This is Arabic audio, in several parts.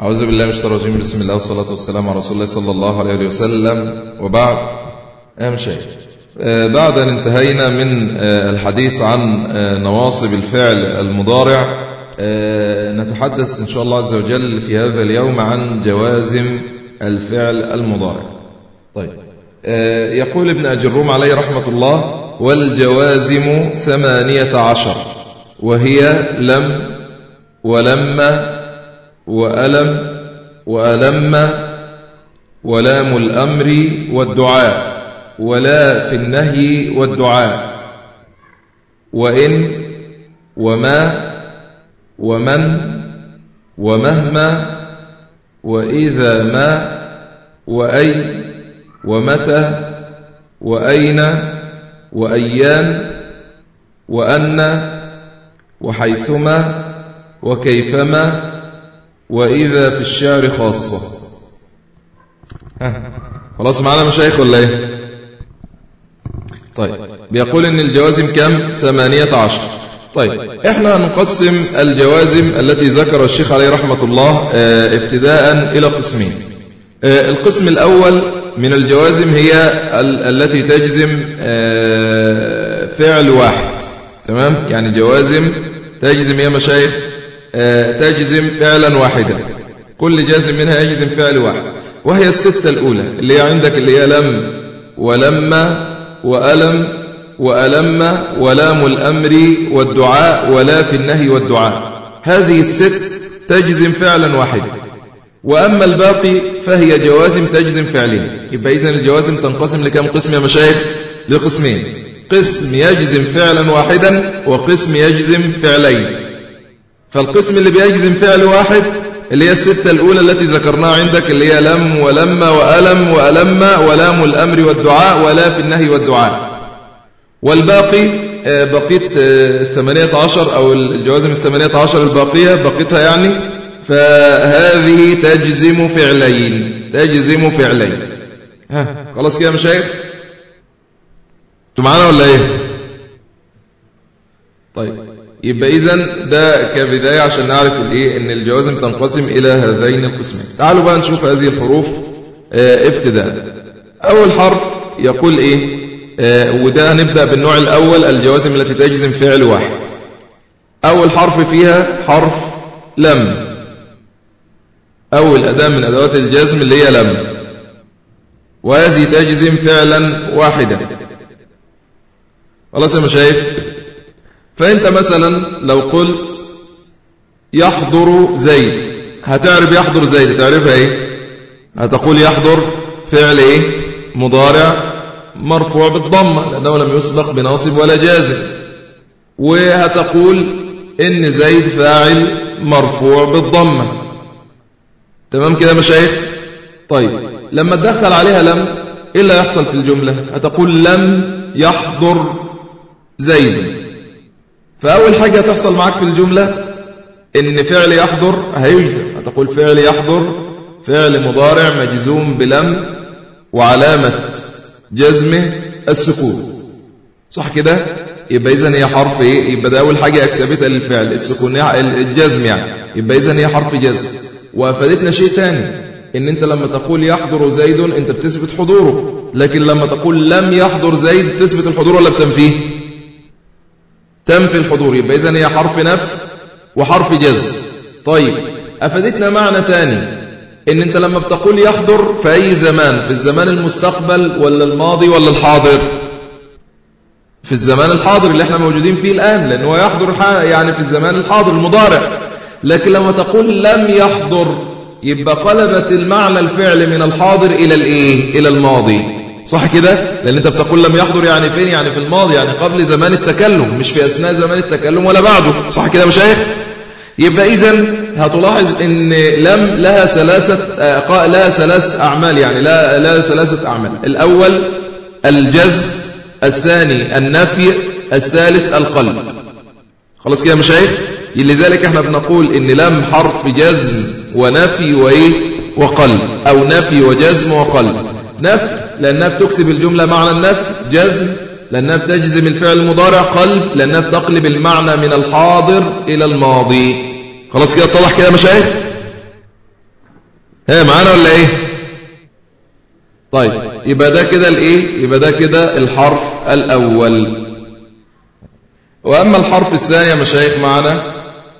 أعوذ بالله من الشيطان الرجيم. بسم الله والصلاة والسلام على رسول الله صلى الله عليه وسلم. وبعد أهم شيء بعد أن انتهينا من الحديث عن نواصب الفعل المضارع نتحدث إن شاء الله عز وجل في هذا اليوم عن جوازم الفعل المضارع. طيب يقول ابن أجروم عليه رحمة الله والجوازم ثمانية عشر وهي لم ولما وألم وألم ولام الأمر والدعاء ولا في النهي والدعاء وإن وما ومن ومهما وإذا ما وأي ومتى وأين وأيان وأن وحيثما وكيفما وإذا في الشعر خاصة. ها. خلاص معنا مشايخ ولا إيه؟ طيب. بيقول إن الجوازم كم؟ ثمانية عشر. طيب. إحنا هنقسم الجوازم التي ذكر الشيخ عليه رحمة الله ابتداء إلى قسمين. القسم الأول من الجوازم هي التي تجزم فعل واحد. تمام؟ يعني جوازم تجزم يا مشايخ تجزم فعلا واحدا. كل جازم منها يجزم فعل واحد. وهي الستة الأولى اللي هي عندك اللي هي لم ولما وألم وألم ولام الأمر والدعاء ولا في النهي والدعاء. هذه الست تجزم فعلا واحدا. وأما الباقي فهي جوازم تجزم فعلين. يبقى إذن الجوازم تنقسم لكم قسم يا مشايخ؟ لقسمين. قسم يجزم فعلا واحدا وقسم يجزم فعلين. فالقسم اللي بيجزم فعل واحد اللي هي الستة الأولى التي ذكرناها عندك اللي هي لم ولما وألم وألم ولام الأمر والدعاء ولا في النهي والدعاء. والباقي بقية الثمانية عشر أو الجوازم الثمانية عشر الباقية بقيتها يعني. فهذه تجزم فعلين تجزم فعلين. ها خلاص كده مشايخ؟ أنتوا معانا ولا إيه؟ طيب. يبقى إذن ده كبداية عشان نعرف الإيه؟ إن الجوازم تنقسم إلى هذين القسمين. تعالوا بقى نشوف هذه الحروف آه ابتداء. أول حرف يقول إيه؟ آه وده هنبدأ بالنوع الأول الجوازم التي تجزم فعل واحد. أول حرف فيها حرف لم. أول أداة من أدوات الجزم اللي هي لم. وهذه تجزم فعلا واحدا. خلاص يا مشايخ؟ فأنت مثلا لو قلت يحضر زيد هتعرف يحضر زيد تعرفها إيه؟ هتقول يحضر فعل إيه؟ مضارع مرفوع بالضمة لأنه لم يسبق بناصب ولا جازم. وهتقول إن زيد فاعل مرفوع بالضمة. تمام كده مشايخ؟ طيب لما تدخل عليها لم إيه اللي يحصل في الجملة؟ هتقول لم يحضر زيد. فأول حاجة تحصل معك في الجملة إن فعل يحضر هيجزم هتقول فعل يحضر فعل مضارع مجزوم بلم وعلامة جزمه السكون. صح كده؟ يبقى إذن هي حرف إيه؟ يبقى ده أول حاجة أكسبتها للفعل. السكون الجزم يعني. يبقى إذن هي حرف جزم. وأفادتنا شيء تاني إن أنت لما تقول يحضر زيد أنت بتثبت حضوره. لكن لما تقول لم يحضر زيد تثبت الحضور ولا بتنفيه؟ تنفي الحضور. يبقى إذن هي حرف نفي وحرف جزم طيب أفادتنا معنى تاني. إن أنت لما بتقول يحضر في أي زمان؟ في الزمان المستقبل ولا الماضي ولا الحاضر؟ في الزمان الحاضر اللي إحنا موجودين فيه الآن لأنه يحضر يعني في الزمان الحاضر المضارع. لكن لما تقول لم يحضر يبقى قلبت المعنى الفعل من الحاضر إلى الإيه؟ إلى الماضي. صح كده؟ لأن أنت بتقول لم يحضر يعني فين؟ يعني في الماضي يعني قبل زمان التكلم مش في أثناء زمان التكلم ولا بعده. صح كده مشايخ؟ يبقى إذا هتلاحظ أن لم لها ثلاثة لها ثلاث أعمال يعني لا لها ثلاثة أعمال. الأول الجزم الثاني النفي الثالث القلب. خلاص كده مشايخ؟ لذلك إحنا بنقول إن لم حرف جزم ونفي وإيه؟ وقلب. أو نفي وجزم وقلب. نفي لانها بتكسب الجملة معنى النفي جزم. لانها بتجزم الفعل المضارع قلب. لانها بتقلب المعنى من الحاضر إلى الماضي. خلاص كده اتضح كده مشايخ؟ ها معانا ولا إيه؟ طيب يبقى ده كده الإيه؟ يبقى ده كده الحرف الأول. وأما الحرف الثاني يا مشايخ معنا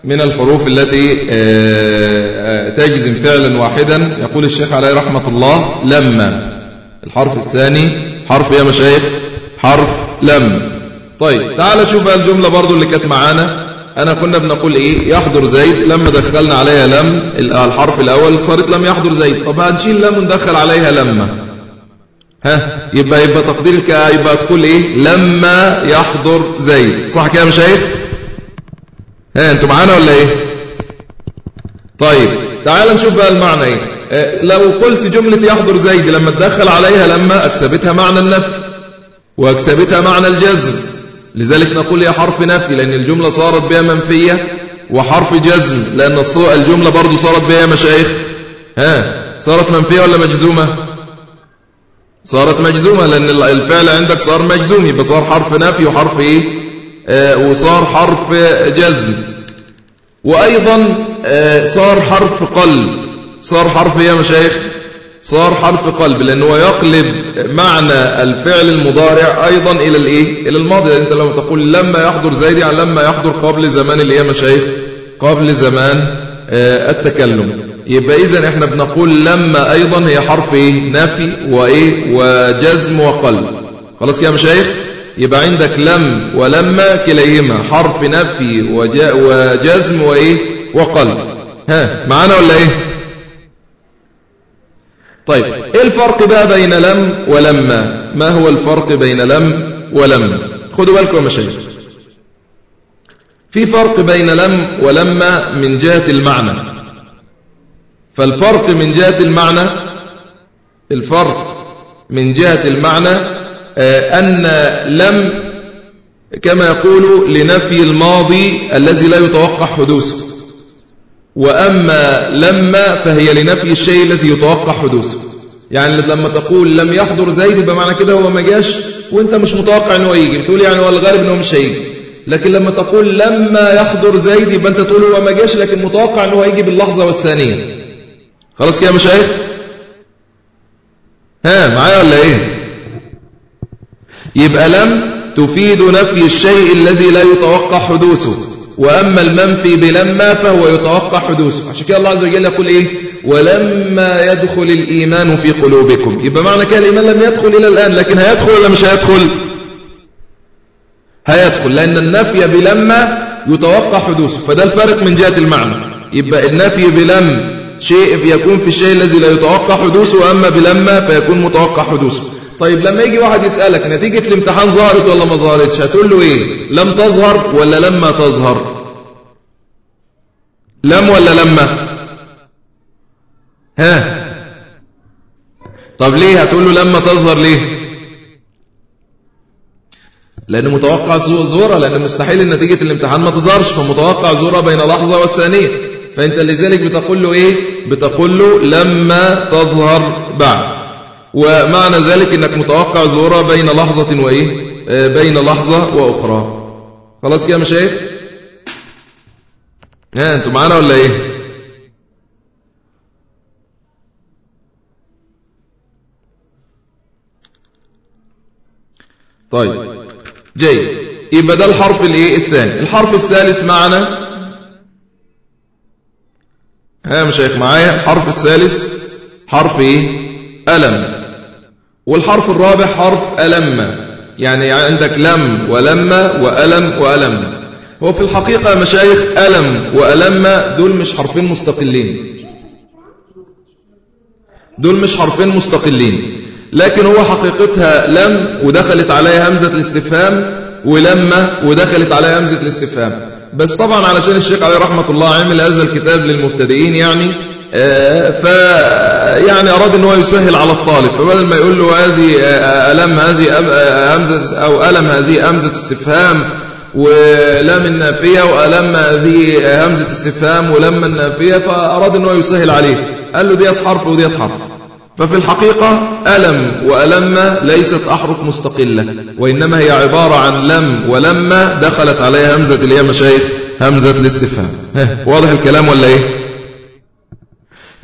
من الحروف التي آه، آه، تجزم فعلا واحدا يقول الشيخ عليه رحمة الله لما. الحرف الثاني. حرف يا مشايخ. حرف لم. طيب تعال شوف بقى الجملة برضو اللي كانت معانا. أنا كنا بنقول إيه؟ يحضر زيد. لما دخلنا عليها لم. الحرف الأول صارت لم يحضر زيد. طب هنشيل لم وندخل عليها لما ها؟ يبقى يبقى تقديرك يبقى تقول إيه؟ لما يحضر زيد. صح كده يا مشايخ؟ ها أنتوا معانا ولا إيه؟ طيب تعال نشوف بقى المعنى آه لو قلت جملة يحضر زيد لما تدخل عليها لما أكسبتها معنى النفي وأكسبتها معنى الجزم. لذلك نقول هي حرف نفي لأن الجملة صارت بها منفية وحرف جزم لأن الجملة برضو صارت بها مشايخ. ها صارت منفية ولا مجزومة؟ صارت مجزومة لأن الفعل عندك صار مجزوم يبقى صار حرف نفي وحرف إيه؟ آه، وصار حرف جزم. وأيضا آه، صار حرف قلب صار حرف يا مشايخ؟ صار حرف قلب لأنه يقلب معنى الفعل المضارع أيضا إلى الإيه؟ إلى الماضي. أنت لما تقول لما يحضر زيد يعني لما يحضر قبل زمان الإيه مشايخ؟ قبل زمان آه، التكلم. يبقى إذا إحنا بنقول لما أيضا هي حرف إيه؟ نفي وإيه؟ وجزم وقلب. خلاص كده مشايخ؟ يبقى عندك لم ولما كليهما حرف نفي وجزم وإيه؟ وقلب. ها معانا ولا إيه؟ طيب إيه الفرق بقى بين لم ولما ما هو الفرق بين لم ولما خدوا بالكم يا مشايخ في فرق بين لم ولما من جهة المعنى. فالفرق من جهة المعنى الفرق من جهة المعنى آه، أن لم كما يقول لنفي الماضي الذي لا يتوقع حدوثه. وأما لما فهي لنفي الشيء الذي يتوقع حدوثه. يعني لما تقول لم يحضر زيد بمعنى كده هو ما جاش وانت مش متوقع إنه يجي بتقول يعني هو الغالب إنه مش هيجي. لكن لما تقول لما يحضر زيد يبقى انت تقول هو ما جاش لكن متوقع إنه هيجي باللحظة والثانية. خلاص كده مشايخ؟ ها معايا ولا إيه؟ يبقى لم تفيد نفي الشيء الذي لا يتوقع حدوثه. وأما المنفي بلما فهو يتوقع حدوثه. عشان كده الله عز وجل يقول إيه؟ ولما يدخل الإيمان في قلوبكم. يبقى معنى كده الإيمان لم يدخل إلى الآن لكن هيدخل ولا مش هيدخل؟ هيدخل لأن النفي بلما يتوقع حدوثه. فده الفرق من جهة المعنى. يبقى النفي بلم شيء يكون في الشيء الذي لا يتوقع حدوثه وأما بلما فيكون متوقع حدوثه. طيب لما يجي واحد يسألك نتيجة الامتحان ظهرت ولا ما ظهرتش هتقول له إيه؟ لم تظهر ولا لما تظهر؟ لم ولا لما ها؟ طب ليه؟ هتقول له لما تظهر ليه؟ لأن متوقع ظهورها لأن مستحيل نتيجة الامتحان ما تظهرش فمتوقع ظهورها بين لحظة والثانية. فأنت لذلك بتقول له إيه؟ بتقول له لما تظهر بعد. ومعنى ذلك إنك متوقع ظهورها بين لحظة وإيه؟ آه، بين لحظة وأخرى. خلاص كده مشايخ؟ ها أنتوا معانا ولا إيه؟ طيب جيد. يبقى ده الحرف الإيه؟ الثاني. الحرف الثالث معنا؟ ها مشايخ معايا؟ الحرف الثالث حرف إيه؟ ألم. والحرف الرابع حرف ألم. يعني عندك لم ولما وألم وألم. هو في الحقيقة مشايخ ألم وألم دول مش حرفين مستقلين. دول مش حرفين مستقلين. لكن هو حقيقتها لم ودخلت عليها همزة الاستفهام ولما ودخلت عليها همزة الاستفهام. بس طبعا علشان الشيخ عليه رحمة الله عمل هذا الكتاب للمبتدئين يعني آه، ف يعني أراد أن هو يسهل على الطالب فبدل ما يقول له هذه آه، ألم هذه آه، همزة أو ألم هذه همزة استفهام ولم النافية وألم هذه همزة استفهام ولم النافية فأراد أن هو يسهل عليه. قال له ديت حرف وديت حرف. ففي الحقيقة ألم وألم ليست أحرف مستقلة وإنما هي عبارة عن لم ولما دخلت عليها همزة اللي هي مشايخ همزة الاستفهام. واضح الكلام ولا إيه؟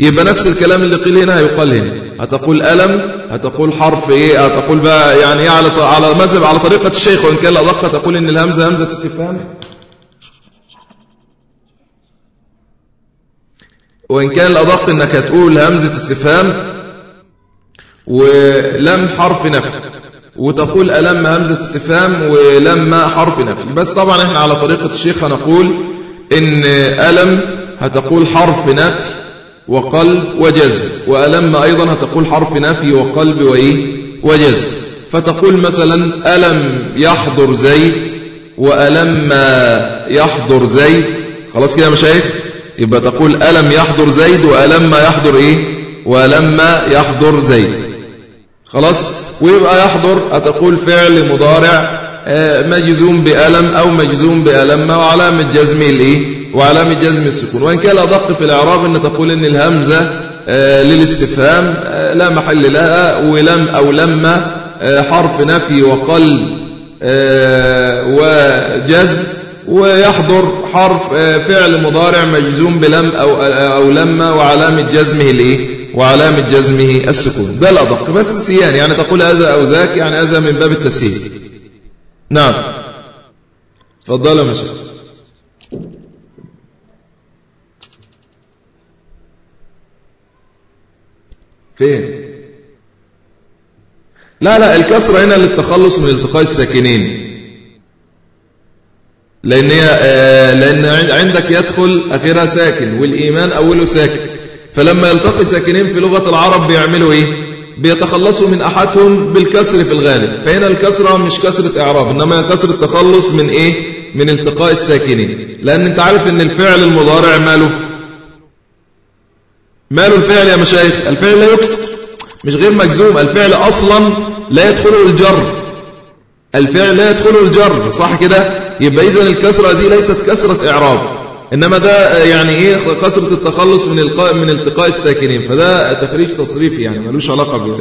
يبقى نفس الكلام اللي قيل هنا هيقال هنا. هتقول ألم؟ هتقول حرف إيه؟ هتقول بقى يعني إيه على على مذهب على طريقة الشيخ وإن كان الأدق تقول إن الهمزة همزة استفهام. وإن كان الأدق إنك هتقول همزة استفهام ولم حرف نفي. وتقول ألم همزة استفهام ولما حرف نفي. بس طبعا إحنا على طريقة الشيخ هنقول إن ألم هتقول حرف نفي. وقلب وجزم. وألم أيضا هتقول حرف نفي وقلب وإيه؟ وجزم. فتقول مثلا ألم يحضر زيد وألم يحضر زيد خلاص كده مشايخ؟ يبقى تقول ألم يحضر زيد وألم يحضر إيه؟ ولما يحضر زيد خلاص؟ ويبقى يحضر هتقول فعل مضارع آه، مجزوم بألم أو مجزوم بألم وعلامة جزمه الإيه؟ وعلامة جزم السكون. وإن كان أدق في الإعراب أن تقول أن الهمزة آه، للاستفهام آه، لا محل لها ولم أو لما حرف نفي وقل وجز ويحضر حرف فعل مضارع مجزوم بلم أو, أو لما وعلامة جزمه الإيه وعلامة جزمه السكون. ده الأدق بس سيان يعني تقول هذا أو ذاك يعني هذا من باب التسهيل. نعم. تفضل يا مشايخ فين؟ لا لا الكسرة هنا للتخلص من التقاء الساكنين. لأن, آه، لأن عندك يدخل أخيرا ساكن والإيمان أوله ساكن. فلما يلتقي ساكنين في لغة العرب بيعملوا إيه؟ بيتخلصوا من أحدهم بالكسر في الغالب. فهنا الكسرة مش كسرة إعراب إنما كسرة تخلص من إيه؟ من التقاء الساكنين. لأن أنت عارف أن الفعل المضارع ماله؟ ماله الفعل يا مشايخ؟ الفعل لا يكسر مش غير مجزوم. الفعل أصلا لا يدخله الجر. الفعل لا يدخله الجر. صح كده؟ يبقى إذن الكسرة دي ليست كسرة إعراب. إنما ده يعني إيه؟ كسرة التخلص من القاء من التقاء الساكنين. فده تخريج تصريفي يعني ملوش علاقة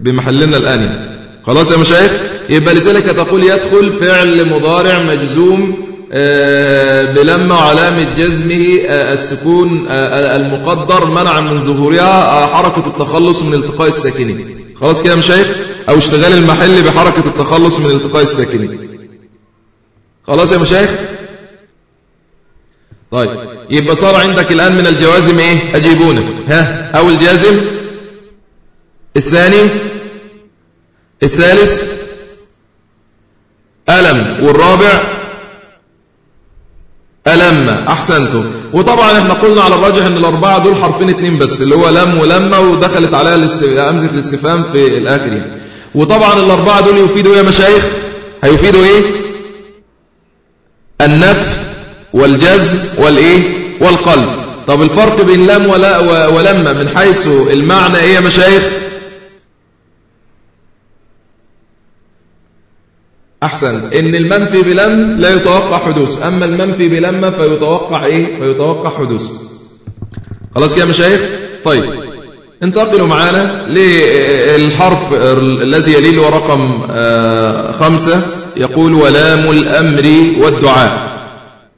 بمحلنا الآن. يعني. خلاص يا مشايخ؟ يبقى لذلك تقول يدخل فعل مضارع مجزوم آه، بلما علامة جزمه آه، السكون آه، المقدر منع من ظهورها حركة التخلص من التقاء الساكنين خلاص كده يا مشايخ أو اشتغال المحل بحركة التخلص من التقاء الساكنين خلاص يا مشايخ طيب يبقى صار عندك الآن من الجوازم إيه؟ أجيبونه ها؟ أول جازم الثاني؟ الثالث؟ ألم. والرابع؟ ألم أحسنتم. وطبعا إحنا قلنا على الراجح إن الأربعة دول حرفين اتنين بس اللي هو لم ولما ودخلت عليها أمزة الاستفهام في الآخر يعني. وطبعا الأربعة دول يفيدوا يا مشايخ؟ هيفيدوا إيه؟ النفي والجزم والإيه؟ والقلب. طب الفرق بين لم ولا ولما من حيث المعنى إيه يا مشايخ؟ أحسن. إن المنفي بلم لا يتوقع حدوث. أما المنفي بلما فيتوقع إيه؟ فيتوقع حدوث. خلاص كده يا مشايخ؟ طيب. انتقلوا معانا للحرف الذي يليه رقم آه، خمسة. يقول ولام الأمر والدعاء.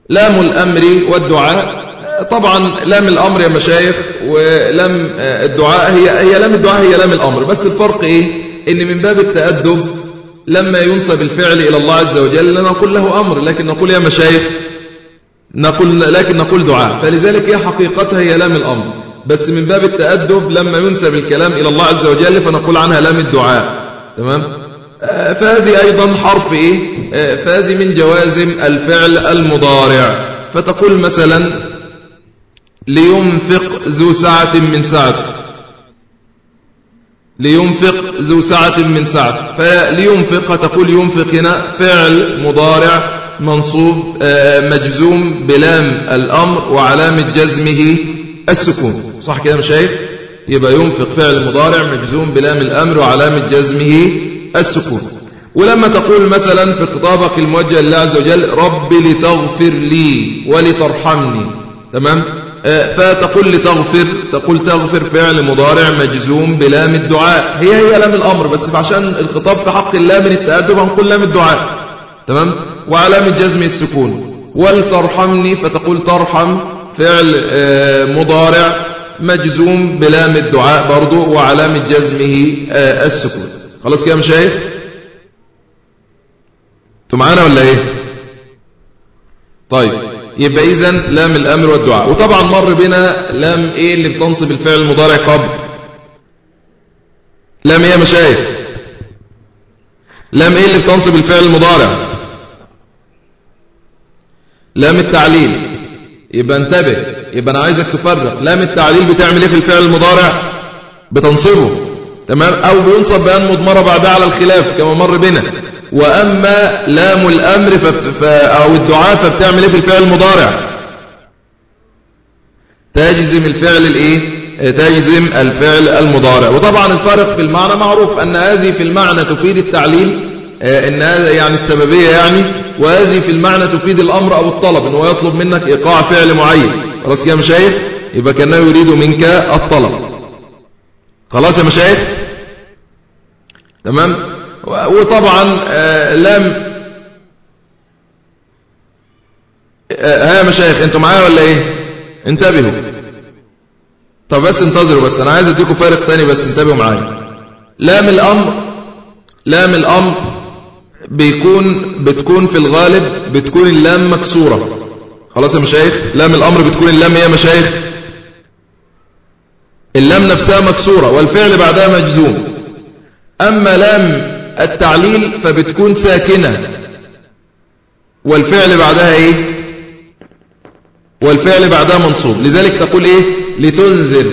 لام الأمر والدعاء طبعا لام الأمر يا مشايخ ولام الدعاء هي هي لام الدعاء هي لام الأمر. بس الفرق إيه؟ إن من باب التأدب لما ينصب الفعل إلى الله عز وجل لا نقول له أمر لكن نقول يا مشايخ نقول لكن نقول دعاء. فلذلك هي حقيقتها هي لام الأمر. بس من باب التأدب لما ينسب الكلام إلى الله عز وجل فنقول عنها لام الدعاء. تمام؟ فهذه أيضا حرف إيه؟ فهذه من جوازم الفعل المضارع. فتقول مثلا لينفق ذو سعة من سعته. لينفق ذو سعة من سعته فلينفق تقول ينفق هنا فعل مضارع منصوب آه، مجزوم بلام الأمر وعلامة جزمه السكون. صح كده مشايخ؟ يبقى ينفق فعل مضارع مجزوم بلام الأمر وعلامة جزمه السكون. ولما تقول مثلا في خطابك الموجه لله عز وجل رب لتغفر لي ولترحمني. تمام؟ فتقول لتغفر تقول تغفر فعل مضارع مجزوم بلام الدعاء. هي هي لام الأمر بس عشان الخطاب في حق الله من التأدب هنقول لام الدعاء. تمام؟ وعلامة جزم السكون. ولترحمني فتقول ترحم فعل آه، مضارع مجزوم بلام الدعاء برضو وعلامة جزمه آه، السكون. خلاص كده مشايخ؟ أنتوا معانا ولا إيه؟ طيب. يبقى اذا لام الأمر والدعاء. وطبعا مر بنا لام إيه اللي بتنصب الفعل المضارع قبل. لام إيه يا مشايخ. لام إيه اللي بتنصب الفعل المضارع. لام التعليل. يبقى انتبه. يبقى أنا عايزك تفرق. لام التعليل بتعمل إيه في الفعل المضارع؟ بتنصبه. تمام؟ أو بينصب بأن مضمرة بعدها على الخلاف كما مر بنا. وأما لام الأمر فبت... أو الدعاء فبتعمل إيه في الفعل المضارع؟ تجزم الفعل الإيه؟ تجزم الفعل المضارع. وطبعا الفرق في المعنى معروف أن هذه في المعنى تفيد التعليل آه، إن هذا يعني السببية يعني وهذه في المعنى تفيد الأمر أو الطلب أنه يطلب منك إيقاع فعل معين. خلاص كده مشايخ؟ يبقى كأنه يريد منك الطلب. خلاص يا مشايخ؟ تمام؟ وطبعا آه لم آه ها يا مشايخ أنتوا معايا ولا إيه؟ انتبهوا. طب بس انتظروا بس أنا عايز اديكم فارق تاني بس انتبهوا معايا. لام الأمر لام الأمر بيكون بتكون في الغالب بتكون اللام مكسورة. خلاص يا مشايخ؟ لام الأمر بتكون اللام يا مشايخ؟ اللام نفسها مكسورة والفعل بعدها مجزوم. أما لام التعليل فبتكون ساكنة. والفعل بعدها إيه؟ والفعل بعدها منصوب. لذلك تقول إيه؟ لتنذر.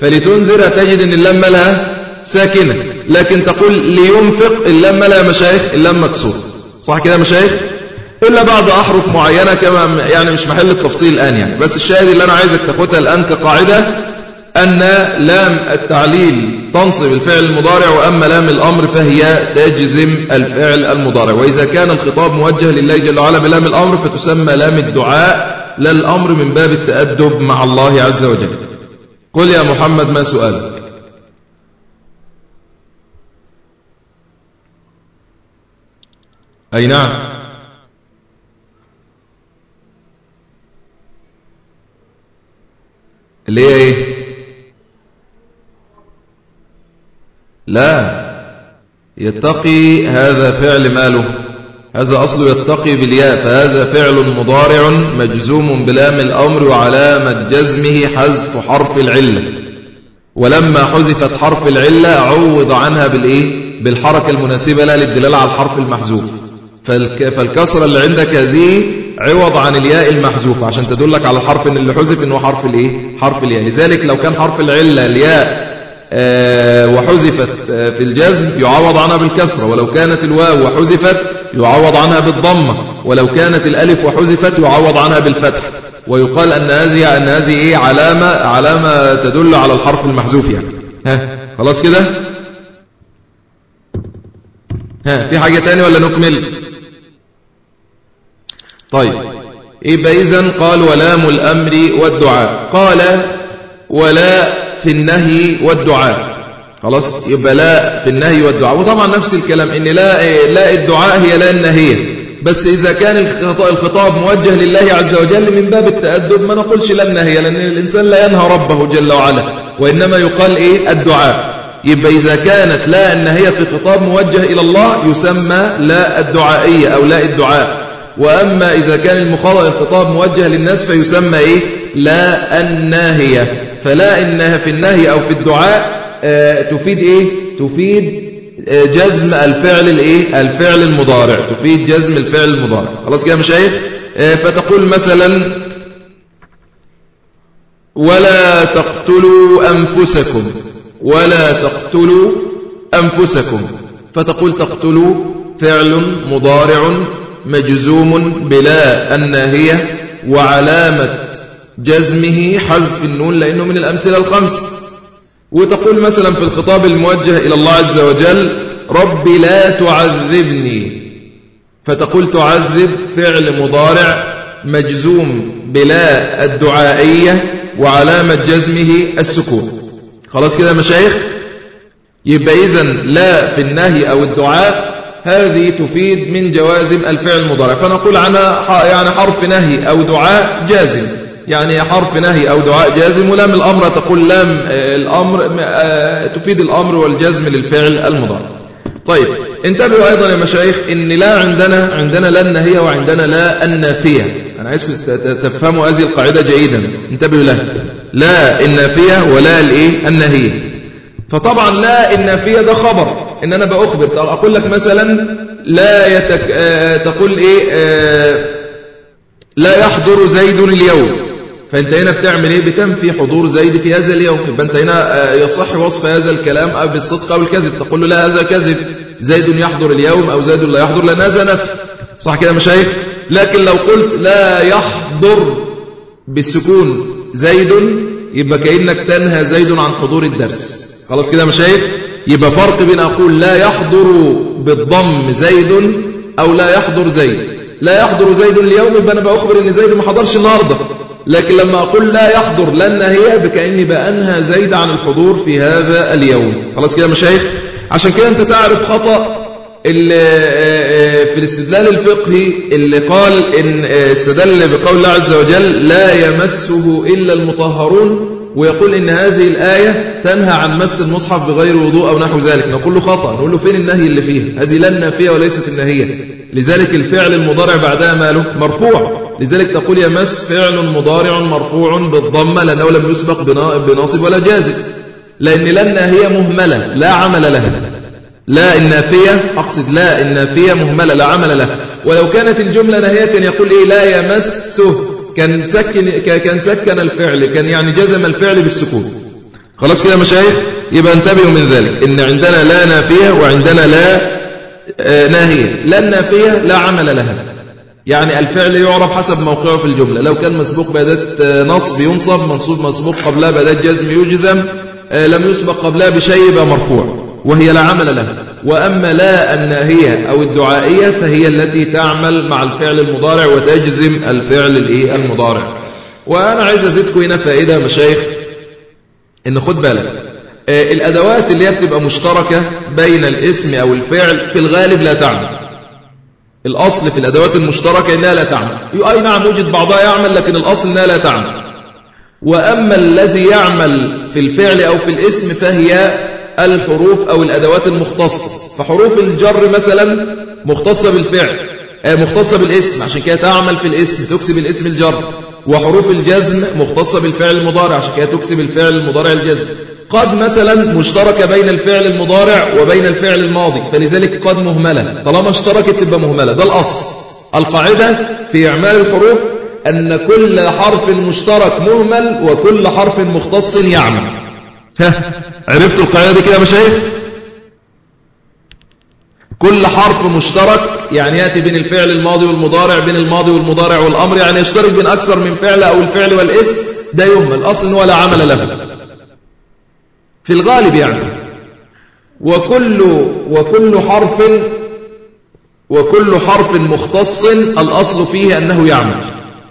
فلتنذر تجد أن اللام لها ساكنة. لكن تقول لينفق اللام لا مشايخ اللام مكسور. صح كده مشايخ؟ إلا بعض أحرف معينة كما يعني مش محل التفصيل الآن يعني. بس الشاهد اللي أنا عايزك تاخدها الآن كقاعدة أن لام التعليل تنصب الفعل المضارع وأما لام الأمر فهي تجزم الفعل المضارع. وإذا كان الخطاب موجه لله جل وعلا بلام الأمر فتسمى لام الدعاء لا الأمر من باب التأدب مع الله عز وجل. قل يا محمد ما سؤالك؟ أي نعم. اللي هي إيه؟ لا يتقي هذا فعل ماله. هذا أصل يتقي بالياء فهذا فعل مضارع مجزوم بلام الأمر وعلامة جزمه حذف حرف العلة ولما حذفت حرف العلة عوض عنها بالإيه؟ بالحركة المناسبة لا للدلالة على الحرف المحذوف. فالكسرة اللي عندك هذه عوض عن الياء المحذوف عشان تدلك على الحرف اللي حذف إنه حرف الإيه؟ حرف الياء. لذلك لو كان حرف العلة الياء وحذفت آه في الجزم يعوض عنها بالكسرة ولو كانت الواو وحذفت يعوض عنها بالضمة ولو كانت الألف وحذفت يعوض عنها بالفتح. ويقال أن هذه أن هذه إيه؟ علامة علامة تدل على الحرف المحذوف يعني. ها خلاص كده؟ ها في حاجة تاني ولا نكمل؟ طيب يبقى إذن قال ولام الأمر والدعاء. قال ولا في النهي والدعاء. خلاص؟ يبقى لا في النهي والدعاء. وطبعا نفس الكلام إن لا, لا الدعاء هي لا النهية بس إذا كان الخطاب موجه لله عز وجل من باب التأدب ما نقولش لا النهية لأن الإنسان لا ينهى ربه جل وعلا وإنما يقال إيه الدعاء. يبقى إذا كانت لا النهية في خطاب موجه إلى الله يسمى لا الدعائية أو لا الدعاء. وأما إذا كان الخطاب موجه للناس فيسمى إيه؟ لا الناهية. فلا إنها في النهي أو في الدعاء آه تفيد إيه؟ تفيد آه جزم الفعل الإيه؟ الفعل المضارع. تفيد جزم الفعل المضارع. خلاص كده مشايخ؟ آه فتقول مثلا ولا تقتلوا أنفسكم ولا تقتلوا أنفسكم. فتقول تقتلوا فعل مضارع مجزوم بلا الناهية وعلامة جزمه حذف النون لأنه من الأمثلة الخمس. وتقول مثلا في الخطاب الموجه إلى الله عز وجل رب لا تعذبني. فتقول تعذب فعل مضارع مجزوم بلا الدعائية وعلامة جزمه السكون. خلاص كده مشايخ؟ يبقى إذن لا في النهي أو الدعاء هذه تفيد من جوازم الفعل المضارع. فنقول عنها يعني حرف نهي أو دعاء جازم. يعني حرف نهي أو دعاء جازم ولام الأمر تقول لام آه، الأمر آه، تفيد الأمر والجزم للفعل المضارع. طيب انتبهوا أيضا يا مشايخ إن لا عندنا عندنا لا النهية وعندنا لا النافية. أنا عايزكم تفهموا هذه القاعدة جيدا. انتبهوا لها. لا النافية ولا الإيه؟ النهية فطبعا لا النافية ده خبر. إن أنا بأخبر أقول لك مثلا لا يتك... آه تقول إيه؟ لا يحضر زيد اليوم. فأنت هنا بتعمل إيه؟ بتنفي حضور زيد في هذا اليوم. يبقى أنت هنا آه يصح وصف هذا الكلام بالصدق أو الكذب. تقول له لا هذا كذب. زيد يحضر اليوم أو زيد لا يحضر لأن هذا نفي. صح كده مشايخ؟ لكن لو قلت لا يحضر بالسكون زيد يبقى كأنك تنهى زيد عن حضور الدرس. خلاص كده مشايخ؟ يبقى فرق بين أقول لا يحضر بالضم زيد أو لا يحضر زيد. لا يحضر زيد اليوم يبقى أنا بأخبر أن زيد ما حضرش النهاردة. لكن لما أقول لا يحضر لن هي بكأني بأنهى زيد عن الحضور في هذا اليوم. خلاص كده مشايخ؟ عشان كده أنت تعرف خطأ في الاستدلال الفقهي اللي قال إن استدل بقول الله عز وجل لا يمسه إلا المطهرون ويقول إن هذه الآية تنهى عن مس المصحف بغير وضوء أو نحو ذلك. نقول له خطأ نقول له فين النهي اللي فيها؟ هذه لا النافية وليست النهية. لذلك الفعل المضارع بعدها ماله؟ مرفوع. لذلك تقول يمس فعل مضارع مرفوع بالضمة لأنه لم يسبق بناصب ولا جازم. لأن لا الناهية مهملة لا عمل لها. لا النافية أقصد لا النافية مهملة لا عمل لها. ولو كانت الجملة ناهية كان يقول إيه لا يمسه كان سكن كان سكن الفعل كان يعني جزم الفعل بالسكون. خلاص كده مشايخ؟ يبقى انتبهوا من ذلك. إن عندنا لا نافية وعندنا لا آه، ناهية. لا النافية لا عمل لها. يعني الفعل يعرف حسب موقعه في الجملة. لو كان مسبوق بأداة نصب ينصب منصوب مسبوق قبلها بأداة جزم يجزم آه، لم يسبق قبلها بشيء يبقى مرفوع وهي لا عمل لها. وأما لا الناهية أو الدعائية فهي التي تعمل مع الفعل المضارع وتجزم الفعل المضارع. وأنا عايز أزيدكم هنا فائدة مشايخ إن خد بالك آه، الأدوات اللي هي بتبقى مشتركة بين الاسم أو الفعل في الغالب لا تعمل. الأصل في الأدوات المشتركة إنها لا تعمل. أي نعم وجد بعضها يعمل لكن الأصل إنها لا تعمل. وأما الذي يعمل في الفعل أو في الاسم فهي الحروف أو الأدوات المختصة. فحروف الجر مثلا مختصة بالفعل آه، مختصة بالاسم. عشان كده تعمل في الاسم تكسب الاسم الجر. وحروف الجزم مختصة بالفعل المضارع عشان كده تكسب الفعل المضارع الجزم. قد مثلا مشتركة بين الفعل المضارع وبين الفعل الماضي فلذلك قد مهملة. طالما اشتركت تبقى مهملة. ده الأصل. القاعدة في إعمال الحروف أن كل حرف مشترك مهمل وكل حرف مختص يعمل. ها عرفتوا القاعدة دي كده يا مشايخ؟ كل حرف مشترك يعني يأتي بين الفعل الماضي والمضارع بين الماضي والمضارع والأمر يعني يشترك بين أكثر من فعل أو الفعل والاسم ده يهمل أصل هو لا عمل له. في الغالب يعني وكل وكل حرف وكل حرف مختص الأصل فيه أنه يعمل.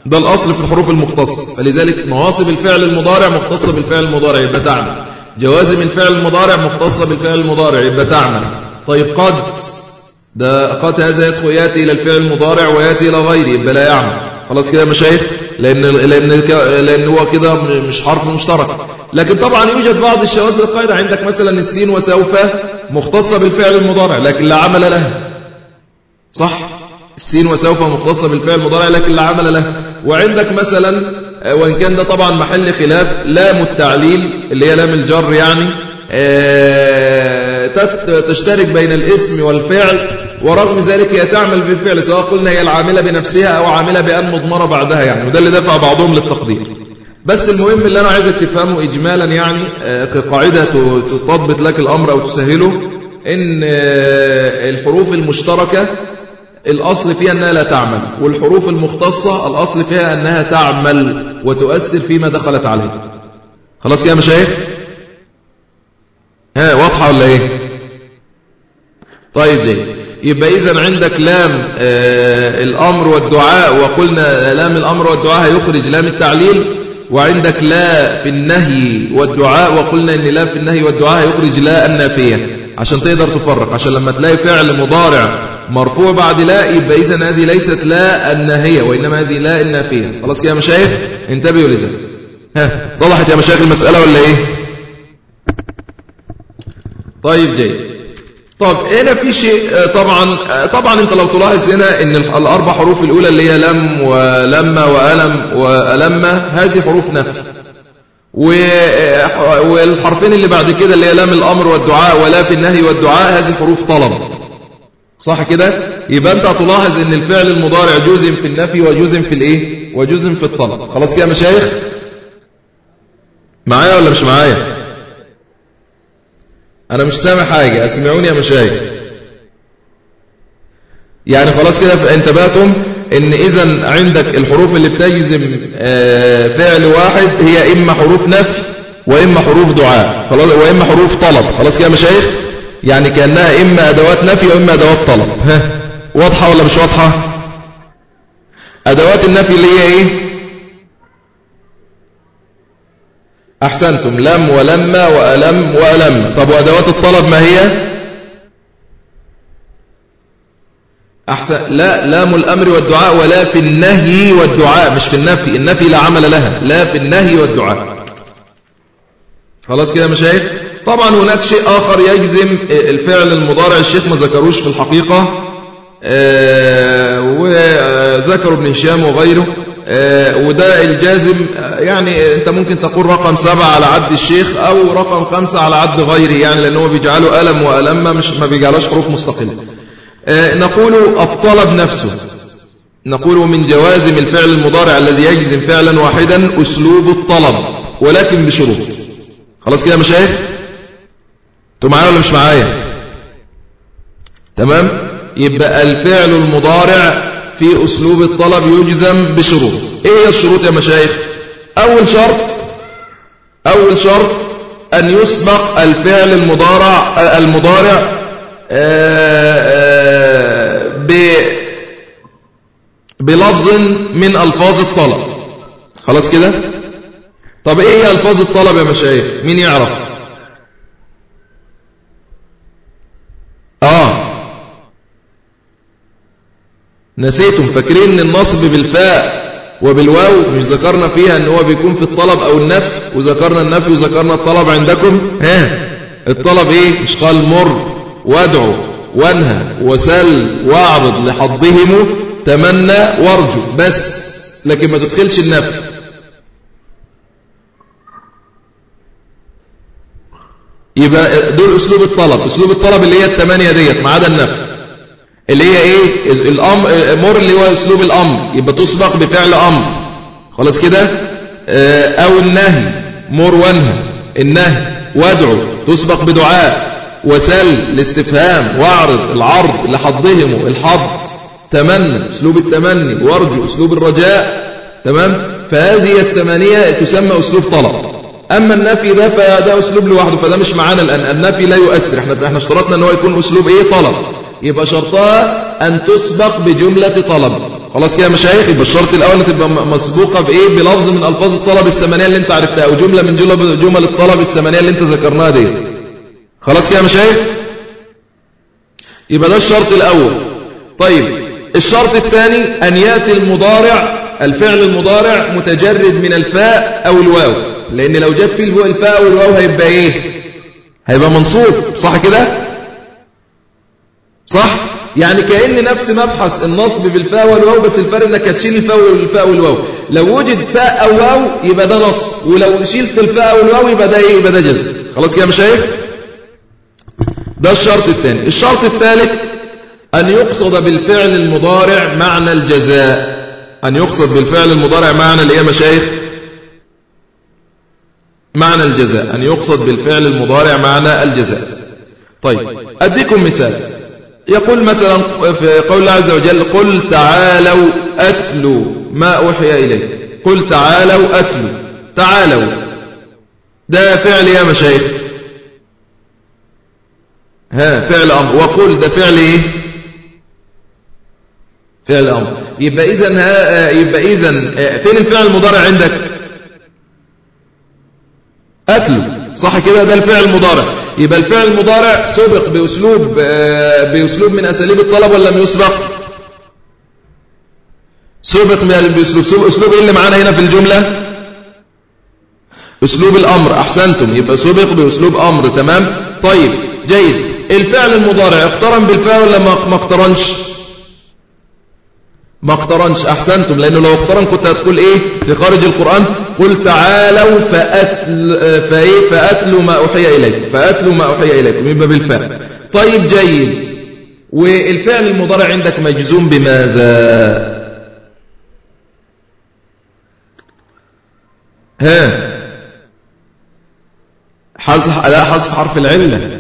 ده الأصل في الحروف المختصة فلذلك مواصب الفعل المضارع مختصة بالفعل المضارع يبقى تعمل. جوازم الفعل المضارع مختصة بالفعل المضارع يبقى تعمل. طيب قد. ده قد هذا يدخل يأتي إلى الفعل المضارع ويأتي إلى غيره يبقى لا يعمل. خلاص كده يا مشايخ؟ لأن, لأن, لأن هو كده مش حرف مشترك. لكن طبعا يوجد بعض الشواذ للقاعدة. عندك مثلا السين وسوف مختصة بالفعل المضارع لكن لا عمل له. صح؟ السين وسوف مختصة بالفعل المضارع لكن لا عمل له. وعندك مثلا وإن كان ده طبعا محل خلاف لام التعليل اللي هي لام الجر يعني آه، تشترك بين الاسم والفعل ورغم ذلك هي تعمل بالفعل سواء قلنا هي العاملة بنفسها أو عاملة بأن مضمرة بعدها يعني وده اللي دفع بعضهم للتقدير. بس المهم اللي أنا عايزك تفهمه إجمالا يعني آه، كقاعدة تضبط لك الأمر أو تسهله إن آه، الحروف المشتركة الأصل فيها أنها لا تعمل والحروف المختصة الأصل فيها أنها تعمل وتؤثر فيما دخلت عليه. خلاص كده مشايخ؟ ها واضحة ولا إيه؟ طيب جيد يبقى إذا عندك لام آه الأمر والدعاء وقلنا لام الأمر والدعاء هيخرج لام التعليل وعندك لا في النهي والدعاء وقلنا إن لا في النهي والدعاء هيخرج لا النافية. عشان تقدر تفرق عشان لما تلاقي فعل مضارع مرفوع بعد لا يبقى إذا هذه ليست لا الناهية وإنما هذه لا النافية. خلاص كده يا مشايخ؟ انتبهوا لذلك ها طلعت يا مشايخ المسألة ولا إيه؟ طيب جيد. طب هنا في شيء آه، طبعا آه، طبعا أنت لو تلاحظ هنا إن الأربع حروف الأولى اللي هي لم ولما وألم والما هذه حروف نفي. آه، والحرفين اللي بعد كده اللي هي لام الأمر والدعاء ولا في النهي والدعاء هذه حروف طلب. صح كده؟ يبقى أنت هتلاحظ إن الفعل المضارع جزم في النفي وجزم في الإيه؟ وجزم في الطلب. خلاص كده يا مشايخ؟ معايا ولا مش معايا؟ أنا مش سامع حاجة. أسمعوني يا مشايخ. يعني خلاص كده انتبهتم إن اذا عندك الحروف اللي بتجزم آه، فعل واحد هي إما حروف نفي وإما حروف دعاء. خلاص وإما حروف طلب. خلاص كده يا مشايخ؟ يعني كأنها إما أدوات نفي وإما أدوات طلب. ها؟ واضحة ولا مش واضحة؟ أدوات النفي اللي هي إيه؟ أحسنتم لم ولما وألم وألم. طب وأدوات الطلب ما هي؟ أحسن لا لام الأمر والدعاء ولا في النهي والدعاء. مش في النفي النفي لا عمل لها. لا في النهي والدعاء. خلاص كده مشايخ؟ طبعا هناك شيء آخر يجزم الفعل المضارع. الشيخ ما ذكروش في الحقيقة. آه، وذكروا ابن هشام وغيره. وده الجازم يعني انت ممكن تقول رقم سبعة على عد الشيخ أو رقم خمسة على عد غيره يعني لأنه بيجعله ألم وألم مش ما بيجعلوش حروف مستقلة. آه، نقول الطلب نفسه. نقول من جوازم الفعل المضارع الذي يجزم فعلا واحدا أسلوب الطلب ولكن بشروط. خلاص كده مشايخ؟ أنتوا معايا ولا مش معايا؟ تمام؟ يبقى الفعل المضارع في أسلوب الطلب يجزم بشروط. إيه هي الشروط يا مشايخ؟ أول شرط أول شرط أن يسبق الفعل المضارع المضارع آه، آه، بلفظ من ألفاظ الطلب. خلاص كده؟ طب إيه هي ألفاظ الطلب يا مشايخ؟ مين يعرف آه نسيتم فاكرين ان النصب بالفاء وبالواو مش ذكرنا فيها إن هو بيكون في الطلب أو النفي وذكرنا النفي وذكرنا الطلب عندكم؟ ها؟ الطلب إيه؟ مش قال مر وادعو وانهى وسل واعرض لحظهم تمنى وارجو بس لكن ما تدخلش النفي. يبقى دول أسلوب الطلب أسلوب الطلب اللي هي الثمانيه ديت ما عدا النفي. اللي هي إيه؟ الأمر مر اللي هو أسلوب الأمر. يبقى تسبق بفعل أمر. خلاص كده؟ آه، أو النهي مر وانهى. النهي وادعو. تسبق بدعاء. وسل الاستفهام واعرض العرض لحظهم الحظ. تمنى أسلوب التمني. وارجو أسلوب الرجاء. تمام؟ فهذه الثمانية تسمى أسلوب طلب. أما النفي ده فده أسلوب لوحده. فده مش معانا الآن. النفي لا يؤثر. إحنا إحنا اشترطنا إن هو يكون أسلوب إيه؟ طلب. يبقى شرطها أن تسبق بجملة طلب. خلاص كده يا مشايخ يبقى الشرط الأول تبقى مسبوقة بإيه؟ بلفظ من ألفاظ الطلب الثمانية اللي أنت عرفتها أو جملة من جمل الطلب الثمانية اللي أنت ذكرناها دي. خلاص كده يا مشايخ؟ يبقى ده الشرط الأول. طيب الشرط الثاني أن يأتي المضارع الفعل المضارع متجرد من الفاء أو الواو. لأن لو جت فيه الفاء أو الواو هيبقى إيه؟ هيبقى منصوب صح كده؟ صح؟ يعني كأن نفس مبحث النصب بالفاء والواو بس الفرق إنك هتشيل الفاء والفاء والواو. لو وجد فاء أو واو يبقى ده نصب. ولو شيلت الفاء والواو يبقى ده إيه؟ يبقى ده جزم خلاص كده يا مشايخ؟ ده الشرط الثاني. الشرط الثالث أن يقصد بالفعل المضارع معنى الجزاء. أن يقصد بالفعل المضارع معنى الإيه مشايخ؟ معنى الجزاء. أن يقصد بالفعل المضارع معنى الجزاء. طيب أديكم مثال. يقول مثلا في قول الله عز وجل قل تعالوا أتلوا ما أوحي إليه قل تعالوا أتلوا تعالوا. ده فعل يا مشايخ. ها فعل أمر. وقل ده فعل إيه؟ فعل أمر. يبقى إذن ها يبقى إذن فين الفعل المضارع عندك؟ أتلو. صح كده؟ ده الفعل المضارع. يبقى الفعل المضارع سبق بأسلوب, آه، بأسلوب من أساليب الطلب ولا لم يسبق؟ سبق بأسلوب أسلوب إيه اللي معانا هنا في الجملة؟ أسلوب الأمر أحسنتم يبقى سبق بأسلوب أمر تمام؟ طيب جيد. الفعل المضارع اقترن بالفعل ولا ما اقترنش؟ ما اقترنش أحسنتم لأنه لو اقترن كنت هتقول إيه؟ في خارج القرآن قل تعالوا فأتل فإيه؟ فأتلوا ما أوحي إليكم فأتلوا ما أوحي إليكم يبقى بالفعل طيب جيد. والفعل المضارع عندك مجزوم بماذا؟ ها؟ حذف لا حذف حرف العلة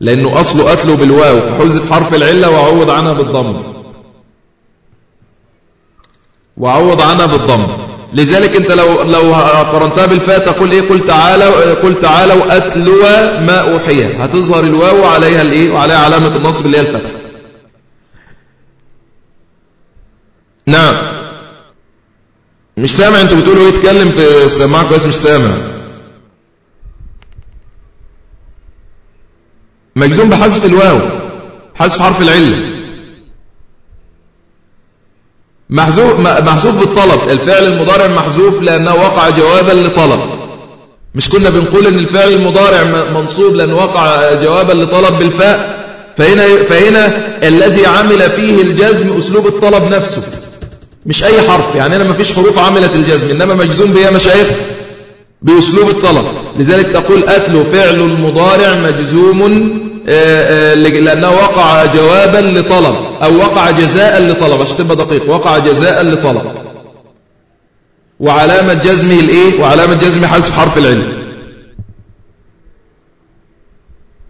لأنه أصله أتلو بالواو فحذف حرف العلة وعوض عنها بالضم. وعوض عنها بالضم. لذلك انت لو لو قرنتها بالفاء تقول إيه؟ قل تعالوا قل تعالوا اتلوا ما أوحي. هتظهر الواو عليها الإيه؟ وعليها علامة النصب اللي هي الفتح نعم. مش سامع؟ أنتوا بتقولوا إيه اتكلم في السماعه كويس؟ مش سامع. مجزوم بحذف الواو حذف حرف العله محذوف محذوف بالطلب. الفعل المضارع محذوف لأنه وقع جوابا لطلب. مش كنا بنقول إن الفعل المضارع منصوب لأنه وقع جوابا لطلب بالفاء. فهنا, فهنا الذي عمل فيه الجزم أسلوب الطلب نفسه. مش أي حرف. يعني أنا ما فيش حروف عملت الجزم. إنما مجزوم بها مشايخ بأسلوب الطلب. لذلك تقول أتل فعل مضارع مجزوم لأنه وقع جوابا لطلب أو وقع جزاء لطلب. عشان تبقى دقيق. وقع جزاء لطلب. وعلامة جزمه الإيه؟ وعلامة جزمه حذف حرف العلم.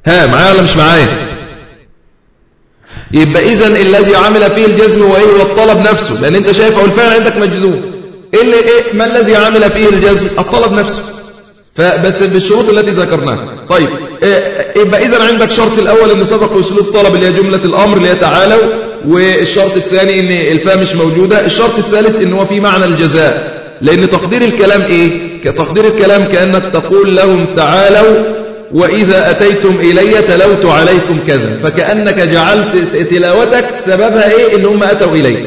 ها معايا ولا مش معايا؟ يبقى إذا الذي عمل فيه الجزم هو إيه؟ هو الطلب نفسه. لأن أنت شايف أو الفعل عندك مجزوم. اللي إيه؟ ما الذي عمل فيه الجزم؟ الطلب نفسه. فبس بالشروط التي ذكرناها. طيب. يبقى إذا عندك شرط الأول أن سبق أسلوب طلب اللي هي جملة الأمر اللي هي تعالوا والشرط الثاني أن الفاء مش موجودة الشرط الثالث أن هو في معنى الجزاء. لأن تقدير الكلام إيه؟ كتقدير الكلام كأنك تقول لهم تعالوا وإذا أتيتم إلي تلوت عليكم كذا فكأنك جعلت تلاوتك سببها إيه؟ إن هم أتوا إليك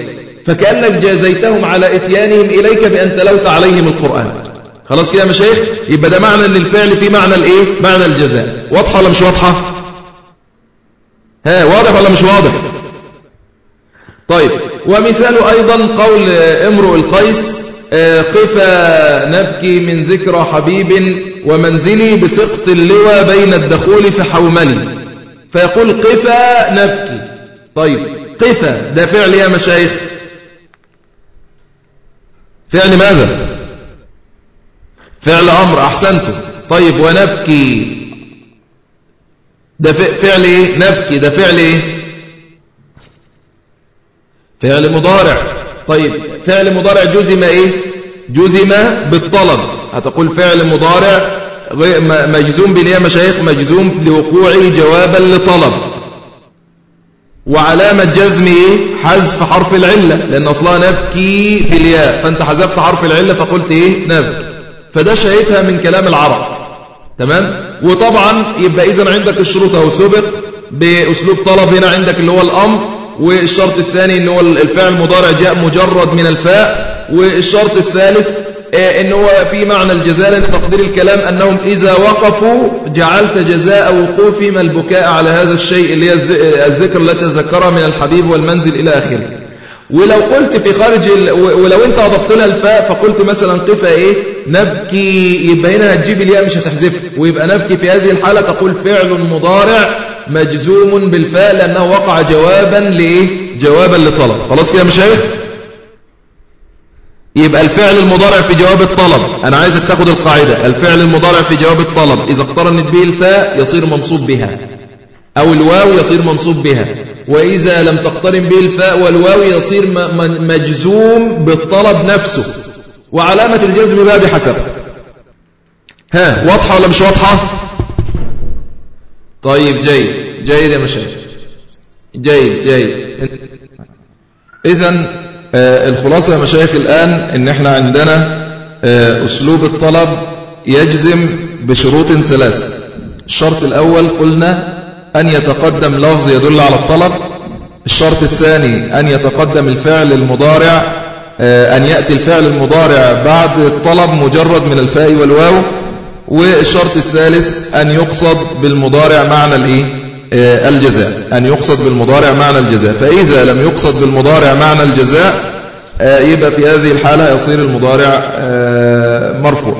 فكأنك جازيتهم على إتيانهم إليك بأن تلوت عليهم القرآن. خلاص كده يا مشايخ؟ يبقى ده معنى إن الفعل فيه معنى الإيه؟ معنى الجزاء. واضحة ولا مش واضحة؟ ها واضح ولا مش واضح؟ طيب ومثال أيضا قول امرؤ القيس آه، قفا نبكي من ذكرى حبيب ومنزلي بسقط اللوى بين الدخول فحوملي فيقول قفا نبكي. طيب قفا ده فعل يا مشايخ. فعل ماذا؟ فعل أمر أحسنتم. طيب ونبكي. ده فعل إيه؟ نبكي ده فعل إيه؟ فعل مضارع. طيب فعل مضارع جزم إيه؟ جزم بالطلب. هتقول فعل مضارع مجزوم بالإيه مشايخ مجزوم لوقوعه جوابا لطلب. وعلامة جزم إيه؟ حذف حرف العلة لأن أصلها نبكي بالياء. فأنت حذفت حرف العلة فقلت إيه؟ نبكي فده شهيتها من كلام العرب. تمام؟ وطبعا يبقى إذا عندك الشروط أو سبق بأسلوب طلب هنا عندك اللي هو الأمر والشرط الثاني ان هو الفعل المضارع جاء مجرد من الفاء والشرط الثالث آه، إن هو في معنى الجزاء لأن تقدير الكلام أنهم إذا وقفوا جعلت جزاء وقوفهم البكاء على هذا الشيء اللي هي الذكر التي تذكرها من الحبيب والمنزل إلى آخره ولو قلت في خارج. ولو أنت أضفت لها الفاء فقلت مثلا قفا إيه نبكي يبقى هنا هتجيب الياء مش هتحذفها ويبقى نبكي في هذه الحالة تقول فعل مضارع مجزوم بالفاء لأنه وقع جوابا لإيه؟ جوابا لطلب. خلاص كده مشايخ يبقى الفعل المضارع في جواب الطلب. أنا عايزك تاخد القاعدة. الفعل المضارع في جواب الطلب. إذا اقترنت به الفاء يصير منصوب بها. أو الواو يصير منصوب بها. وإذا لم تقترن به الفاء والواو يصير مجزوم بالطلب نفسه. وعلامة الجزم بقى بحسب ها واضحة ولا مش واضحة؟ طيب جيد جيد يا مشايخ. جيد جيد. إذا آه الخلاصة يا مشايخ الآن إن إحنا عندنا آه أسلوب الطلب يجزم بشروط ثلاثة. الشرط الأول قلنا أن يتقدم لفظ يدل على الطلب. الشرط الثاني أن يتقدم الفعل المضارع أن يأتي الفعل المضارع بعد الطلب مجرد من الفاء والواو والشرط الثالث أن يقصد بالمضارع معنى الإيه؟ آه، الجزاء. أن يقصد بالمضارع معنى الجزاء. فإذا لم يقصد بالمضارع معنى الجزاء آه، يبقى في هذه الحالة يصير المضارع مرفوع.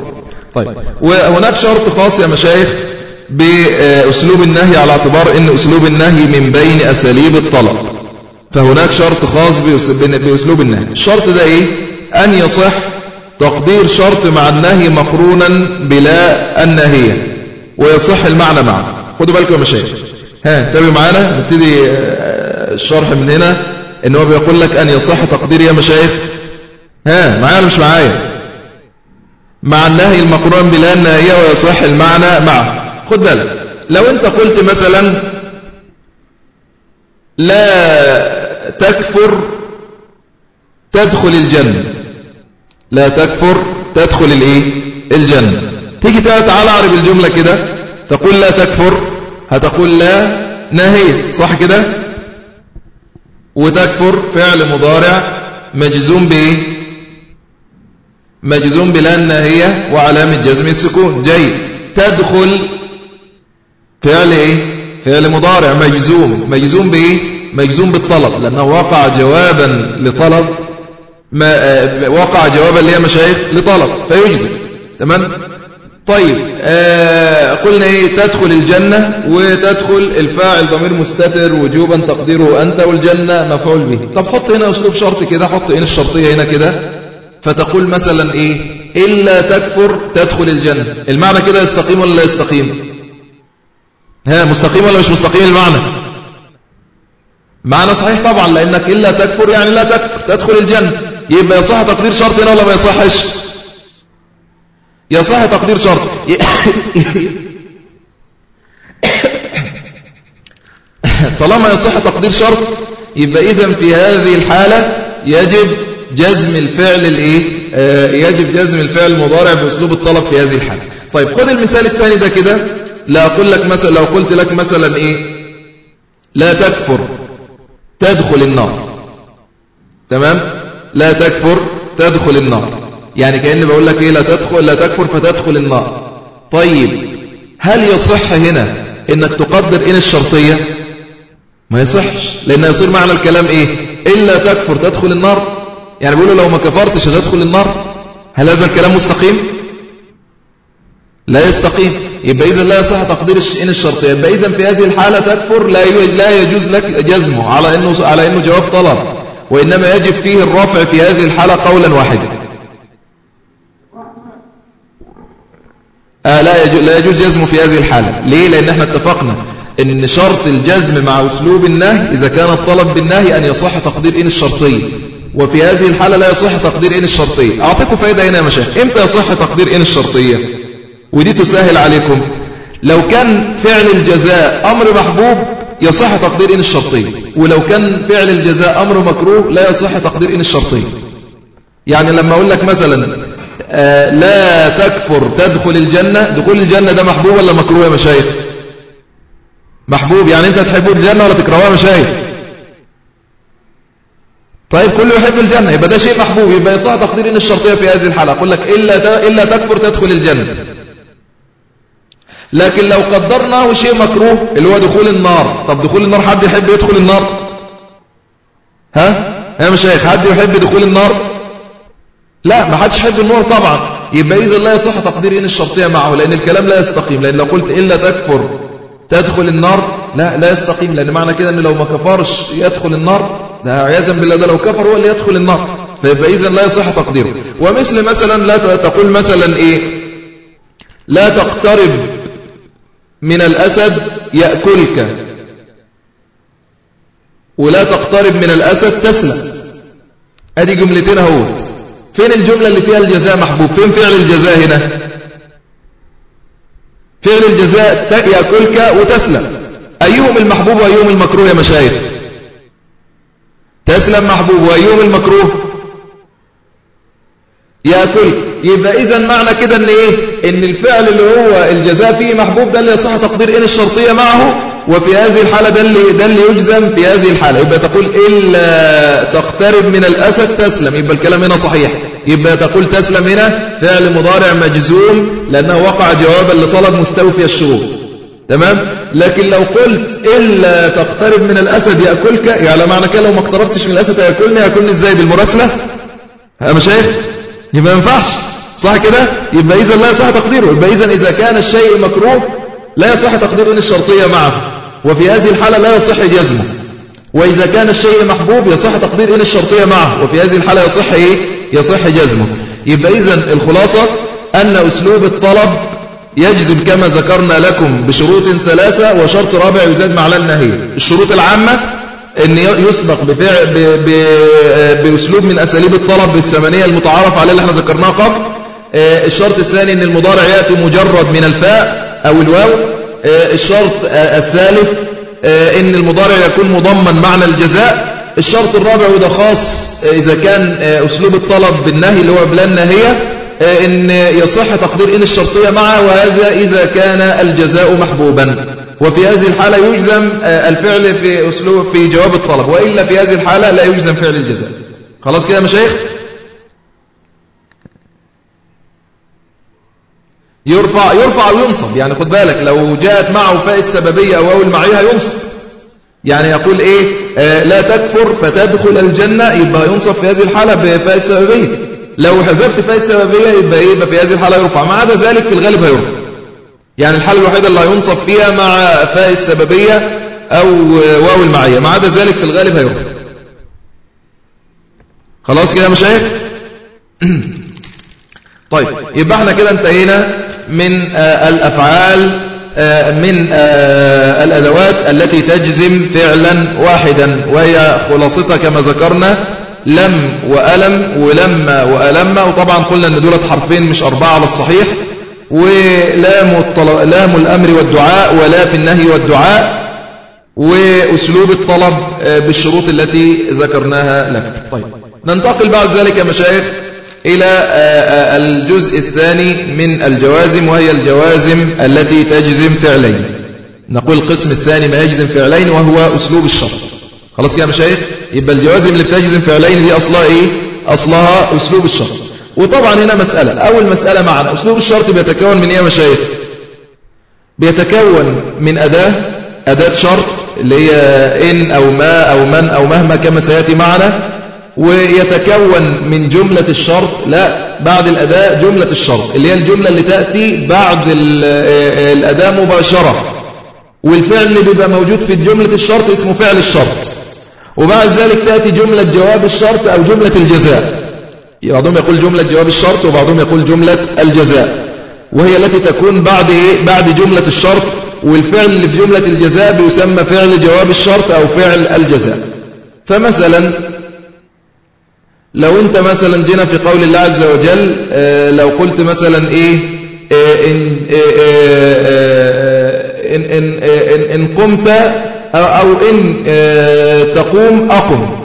طيب. وهناك شرط خاص يا مشايخ بأسلوب النهي على اعتبار أن أسلوب النهي من بين أساليب الطلب. فهناك شرط خاص بأسلوب النهي. الشرط ده إيه؟ أن يصح تقدير شرط مع النهي مقرونا بلا النهية ويصح المعنى معه. خدوا بالكم يا مشايخ. ها تابعوا معانا؟ نبتدي آه، الشرح من هنا. إن هو بيقول لك أن يصح تقدير يا مشايخ. ها معايا ولا مش معايا؟ مع النهي المقرون بلا النهية ويصح المعنى معه. خد بالك. لو أنت قلت مثلا لا تكفر تدخل الجنة. لا تكفر تدخل الإيه؟ الجنة. تيجي تعالى اعرب الجملة كده. تقول لا تكفر هتقول لا نهي صح كده؟ وتكفر فعل مضارع مجزوم بإيه؟ مجزوم بلا النهية وعلامة جزم السكون. جيد. تدخل فعل إيه؟ فعل مضارع مجزوم. مجزوم بإيه؟ مجزوم بالطلب لأنه وقع جوابا لطلب ما آه، وقع جوابا ليه مشايخ لطلب فيجزم. تمام؟ طيب آه قلنا إيه؟ تدخل الجنة وتدخل الفاعل ضمير مستتر وجوبا تقديره أنت والجنة مفعول به. طب حط هنا أسلوب شرط كده حط هنا الشرطية هنا كده فتقول مثلا إيه؟ إلا تكفر تدخل الجنة. المعنى كده يستقيم ولا لا يستقيم؟ ها مستقيم ولا مش مستقيم المعنى؟ معنى صحيح طبعا لأنك إلا تكفر يعني لا تكفر تدخل الجنة. يبقى يصح تقدير شرط هنا ولا ما يصحش؟ يصح تقدير شرط طالما يصح تقدير شرط يبقى إذا في هذه الحالة يجب جزم الفعل الإيه؟ آه يجب جزم الفعل المضارع بأسلوب الطلب في هذه الحالة. طيب خد المثال الثاني ده كده. لا أقول لك مثلا لو قلت لك مثلا إيه؟ لا تكفر. تدخل النار. تمام؟ لا تكفر تدخل النار. يعني كأني بقول لك إيه لا تدخل لا تكفر فتدخل النار. طيب هل يصح هنا إنك تقدر إن الشرطية؟ ما يصحش لأن يصير معنى الكلام إيه؟ إلا تكفر تدخل النار. يعني بيقولوا لو ما كفرتش هتدخل النار؟ هل هذا الكلام مستقيم؟ لا يستقيم. يبقى إذا لا يصح تقدير إن الشرطية. يبقى إذا في هذه الحالة تكفر لا لا يجوز لك جزمه على إنه على إنه جواب طلب. وإنما يجب فيه الرفع في هذه الحالة قولا واحدا. آه لا يجوز لا يجوز جزمه في هذه الحالة. ليه؟ لأن إحنا اتفقنا إن شرط الجزم مع أسلوب النهي إذا كان الطلب بالنهي أن يصح تقدير إن الشرطية. وفي هذه الحالة لا يصح تقدير إن الشرطية. أعطيكم فائدة هنا يا مشايخ. إمتى يصح تقدير إن الشرطية؟ ودي تسهل عليكم. لو كان فعل الجزاء أمر محبوب يصح تقدير إن الشرطية ولو كان فعل الجزاء أمر مكروه لا يصح تقدير إن الشرطية يعني لما أقول لك مثلا آه لا تكفر تدخل الجنة دخول الجنة ده محبوب ولا مكروه يا مشايخ؟ محبوب يعني أنت تحب الجنة ولا تكرهها مشايخ؟ طيب كله يحب الجنة يبقى ده شيء محبوب يبقى يصح تقدير إن الشرطية في هذه الحالة. أقول لك إلا, إلا تكفر تدخل الجنة. لكن لو قدرناه شيء مكروه اللي هو دخول النار. طب دخول النار حد يحب يدخل النار؟ ها؟ يا مشايخ حد يحب دخول النار؟ لا ما حدش يحب النور طبعا. يبقى إذا لا يصح تقدير إن الشرطية معه لأن الكلام لا يستقيم. لأن لو قلت إلا تكفر تدخل النار لا لا يستقيم. لأن معنى كده أن لو ما كفرش يدخل النار ده عياذا بالله ده لو كفر هو اللي يدخل النار. فيبقى إذا لا يصح تقديره. ومثل مثلا لا تقول مثلا إيه؟ لا تقترب من الأسد يأكلك. ولا تقترب من الأسد تسلم أدي جملتين أهو. فين الجملة اللي فيها الجزاء محبوب؟ فين فعل الجزاء هنا؟ فعل الجزاء يأكلك وتسلم أيهم المحبوب وأيهم المكروه يا مشايخ؟ تسلم محبوب وأيهم المكروه؟ يأكلك يبقى إذا معنى كده إن إيه؟ إن الفعل اللي هو الجزاء فيه محبوب ده اللي يصح تقدير إن الشرطية معه وفي هذه الحالة ده اللي, ده اللي يجزم في هذه الحالة. يبقى تقول إلا تقترب من الأسد تسلم يبقى الكلام هنا صحيح. يبقى تقول تسلم هنا فعل مضارع مجزوم لأنه وقع جوابا لطلب مستوفي الشروط. تمام؟ لكن لو قلت إلا تقترب من الأسد يأكلك يعني معنى كده لو ما اقتربتش من الأسد يأكلني يأكلني إزاي بالمراسلة؟ ها مشايخ؟ يبقى ما ينفعش. صح كده؟ يبقى إذا لا يصح تقديره. يبقى إذا إذا كان الشيء مكروه لا يصح تقدير الشرطية معه. وفي هذه الحالة لا يصح جزمه. وإذا كان الشيء محبوب يصح تقدير إن الشرطية معه. وفي هذه الحالة يصح إيه؟ يصح جزمه. يبقى إذا الخلاصة أن أسلوب الطلب يجزم كما ذكرنا لكم بشروط ثلاثة وشرط رابع يزاد مع النهي الشروط العامة أن يسبق بفعل بأسلوب من أساليب الطلب بالثمانية المتعارف عليه اللي إحنا ذكرناه قبل. آه، الشرط الثاني أن المضارع يأتي مجرد من الفاء أو الواو. آه، الشرط آه، الثالث أن المضارع يكون مضمن معنى الجزاء. الشرط الرابع وده خاص إذا كان أسلوب الطلب بالنهي اللي هو بلا النهية. إن يصح تقدير إن الشرطية معه وهذا إذا كان الجزاء محبوبا. وفي هذه الحالة يجزم الفعل في أسلوب في جواب الطلب وإلا في هذه الحالة لا يجزم فعل الجزاء. خلاص كده يا مشايخ؟ يرفع يرفع أو ينصب يعني خد بالك لو جاءت معه فاء السببية أو أول معيها ينصب. يعني يقول إيه؟ آه لا تكفر فتدخل الجنة يبقى ينصب في هذه الحالة بفاء السببية لو حذفت فاء السببية يبقى إيه؟ يبقى في هذه الحالة يرفع. ما عدا ذلك في الغالب هيرفع. يعني الحالة الوحيدة اللي هينصب فيها مع فاء السببية أو واو المعية. ما عدا ذلك في الغالب هيرفع خلاص كده مشايخ؟ طيب يبقى إحنا كده انتهينا من آه، الأفعال آه، من آه، الأدوات التي تجزم فعلا واحدا وهي خلاصتها كما ذكرنا لم وألم ولما وألم وطبعا قلنا أن دولت حرفين مش أربعة على الصحيح. ولام لام الأمر والدعاء ولا في النهي والدعاء وأسلوب الطلب بالشروط التي ذكرناها لك. طيب. ننتقل بعد ذلك يا مشايخ إلى آه، آه، الجزء الثاني من الجوازم وهي الجوازم التي تجزم فعلين. نقول القسم الثاني ما يجزم فعلين وهو أسلوب الشرط. خلاص كده مشايخ؟ يبقى الجوازم اللي بتجزم فعلين دي أصلها إيه؟ أصلها أسلوب الشرط. وطبعا هنا مسألة. أول مسألة معنا أسلوب الشرط بيتكون من إيه يا مشايخ؟ بيتكون من أداة أداة شرط اللي هي إن أو ما أو من أو مهما كما سيأتي معنا ويتكون من جملة الشرط لا بعد الأداء جملة الشرط اللي هي الجملة اللي تأتي بعد الأداء مباشرة. والفعل اللي بيبقى موجود في جملة الشرط اسمه فعل الشرط. وبعد ذلك تأتي جملة جواب الشرط أو جملة الجزاء. بعضهم يقول جملة جواب الشرط وبعضهم يقول جملة الجزاء. وهي التي تكون بعد إيه؟ بعد جملة الشرط. والفعل اللي في جملة الجزاء بيسمى فعل جواب الشرط أو فعل الجزاء. فمثلا لو أنت مثلا جينا في قول الله عز وجل آه، لو قلت مثلا إيه؟ آه، إن, آه، إن, إن, إن, إن قمت أو إن تقوم أقم.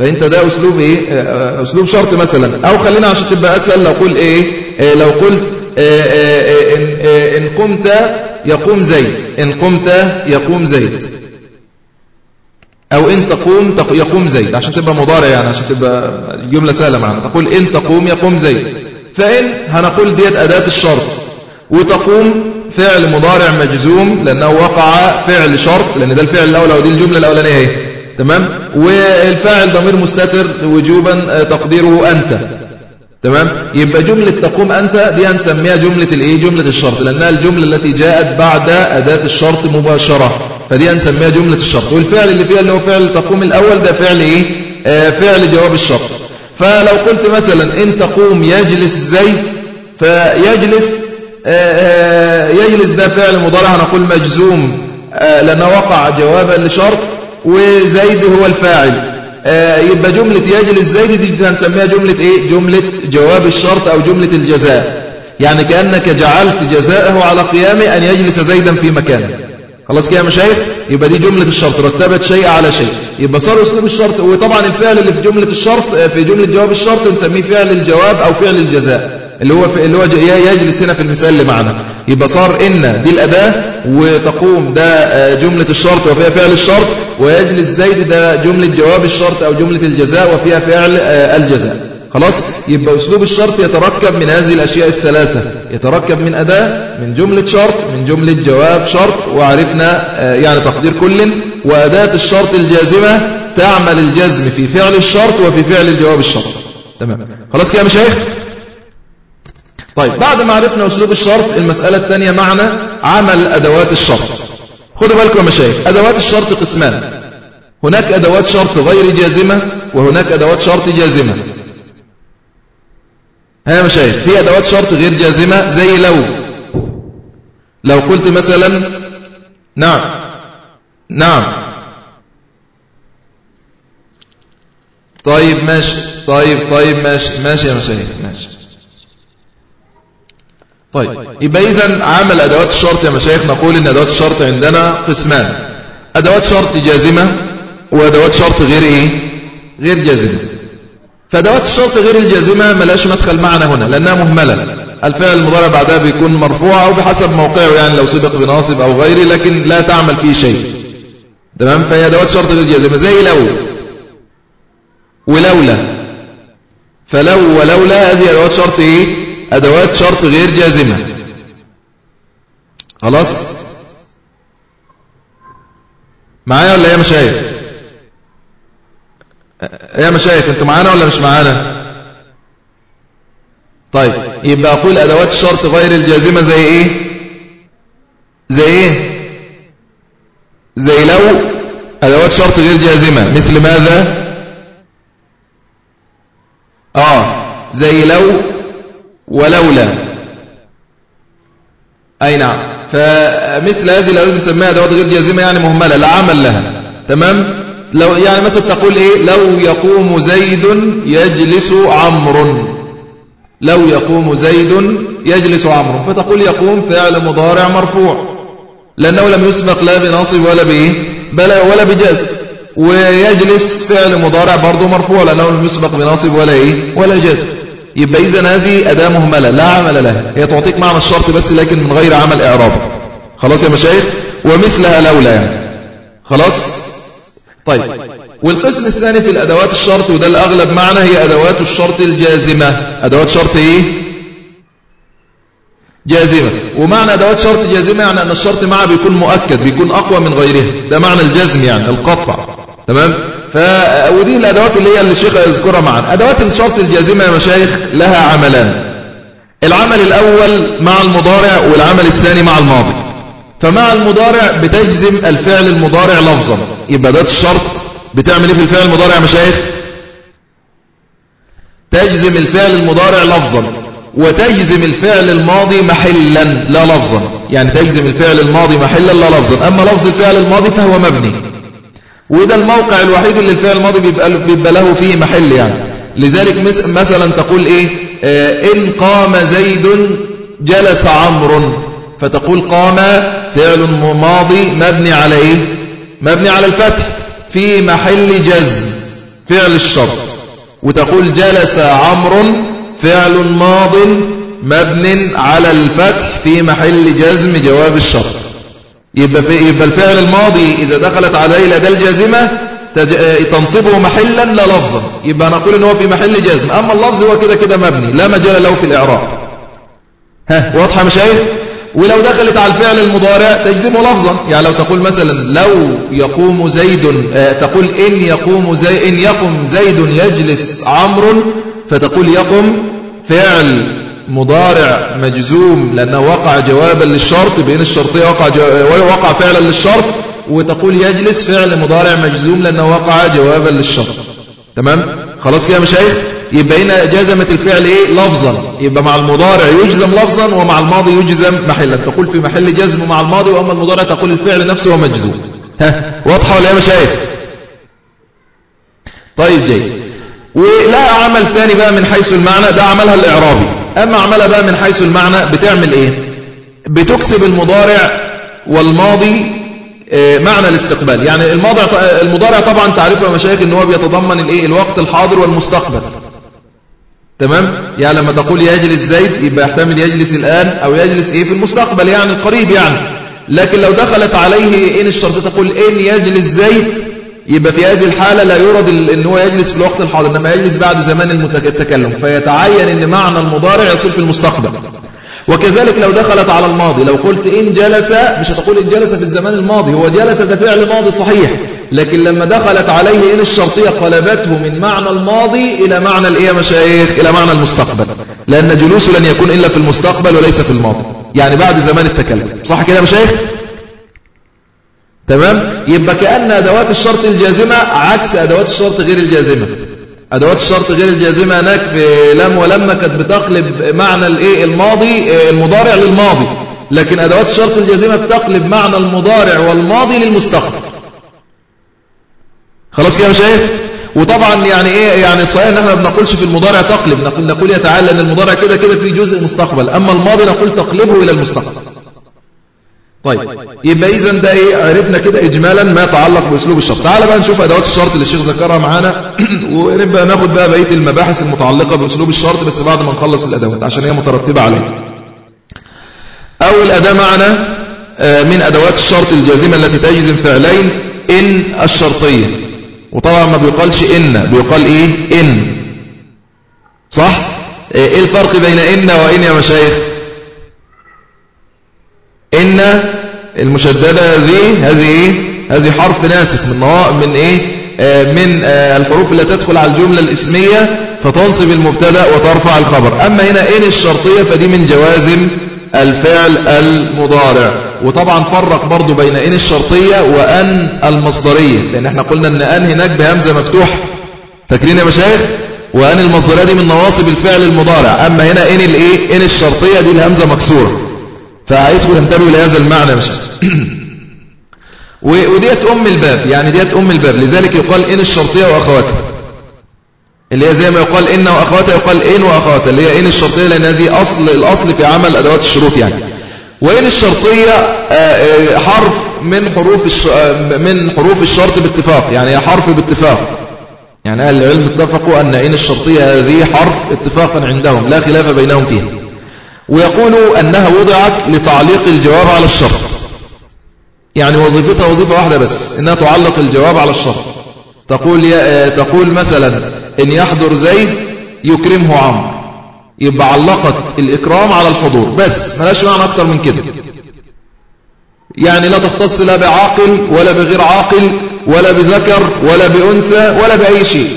فأنت ده أسلوب إيه؟ أسلوب شرط مثلا. أو خلينا عشان تبقى أسهل لو قل إيه؟ لو قلت إن قمت يقوم زيد. إن قمت يقوم زيد. أو إن تقوم يقوم زيد. عشان تبقى مضارع يعني عشان تبقى جملة سهلة معنا تقول إن تقوم يقوم زيد. فإن هنقول ديت أداة الشرط. وتقوم فعل مضارع مجزوم لأنه وقع فعل شرط لأن ده الفعل الأول أو دي الجملة الأولانية اهي تمام؟ والفاعل ضمير مستتر وجوبا آه، تقديره أنت. تمام؟ يبقى جملة تقوم أنت دي هنسميها جملة الإيه؟ جملة الشرط لأنها الجملة التي جاءت بعد أداة الشرط مباشرة. فدي هنسميها جملة الشرط. والفعل اللي فيها اللي هو فعل تقوم الأول ده فعل إيه؟ آه فعل جواب الشرط. فلو قلت مثلا إن تقوم يجلس زيد فيجلس آه, آه، يجلس ده فعل مضارع هنقول مجزوم لأنه وقع جوابا لشرط وزيد هو الفاعل. آه يبقى جملة يجلس زيد دي هنسميها جملة إيه؟ جملة جواب الشرط أو جملة الجزاء. يعني كأنك جعلت جزاءه على قيامه أن يجلس زيدا في مكانه. خلاص كده يا مشايخ؟ يبقى دي جملة الشرط. رتبت شيء على شيء. يبقى صار أسلوب الشرط. وطبعا الفعل اللي في جملة الشرط في جملة جواب الشرط نسميه فعل الجواب أو فعل الجزاء. اللي هو اللي هو يجلس هنا في المثال اللي معنا. يبقى صار إن دي الأداة وتقوم ده آه، جملة الشرط وفيها فعل الشرط ويجلس زيد ده جملة جواب الشرط أو جملة الجزاء وفيها فعل آه، الجزاء. خلاص؟ يبقى أسلوب الشرط يتركب من هذه الأشياء الثلاثة. يتركب من أداة من جملة شرط من جملة جواب شرط وعرفنا آه، يعني تقدير كل وأداة الشرط الجازمة تعمل الجزم في فعل الشرط وفي فعل الجواب الشرط. تمام. خلاص كده يا مشايخ؟ طيب بعد ما عرفنا أسلوب الشرط المسألة الثانية معنا عمل أدوات الشرط. خدوا بالكم يا مشايخ أدوات الشرط قسمان. هناك أدوات شرط غير جازمة وهناك أدوات شرط جازمة. ها يا مشايخ في أدوات شرط غير جازمة زي لو. لو قلت مثلا نعم نعم. طيب ماشي. طيب طيب ماشي. ماشي يا مشايخ ماشي. طيب يبقى إذا عمل أدوات الشرط يا مشايخ نقول إن أدوات الشرط عندنا قسمان. أدوات شرط جازمة وأدوات شرط غير إيه؟ غير جازمة. فأدوات الشرط غير الجازمة ملاش مدخل معنا هنا لأنها مهملة. الفعل المضارع بعدها بيكون مرفوع أو بحسب موقعه يعني لو سبق بناصب أو غيره لكن لا تعمل فيه شيء. تمام؟ فهي أدوات شرط غير جازمة زي لو. ولولا. فلو ولولا هذه أدوات شرط إيه؟ أدوات شرط غير جازمة. خلاص؟ معايا ولا يا مشايخ يا مشايخ أنتوا معانا ولا مش معانا؟ طيب يبقى أقول أدوات الشرط غير الجازمة زي إيه؟ زي إيه؟ زي لو أدوات شرط غير جازمة مثل ماذا؟ آه زي لو ولولا. أي نعم. فمثل هذه الأدوات بنسميها أدوات غير جازمة يعني مهملة لا عمل لها. تمام؟ لو يعني مثلا تقول إيه؟ لو يقوم زيد يجلس عمرو. لو يقوم زيد يجلس عمرو. فتقول يقوم فعل مضارع مرفوع. لأنه لم يسبق لا بناصب ولا بإيه؟ بلا ولا بجازم ويجلس فعل مضارع برضه مرفوع لأنه لم يسبق بناصب ولا إيه؟ ولا جازم يبقى إذن هذه أداة مهملة لا عمل لها هي تعطيك معنى الشرط بس لكن من غير عمل إعراب. خلاص يا مشايخ؟ ومثلها لولا يعني خلاص؟ طيب. والقسم الثاني في الأدوات الشرط وده الأغلب معنا هي أدوات الشرط الجازمة. أدوات شرط إيه؟ جازمة. ومعنى أدوات شرط جازمة يعني أن الشرط معها بيكون مؤكد بيكون أقوى من غيره. ده معنى الجزم يعني القطع. تمام؟ ف... ودي الأدوات اللي هي اللي الشيخ يذكرها معنا أدوات الشرط الجازمة يا مشايخ لها عملان العمل الأول مع المضارع والعمل الثاني مع الماضي. فمع المضارع بتجزم الفعل المضارع لفظا. يبقى ده الشرط. بتعمل إيه في الفعل المضارع يا مشايخ؟ تجزم الفعل المضارع لفظا. وتجزم الفعل الماضي محلا لا لفظا. يعني تجزم الفعل الماضي محلا لا لفظا. أما لفظ الفعل الماضي فهو مبني. وده الموقع الوحيد اللي الفعل الماضي بيبقى, له فيه محل يعني. لذلك مثلا تقول إيه؟ آه إن قام زيد جلس عمرو. فتقول قام فعل ماضي مبني على إيه؟ مبني على الفتح في محل جزم فعل الشرط. وتقول جلس عمرو فعل ماض مبن على الفتح في محل جزم جواب الشرط. يبقى, في يبقى الفعل الماضي إذا دخلت عليه لدى الجازمة تنصبه محلا لا لفظا. يبقى نقول ان هو في محل جزم أما اللفظ هو كده كده مبني. لا مجال له في الإعراب. ها واضحة مشايخ ولو دخلت على الفعل المضارع تجزمه لفظا. يعني لو تقول مثلا لو يقوم زيد آه، تقول إن يقوم زي إن يقوم زيد يجلس عمرو فتقول يقم فعل مضارع مجزوم لأنه وقع جوابا للشرط بين الشرطية وقع, وقع فعلا للشرط وتقول يجلس فعل مضارع مجزوم لأنه وقع جوابا للشرط. تمام؟ خلاص كده مشايخ؟ يبقى هنا جزمت الفعل إيه؟ لفظا. يبقى مع المضارع يجزم لفظا ومع الماضي يجزم محلا. تقول في محل جزم مع الماضي وأما المضارع تقول الفعل نفسه مجزوم. ها؟ واضحة ولا يا مشايخ؟ طيب جيد. ولا عمل ثاني بقى من حيث المعنى ده عملها الإعرابي. أما عملها بقى من حيث المعنى بتعمل إيه؟ بتكسب المضارع والماضي آه، معنى الاستقبال. يعني المضارع المضارع طبعا تعرفه يا مشايخ إن هو بيتضمن الإيه؟ الوقت الحاضر والمستقبل. تمام؟ يعني لما تقول يجلس زيد يبقى يحتمل يجلس الآن أو يجلس إيه؟ في المستقبل يعني القريب يعني. لكن لو دخلت عليه إن الشرط تقول إن يجلس زيد يبقى في هذه الحالة لا يرد إن هو يجلس في الوقت الحاضر إنما يجلس بعد زمان التكلم فيتعين أن معنى المضارع يصير في المستقبل. وكذلك لو دخلت على الماضي لو قلت إن جلس مش هتقول إن جلس في الزمان الماضي هو جلس ده فعل ماضي صحيح لكن لما دخلت عليه إن الشرطية قلبته من معنى الماضي إلى معنى الإيه مشايخ؟ إلى معنى المستقبل. لأن جلوسه لن يكون إلا في المستقبل وليس في الماضي. يعني بعد زمان التكلم. صح كده يا مشايخ؟ تمام؟ يبقى كأن أدوات الشرط الجازمة عكس أدوات الشرط غير الجازمة. أدوات الشرط غير الجازمة هناك في لم ولما كانت بتقلب معنى الإيه؟ الماضي المضارع للماضي. لكن أدوات الشرط الجازمة بتقلب معنى المضارع والماضي للمستقبل. خلاص كده يا مشايخ؟ وطبعا يعني إيه؟ يعني صحيح إن إحنا ما بنقولش في المضارع تقلب. نقول نقول يتعالى إن المضارع كده كده في جزء مستقبل. أما الماضي نقول تقلبه إلى المستقبل. طيب. يبقى اذا ده إيه؟ عرفنا كده اجمالا ما يتعلق بأسلوب الشرط. تعال بقى نشوف أدوات الشرط اللي الشيخ ذكرها معانا. ونبقى ناخد بقى بقية المباحث المتعلقة بأسلوب الشرط بس بعد ما نخلص الأدوات عشان هي مترتبة عليه. أول أداة معنا آه، من أدوات الشرط الجازمة التي تجزم فعلين إن الشرطية. وطبعا ما بيقالش إن بيقال إيه؟ إن. صح؟ إيه الفرق بين إن وإن يا مشايخ؟ إن المشددة هذه هذه إيه؟ هذه حرف ناسخ من من إيه؟ آه، من آه، الحروف التي تدخل على الجملة الإسمية فتنصب المبتدأ وترفع الخبر. أما هنا إن الشرطية فدي من جوازم الفعل المضارع. وطبعا فرق برضو بين إن الشرطية وأن المصدرية. لأن إحنا قلنا أن أن هناك بهمزة مفتوحة. فاكرين يا مشايخ؟ وأن المصدرية دي من نواصب الفعل المضارع. أما هنا إن الإيه؟ إن الشرطية دي الهمزة مكسورة. فعايزكم تنتبهوا لهذا المعنى مش وديت أم الباب يعني ديت أم الباب. لذلك يقال إن الشرطية وأخواتها. اللي هي زي ما يقال إن وأخواتها يقال إن وأخواتها. اللي هي إن الشرطية لأن هذه أصل الأصل في عمل أدوات الشروط يعني. وإن الشرطية آه، آه، حرف من حروف آه، من حروف الشرط باتفاق. يعني حرف باتفاق. يعني أهل العلم اتفقوا أن إن الشرطية هذه حرف اتفاقا عندهم لا خلاف بينهم فيها. ويقول أنها وضعت لتعليق الجواب على الشرط. يعني وظيفتها وظيفة واحدة بس إنها تعلق الجواب على الشرط. تقول, يا تقول مثلا إن يحضر زيد يكرمه عمرو. يبقى علقت الإكرام على الحضور. بس ملاش معنى أكتر من كده. يعني لا تختص لا بعاقل ولا بغير عاقل ولا بذكر ولا بأنثى ولا بأي شيء.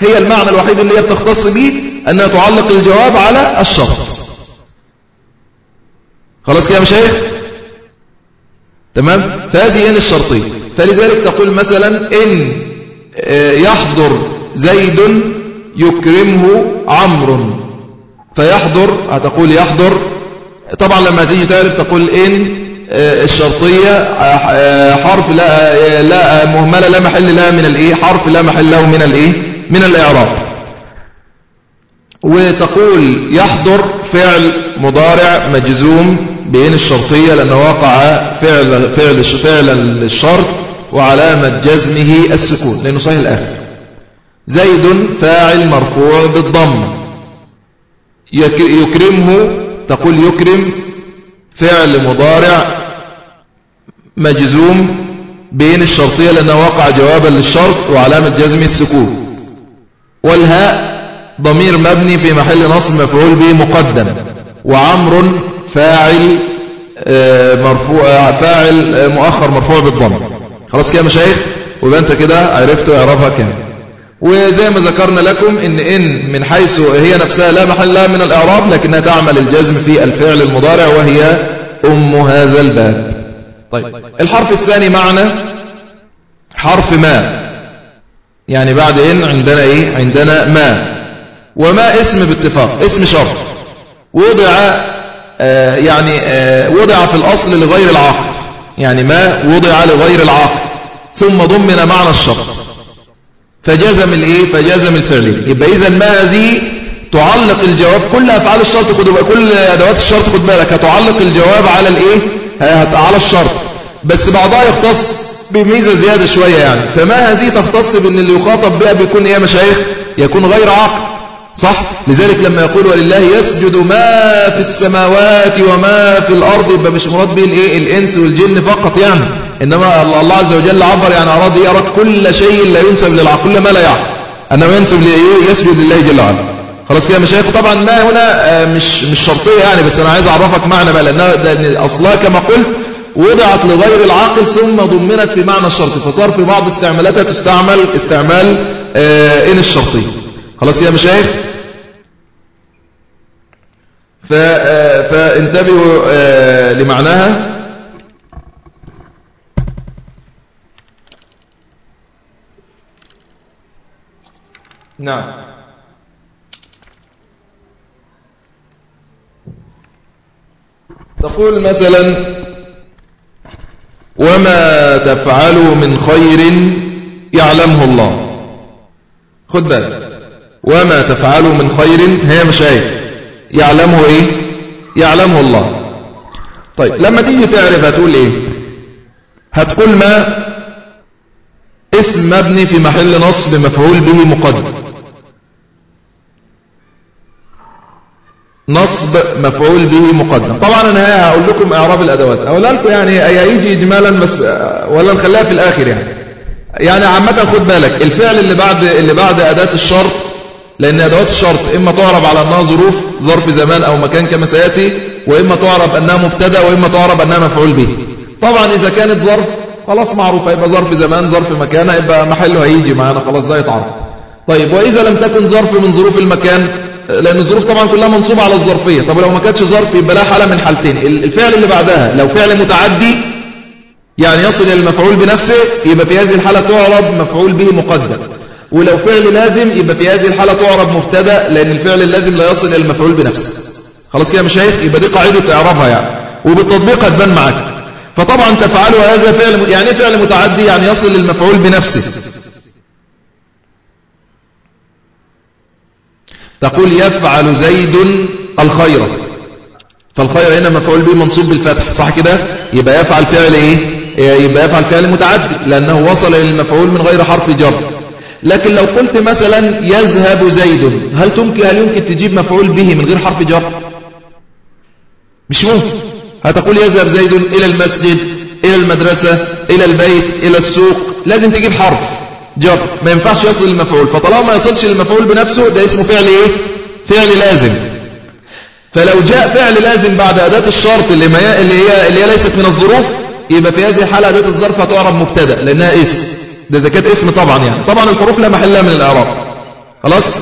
هي المعنى الوحيد اللي هي بتختص به أنها تعلق الجواب على الشرط. خلاص كده يا مشايخ؟ تمام؟ فهذه ان الشرطية. فلذلك تقول مثلا إن آه، يحضر زيد يكرمه عمرو. فيحضر هتقول يحضر. طبعا لما تيجي تعرف تقول إن آه، الشرطية آه، حرف لا, لا مهملة لا محل لها من الإيه؟ حرف لا محل له من الإيه؟ من الإعراب. وتقول يحضر فعل مضارع مجزوم. بين الشرطية لأنه وقع فعل, فعل, فعل الشرط وعلامة جزمه السكون لأنه صحيح الآخر. زيد فاعل مرفوع بالضم. يكرمه تقول يكرم فعل مضارع مجزوم بين الشرطية لأنه وقع جوابا للشرط وعلامة جزمه السكون. والهاء ضمير مبني في محل نصب مفعول به مقدم. وعمر فاعل آه، مرفوع آه، فاعل آه، مؤخر مرفوع بالضم. خلاص كده مشايخ؟ ويبقى انت كده عرفتوا اعرابها كام وزي ما ذكرنا لكم إن إن من حيث هي نفسها لا محل لها من الإعراب لكنها تعمل الجزم في الفعل المضارع وهي أم هذا الباب. طيب الحرف الثاني معنا حرف ما. يعني بعد إن عندنا إيه؟ عندنا ما. وما اسم باتفاق اسم شرط. وضع يعني آه، وضع في الأصل لغير العاقل. يعني ما وضع لغير العاقل. ثم ضمن معنى الشرط. فجزم الإيه؟ فجزم الفعلين يبقى إذا ما هذه تعلق الجواب كل أفعال الشرط خد كل أدوات الشرط خد بالك هتعلق الجواب على الإيه؟ على الشرط. بس بعضها يختص بميزة زيادة شوية يعني. فما هذه تختص بأن اللي يخاطب بها بيكون إيه يا مشايخ؟ يكون غير عاقل. صح؟ لذلك لما يقول ولله يسجد ما في السماوات وما في الأرض يبقى مش مراد به الإيه؟ الإنس والجن فقط يعني. إنما الله عز وجل عبر يعني أراد يرد كل شيء لا ينسب للعقل كل ما لا يعقل. أنه ينسب يسجد لله جل وعلا. خلاص كده مشايخ؟ طبعا ما هنا آه، مش مش شرطية يعني بس أنا عايز أعرفك معنى بقى لأنها أصلها كما قلت وضعت لغير العاقل ثم ضمنت في معنى الشرط. فصار في بعض استعمالاتها تستعمل استعمال آه، إن الشرطي خلاص يا مشايخ. آه، فانتبهوا آه، لمعناها. نعم. تقول مثلا وما تفعلوا من خير يعلمه الله. خد بالك. وما تفعلوا من خير؟ هي مشايخ. يعلمه إيه؟ يعلمه الله. طيب لما تيجي تعرف هتقول إيه؟ هتقول ما؟ اسم مبني في محل نصب مفعول به مقدم. نصب مفعول به مقدم. طبعا أنا هقول لكم إعراب الأدوات. أقول لكم يعني يجي اجمالا بس ولا نخليها في الآخر يعني. يعني عامة خد بالك الفعل اللي بعد اللي بعد أداة الشرط لأن أدوات الشرط إما تعرب على أنها ظروف ظرف زمان أو مكان كما سيأتي وإما تعرب أنها مبتدأ وإما تعرب أنها مفعول به. طبعا إذا كانت ظرف خلاص معروفة يبقى ظرف زمان ظرف مكان يبقى محله هيجي معانا خلاص ده يتعرف طيب وإذا لم تكن ظرف من ظروف المكان لأن الظروف طبعا كلها منصوبة على الظرفية. طب لو ما كانتش ظرف يبقى لها حالة من حالتين. الفعل اللي بعدها لو فعل متعدي يعني يصل إلى المفعول بنفسه يبقى في هذه الحالة تعرب مفعول به مقدم. ولو فعل لازم يبقى في هذه الحالة تعرب مبتدأ لأن الفعل اللازم لا يصل إلى المفعول بنفسه. خلاص كده مشايخ؟ يبقى دي قاعدة إعرابها يعني. وبالتطبيق هتبان معاك. فطبعا تفعلوا هذا فعل يعني إيه فعل متعدي يعني يصل للمفعول بنفسه. تقول يفعل زيد الخير. فالخير هنا مفعول به منصوب بالفتح صح كده؟ يبقى يفعل فعل إيه؟ يبقى يفعل فعل متعدي لأنه وصل إلى المفعول من غير حرف جر. لكن لو قلت مثلا يذهب زيد هل تمكن هل يمكن تجيب مفعول به من غير حرف جر؟ مش ممكن. هتقول يذهب زيد إلى المسجد إلى المدرسة إلى البيت إلى السوق؟ لازم تجيب حرف جر. ما ينفعش يصل للمفعول فطالما ما يصلش للمفعول بنفسه ده اسمه فعل إيه؟ فعل لازم. فلو جاء فعل لازم بعد أداة الشرط اللي, ما اللي, هي اللي هي ليست من الظروف يبقى في هذه الحالة أداة الظرف هتعرب مبتدأ لأنها اسم. ده كانت اسم طبعا يعني. طبعا الحروف لا محلها من الإعراب. خلاص؟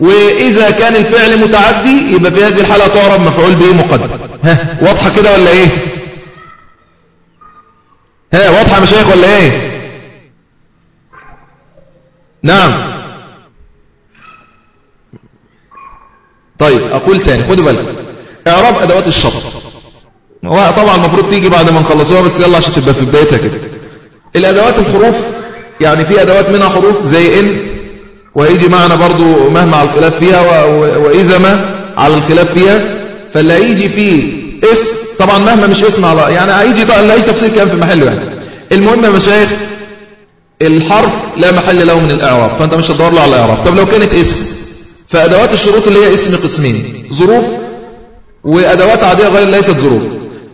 وإذا كان الفعل متعدي يبقى في هذه الحالة تعرب مفعول به مقدم. ها واضحة كده ولا إيه؟ ها واضحة مشايخ ولا إيه؟ نعم. طيب أقول تاني خدوا بالك إعراب أدوات الشرط. هو طبعا المفروض تيجي بعد ما نخلصوها بس يلا عشان تبقى في بدايتها كده. الأدوات الحروف يعني في أدوات منها حروف زي إن وهيجي معنا برضو مهما على الخلاف فيها وإذا ما على الخلاف فيها. فاللي هيجي فيه اسم طبعا مهما مش اسم على يعني هيجي هيجي تفصيل كان في محله يعني. المهم يا مشايخ الحرف لا محل له من الإعراب فأنت مش هتدور له على الإعراب. طب لو كانت اسم فأدوات الشروط اللي هي اسم قسمين ظروف وأدوات عادية غير ليست ظروف.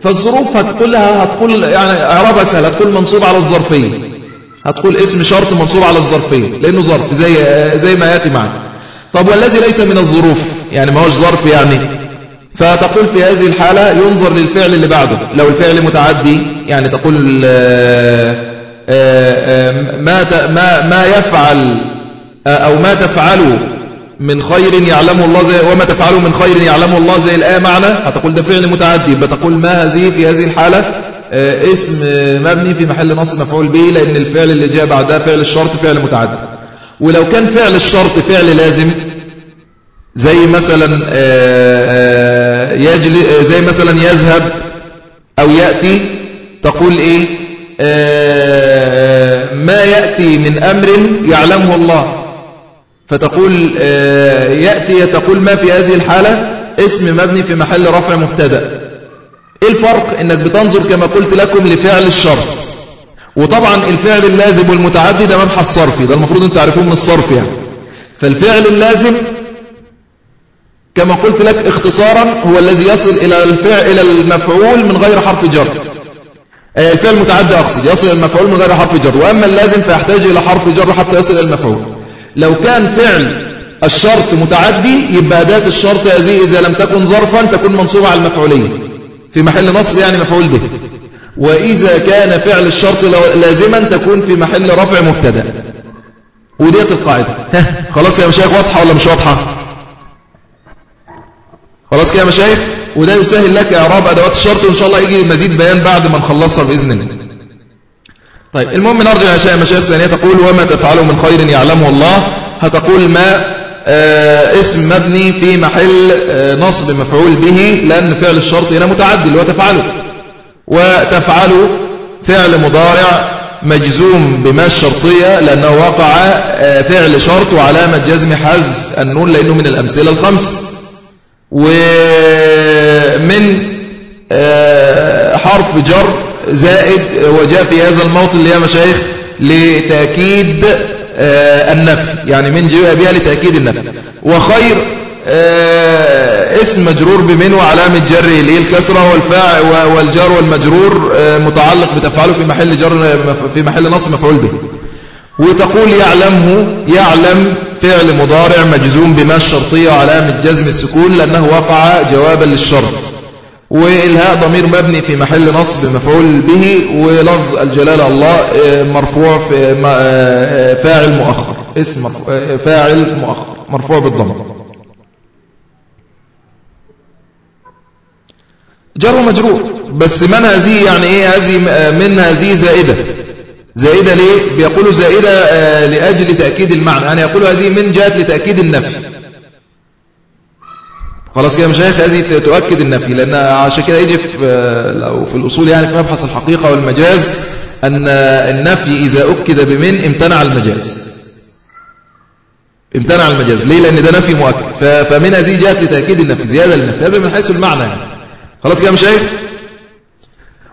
فالظروف هتقولها هتقول يعني إعرابها سهل هتقول منصوب على الظرفية هتقول اسم شرط منصوب على الظرفية لأنه ظرف زي زي ما يأتي معنا طب والذي ليس من الظروف؟ يعني ما هوش ظرف يعني. فتقول في هذه الحالة ينظر للفعل اللي بعده. لو الفعل متعدي يعني تقول آه آه، آه، ما ما ما يفعل أو ما تفعله من خير يعلمه الله زي وما تفعله من خير يعلمه الله زي الآية معنى هتقول ده فعل متعدي. بتقول ما هذه في هذه الحالة؟ اسم مبني في محل نصب مفعول به لأن الفعل اللي جاء بعدها فعل الشرط فعل متعدي ولو كان فعل الشرط فعل لازم زي مثلا يجلي زي مثلا يذهب أو يأتي تقول إيه؟ آه، ما يأتي من أمر يعلمه الله. فتقول آه، يأتي تقول ما في هذه الحالة اسم مبني في محل رفع مبتدأ. إيه الفرق إنك بتنظر كما قلت لكم لفعل الشرط؟ وطبعا الفعل اللازم والمتعدي ده مبحث صرفي ده المفروض أن تعرفون من الصرف يعني. فالفعل اللازم كما قلت لك اختصارا هو الذي يصل إلى الفعل إلى المفعول من غير حرف جر. الفعل المتعدي أقصد يصل إلى المفعول من غير حرف جر. وأما اللازم فيحتاج إلى حرف جر حتى يصل إلى المفعول. لو كان فعل الشرط متعدي يبقى أداة الشرط هذه إذا لم تكن ظرفا تكون منصوبة على المفعولية في محل نصب يعني مفعول به. وإذا كان فعل الشرط لازما تكون في محل رفع مبتدأ. وديت القاعدة. خلاص يا مشايخ واضحة ولا مش واضحة؟ خلاص كده يا مشايخ وده يسهل لك إعراب أدوات الشرط وإن شاء الله يجي مزيد بيان بعد ما نخلصها بإذن الله. طيب المهم نرجع يا مشايخ ثانية تقول وما تفعله من خير يعلمه الله. هتقول ما اسم مبني في محل آه نصب مفعول به لأن فعل الشرط هنا متعدي اللي هو تفعله وتفعل فعل مضارع مجزوم بما الشرطية لأنه وقع آه فعل شرط وعلامة جزم حذف النون لأنه من الأمثلة الخمس. ومن آه حرف جر زائد وجاء في هذا الموطن اللي هي مشايخ لتأكيد آه، النفي. يعني من جاء بها لتأكيد النفي. وخير آه، اسم مجرور بمن وعلامة جر اللي الكسرة والفاع والجار والمجرور آه، متعلق بتفعله في محل جر في محل نصب مفعول به. وتقول يعلمه يعلم فعل مضارع مجزوم بما الشرطية وعلامة جزم السكون لأنه وقع جوابا للشرط. وإلهاء ضمير مبني في محل نصب مفعول به ولفظ الجلالة الله آه، مرفوع في آه، آه، فاعل مؤخر. اسم فاعل مؤخر. مرفوع بالضم جر ومجرور. بس من هذه يعني إيه؟ هذه من هذه زائدة. زائدة ليه؟ بيقولوا زائدة لأجل تأكيد المعنى. يعني يقولوا هذه من جاءت لتأكيد النفي. خلاص كده مشايخ هذه تؤكد النفي لأن عشان كده يجي في لو في الأصول يعني في مبحث الحقيقة والمجاز أن النفي إذا أكد بمن امتنع المجاز. امتنع المجاز. ليه؟ لأن ده نفي مؤكد. فمن هذه جاءت لتأكيد النفي زيادة للنفي. هذا من حيث المعنى يعني. خلاص كده مشايخ؟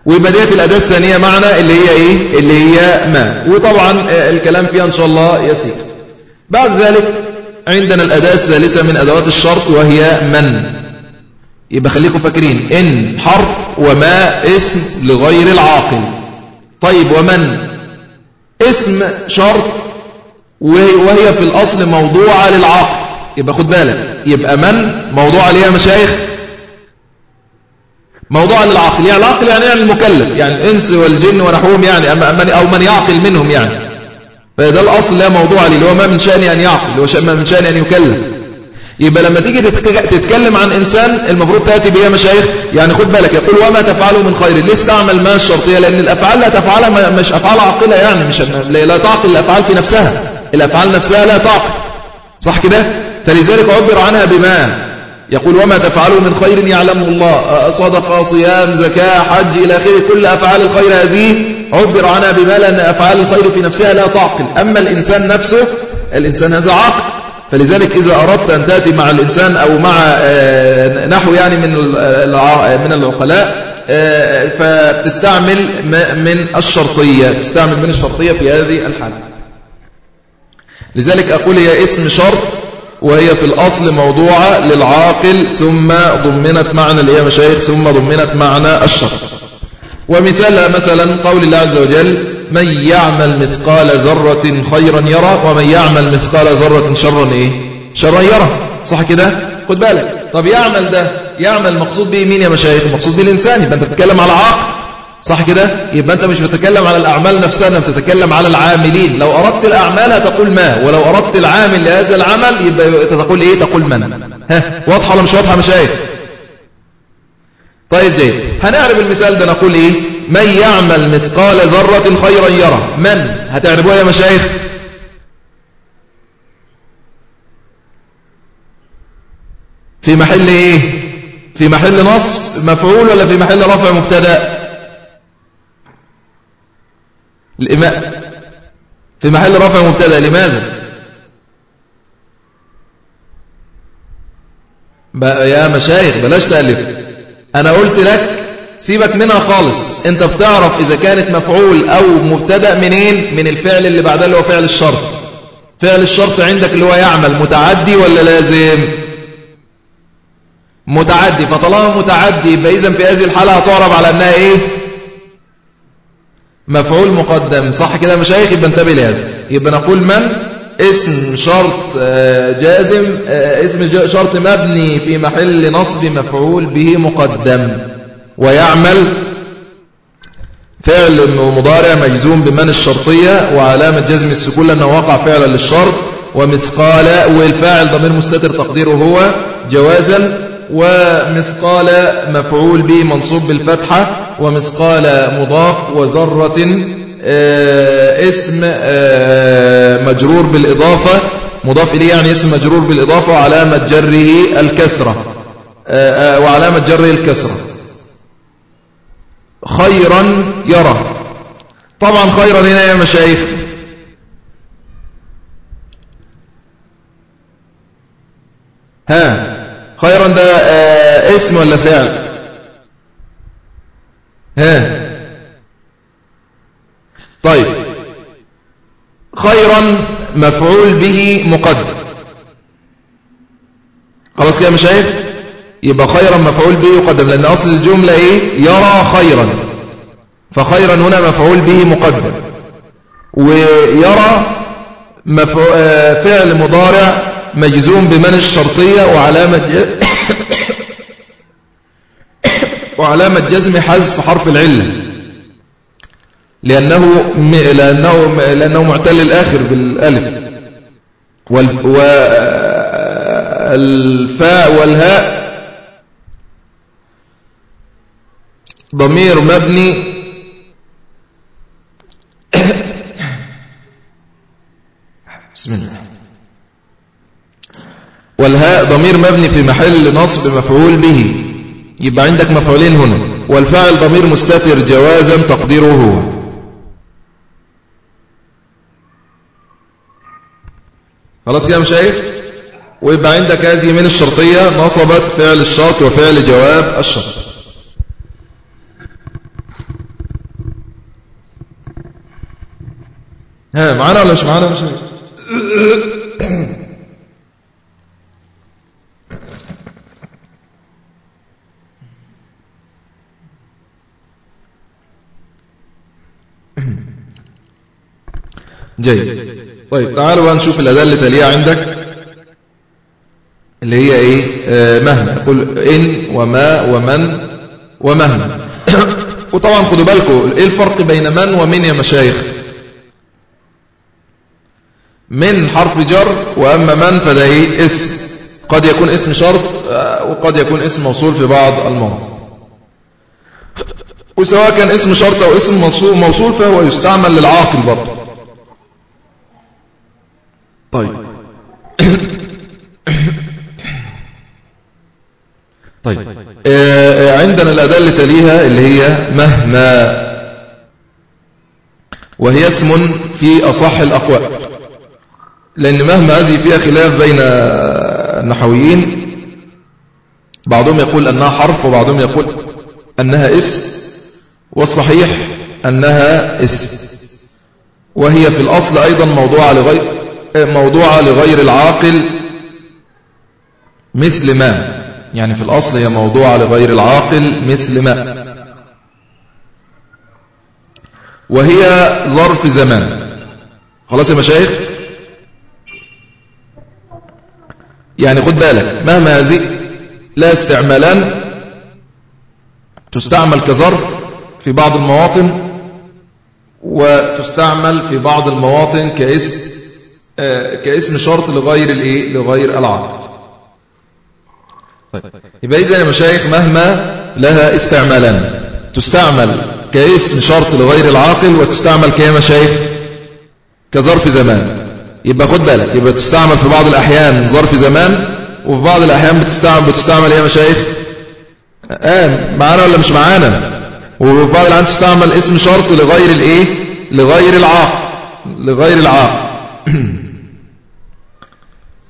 ويبقى الأداة الثانية معنى اللي هي إيه؟ اللي هي ما. وطبعا الكلام فيها إن شاء الله يسير. بعد ذلك عندنا الأداة الثالثة من أدوات الشرط وهي من؟ يبقى خليكم فاكرين إن حرف وما اسم لغير العاقل. طيب ومن؟ اسم شرط وهي في الأصل موضوعة للعاقل يبقى خد بالك يبقى من؟ موضوعة ليها مشايخ. موضوعة للعاقل يعني العاقل يعني, يعني المكلف يعني الإنس والجن ونحوهم يعني أو من يعقل منهم يعني. فده الأصل لا موضوع عليه اللي هو ما من شأنه أن يعقل اللي هو ما من شأنه أن يكلم. يبقى لما تيجي تتكلم عن إنسان المفروض تأتي بها مشايخ يعني خد بالك يقول وما تفعله من خير ليه استعمل ما الشرطية؟ لأن الأفعال لا تفعلها مش أفعال عاقلة يعني مش لا تعقل الأفعال في نفسها. الأفعال نفسها لا تعقل. صح كده؟ فلذلك عبر عنها بما يقول وما تفعلوا من خير يعلمه الله. صدقة صيام زكاة حج إلى آخره. كل أفعال الخير هذه عبر عنها بما لأن أفعال الخير في نفسها لا تعقل. أما الإنسان نفسه الإنسان هذا عاقل. فلذلك إذا أردت أن تأتي مع الإنسان أو مع آه، نحو يعني من من العقلاء آه، فتستعمل من الشرطية. تستعمل من الشرطية في هذه الحالة. لذلك أقول هي اسم شرط وهي في الأصل موضوعة للعاقل ثم ضمنت معنى اللي هي مشايخ ثم ضمنت معنى الشرط. ومثال مثلا قول الله عز وجل من يعمل مثقال ذرة خيرا يرى ومن يعمل مثقال ذرة شرا إيه؟ شرا يرى. صح كده؟ خد بالك. طب يعمل ده يعمل مقصود به مين يا مشايخ؟ مقصود به الإنسان. يبقى أنت بتتكلم على عاقل. صح كده؟ يبقى أنت مش بتتكلم على الأعمال نفسها أنت بتتكلم على العاملين. لو أردت الأعمال هتقول ما ولو أردت العامل لهذا العمل يبقى تقول إيه؟ تقول من. ها؟ واضحة ولا مش واضحة مشايخ؟ طيب جيد. هنعرف المثال ده نقول إيه؟ من يعمل مثقال ذرة خيرا يرى من؟ هتعرفوها يا مشايخ؟ في محل إيه؟ في محل نصب مفعول ولا في محل رفع مبتدأ؟ الإماء. في محل رفع مبتدأ لماذا؟ يا مشايخ بلاش تألف. أنا قلت لك سيبك منها خالص. أنت بتعرف إذا كانت مفعول أو مبتدأ منين؟ من الفعل اللي بعدها اللي هو فعل الشرط. فعل الشرط عندك اللي هو يعمل متعدي ولا لازم؟ متعدي. فطالما متعدي يبقى اذا في هذه الحالة هتعرب على أنها إيه؟ مفعول مقدم. صح كده مشايخ؟ يبقى انتبه لهذا. يبقى نقول من؟ اسم شرط آه، جازم آه، اسم شرط مبني في محل نصب مفعول به مقدم. ويعمل فعل مضارع مجزوم بمن الشرطية وعلامة جزم السكون لأنه وقع فعلا للشرط. ومثقال والفاعل ضمير مستتر تقديره هو جوازا. ومثقال مفعول به منصوب بالفتحة. ومثقال مضاف وذرة آه، اسم آه، مجرور بالإضافة. مضاف إليه يعني اسم مجرور بالإضافة وعلامة جره الكثرة آه، وعلامة جره الكسرة. خيرا يرى. طبعا خيرا هنا يا مشايخ. ها خيرا ده اسم ولا فعل؟ ها. طيب. خيرا مفعول به مقدم. خلاص كده مش عارف يبقى خيرا مفعول به يقدم لأن أصل الجملة إيه؟ يرى خيرا. فخيرا هنا مفعول به مقدم. ويرى آه، فعل مضارع مجزوم بمن الشرطية وعلامة وعلامة جزم حذف حرف العلة. لأنه لأنه لأنه معتل الآخر بالألف. والفاء والهاء. ضمير مبني. بسم الله. والهاء ضمير مبني في محل نصب مفعول به. يبقى عندك مفعولين هنا. والفاعل ضمير مستتر جوازا تقديره هو. خلاص كده شايف ويبقى عندك هذه من الشرطية نصبت فعل الشرط وفعل جواب الشرط. ها معانا ولا مش معانا مش جيد. طيب تعالوا بقى نشوف الأداة اللي تليها عندك اللي هي إيه؟ آه مهما. يقول إن وما ومن ومهما. وطبعا خدوا بالكم إيه الفرق بين من ومن يا مشايخ؟ من حرف جر وأما من فده إيه؟ اسم. قد يكون اسم شرط آه، وقد يكون اسم موصول في بعض المواضع وسواء كان اسم شرط أو اسم موصول فهو يستعمل للعاقل برضه. طيب. طيب. آه، عندنا الأداة اللي تليها اللي هي مهما وهي اسم في أصح الأقوال. لأن مهما هذه فيها خلاف بين النحويين بعضهم يقول أنها حرف وبعضهم يقول أنها اسم والصحيح أنها اسم. وهي في الأصل أيضا موضوعة لغير موضوعة لغير العاقل مثل ما. يعني في الأصل هي موضوعة لغير العاقل مثل ما. وهي ظرف زمان. خلاص يا مشايخ؟ يعني خد بالك مهما هذه لا استعمالان تستعمل كظرف في بعض المواطن وتستعمل في بعض المواطن كاسم. كاسم شرط لغير الايه؟ لغير العقل طيب. يبقى إذا يا مشايخ مهما لها استعمالان تستعمل كاسم شرط لغير العاقل وتستعمل كيا مشايخ؟ كظرف زمان. يبقى خد بالك يبقى تستعمل في بعض الأحيان ظرف زمان وفي بعض الأحيان بتستعمل بتستعمل يا مشايخ؟ آه معانا ولا مش معانا؟ وفي بعض الأحيان تستعمل اسم شرط لغير الإيه؟ لغير العاقل لغير العاقل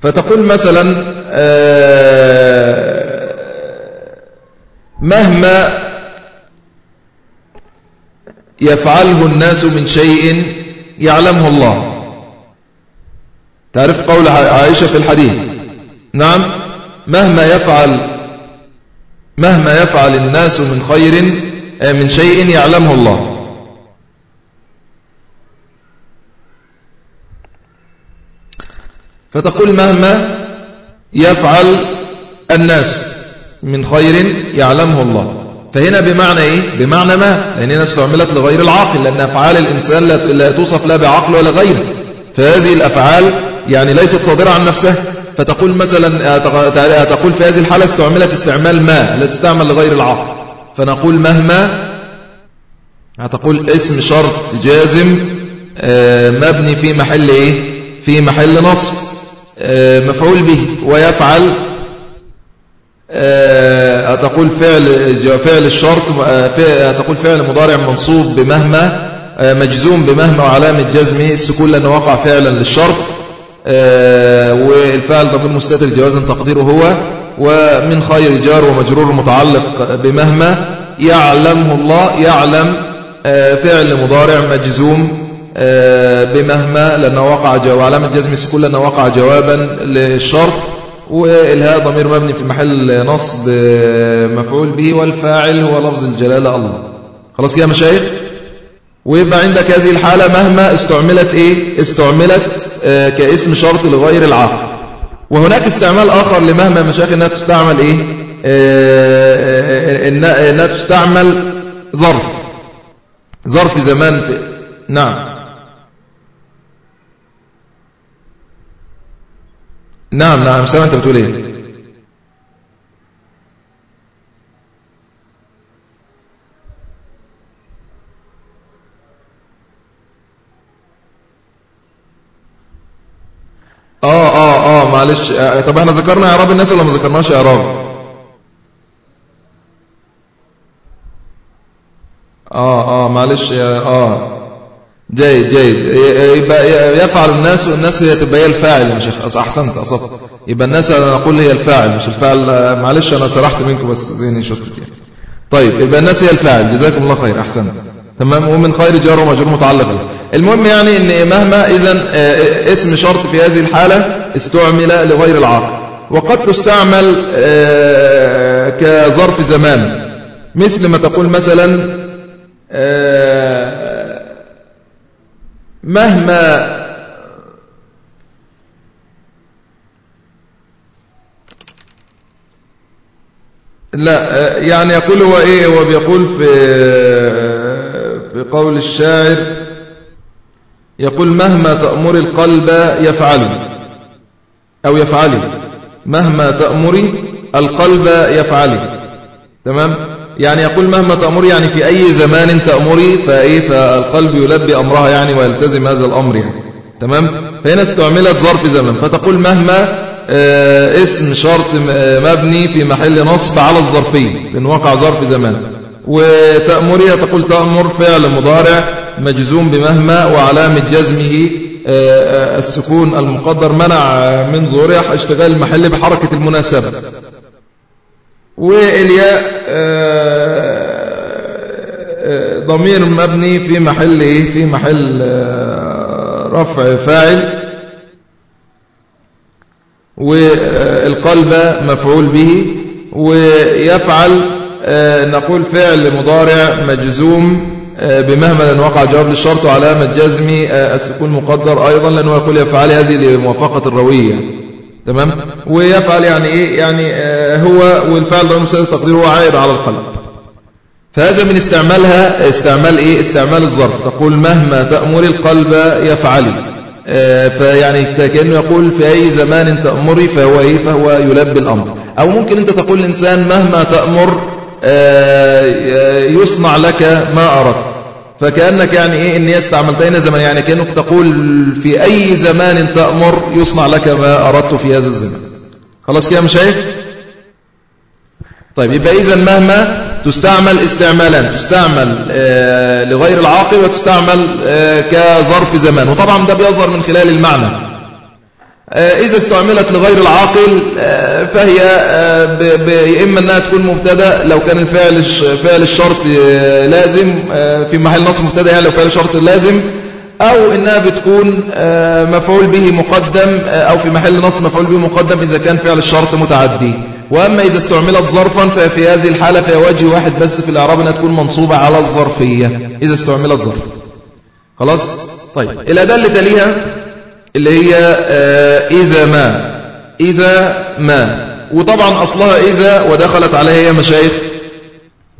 فتقول مثلا آه، مهما يفعله الناس من شيء يعلمه الله. تعرف قول عائشة في الحديث؟ نعم. مهما يفعل مهما يفعل الناس من خير آه، من شيء يعلمه الله. فتقول مهما يفعل الناس من خير يعلمه الله. فهنا بمعنى إيه؟ بمعنى ما؟ لأن هنا استعملت لغير العاقل لأن أفعال الإنسان لا توصف لا بعقل ولا غيره. فهذه الأفعال يعني ليست صادرة عن نفسها. فتقول مثلا تقول في هذه الحالة استعملت استعمال ما؟ لا تستعمل لغير العقل فنقول مهما هتقول اسم شرط جازم آه، مبني في محل إيه؟ في محل نصب. مفعول به ويفعل آه، تقول فعل فعل الشرط تقول فعل مضارع منصوب بمهما مجزوم بمهما وعلامة جزمه السكون لأنه وقع فعلا للشرط والفعل ضمير مستتر جوازا تقديره هو ومن خير جار ومجرور متعلق بمهما يعلمه الله يعلم آه، فعل مضارع مجزوم آه، بمهما لأنه وقع وعلامة جزم السكون لأنه وقع جوابا للشرط والهاء ضمير مبني في محل نصب آه، مفعول به والفاعل هو لفظ الجلالة الله. خلاص كده مشايخ؟ ويبقى عندك هذه الحالة مهما استعملت إيه؟ استعملت كاسم شرط لغير العاقل وهناك استعمال آخر لمهما مشايخ أنها تستعمل إيه؟ أنها تستعمل ظرف. ظرف زمان في نعم. نعم نعم سامع أنت بتقول إيه. آه آه آه معلش. آه طب إحنا ذكرنا إعراب الناس ولا ما ذكرناش إعراب؟ آه آه معلش. آه. جيد جيد. يبقى يفعل الناس والناس هي تبقى هي الفاعل مش أحسنت أصبت. يبقى الناس أنا أقول هي الفاعل مش الفاعل. معلش أنا سرحت منكم بس زيني شفت يعني. طيب يبقى الناس هي الفاعل. جزاكم الله خير أحسنت. تمام؟ ومن خير جار ومجرور متعلق به المهم يعني إن مهما إذا آه، اسم شرط في هذه الحالة استعمل لغير العاقل وقد تستعمل آه، كظرف زمان. مثل ما تقول مثلا آه، مهما لا يعني يقول هو إيه؟ هو بيقول في في قول الشاعر يقول مهما تأمر القلب يفعله أو يفعله مهما تأمري القلب يفعله تمام؟ يعني يقول مهما تأمري يعني في أي زمان تأمري فإيه فالقلب يلبي أمرها يعني ويلتزم هذا الأمر يعني. تمام؟ فهنا استعملت ظرف زمن. فتقول مهما آه اسم شرط آه، مبني في محل نصب على الظرفية لأن وقع ظرف زمان. وتأمري تقول تأمر فعل مضارع مجزوم بمهما وعلامة جزمه آه، السكون المقدر منع من ظهورها اشتغال المحل بحركة المناسبة. وإلياء آه، ضمير مبني في محل إيه؟ في محل آه، رفع فاعل. والقلب مفعول به. ويفعل آه، نقول فعل مضارع مجزوم بمهما لأن وقع جواب للشرط وعلامة جزم السكون مقدر أيضا لأنه يقول يفعل هذه لموافقة الروية. تمام؟ ويفعل يعني إيه؟ يعني هو والفعل ضمير مسألة تقديره هو عائد على القلب فهذا من استعمالها استعمال إيه؟ استعمال الظرف. تقول مهما تأمر القلب يفعل. آه، فيعني كأنه يقول في أي زمان تأمري فهو إيه؟ فهو يلبي الأمر. أو ممكن أنت تقول الإنسان مهما تأمر آه، يصنع لك ما أردت. فكأنك يعني إيه إني استعملتين زمان يعني كأنك تقول في أي زمان تأمر يصنع لك ما أردت في هذا الزمان خلاص كده مشايخ؟ طيب يبقى إذا مهما تستعمل استعمالان تستعمل آه، لغير العاقل وتستعمل آه، كظرف زمان. وطبعا ده بيظهر من خلال المعنى. إذا استعملت لغير العاقل فهي إما أنها تكون مبتدأ لو كان الفعل فعل الشرط لازم في محل نصب مبتدأ يعني لو فعل الشرط لازم أو إنها بتكون مفعول به مقدم أو في محل نصب مفعول به مقدم إذا كان فعل الشرط متعدي. وأما إذا استعملت ظرفا ففي هذه الحالة فهي وجه واحد بس في الإعراب أنها تكون منصوبة على الظرفية. إذا استعملت ظرف. خلاص؟ طيب. الأداة اللي تليها اللي هي آه، إذا ما إذا ما. وطبعا أصلها إذا ودخلت عليها يا مشايخ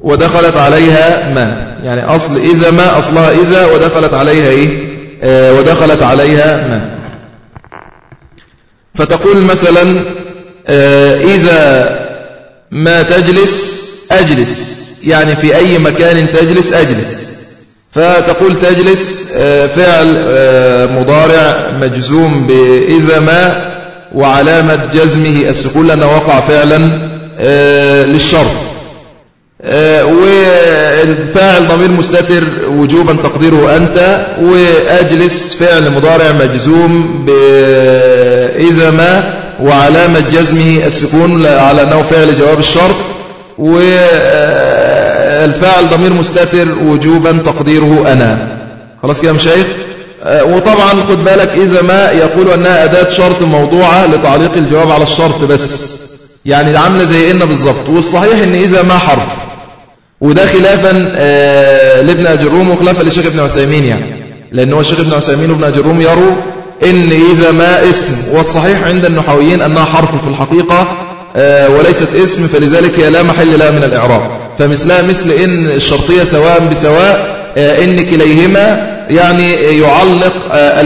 ودخلت عليها ما. يعني أصل إذا ما أصلها إذا ودخلت عليها إيه؟ آه، ودخلت عليها ما. فتقول مثلا آه، إذا ما تجلس أجلس. يعني في أي مكان تجلس أجلس. فتقول تجلس آه، فعل آه، مضارع مجزوم بإذا ما وعلامة جزمه السكون لأنه وقع فعلا للشرط. والفاعل ضمير مستتر وجوبا تقديره أنت وأجلس فعل مضارع مجزوم بإذا ما وعلامة جزمه السكون على أنه فعل جواب الشرط والفاعل ضمير مستتر وجوبا تقديره أنا. خلاص كده مشايخ؟ وطبعا خد بالك إذا ما يقول أنها أداة شرط موضوعة لتعليق الجواب على الشرط بس. يعني عاملة زي إن بالظبط. والصحيح إن إذا ما حرف. وده خلافا آه، لابن أجروم وخلافا للشيخ ابن عثيمين يعني. لأن هو الشيخ ابن عثيمين وابن أجروم يروا إن إذا ما اسم. والصحيح عند النحويين أنها حرف في الحقيقة آه، وليست اسم فلذلك هي لا محل لها من الإعراب. فمثلها مثل إن الشرطية سواء بسواء آه، إن كليهما يعني يعلق آه،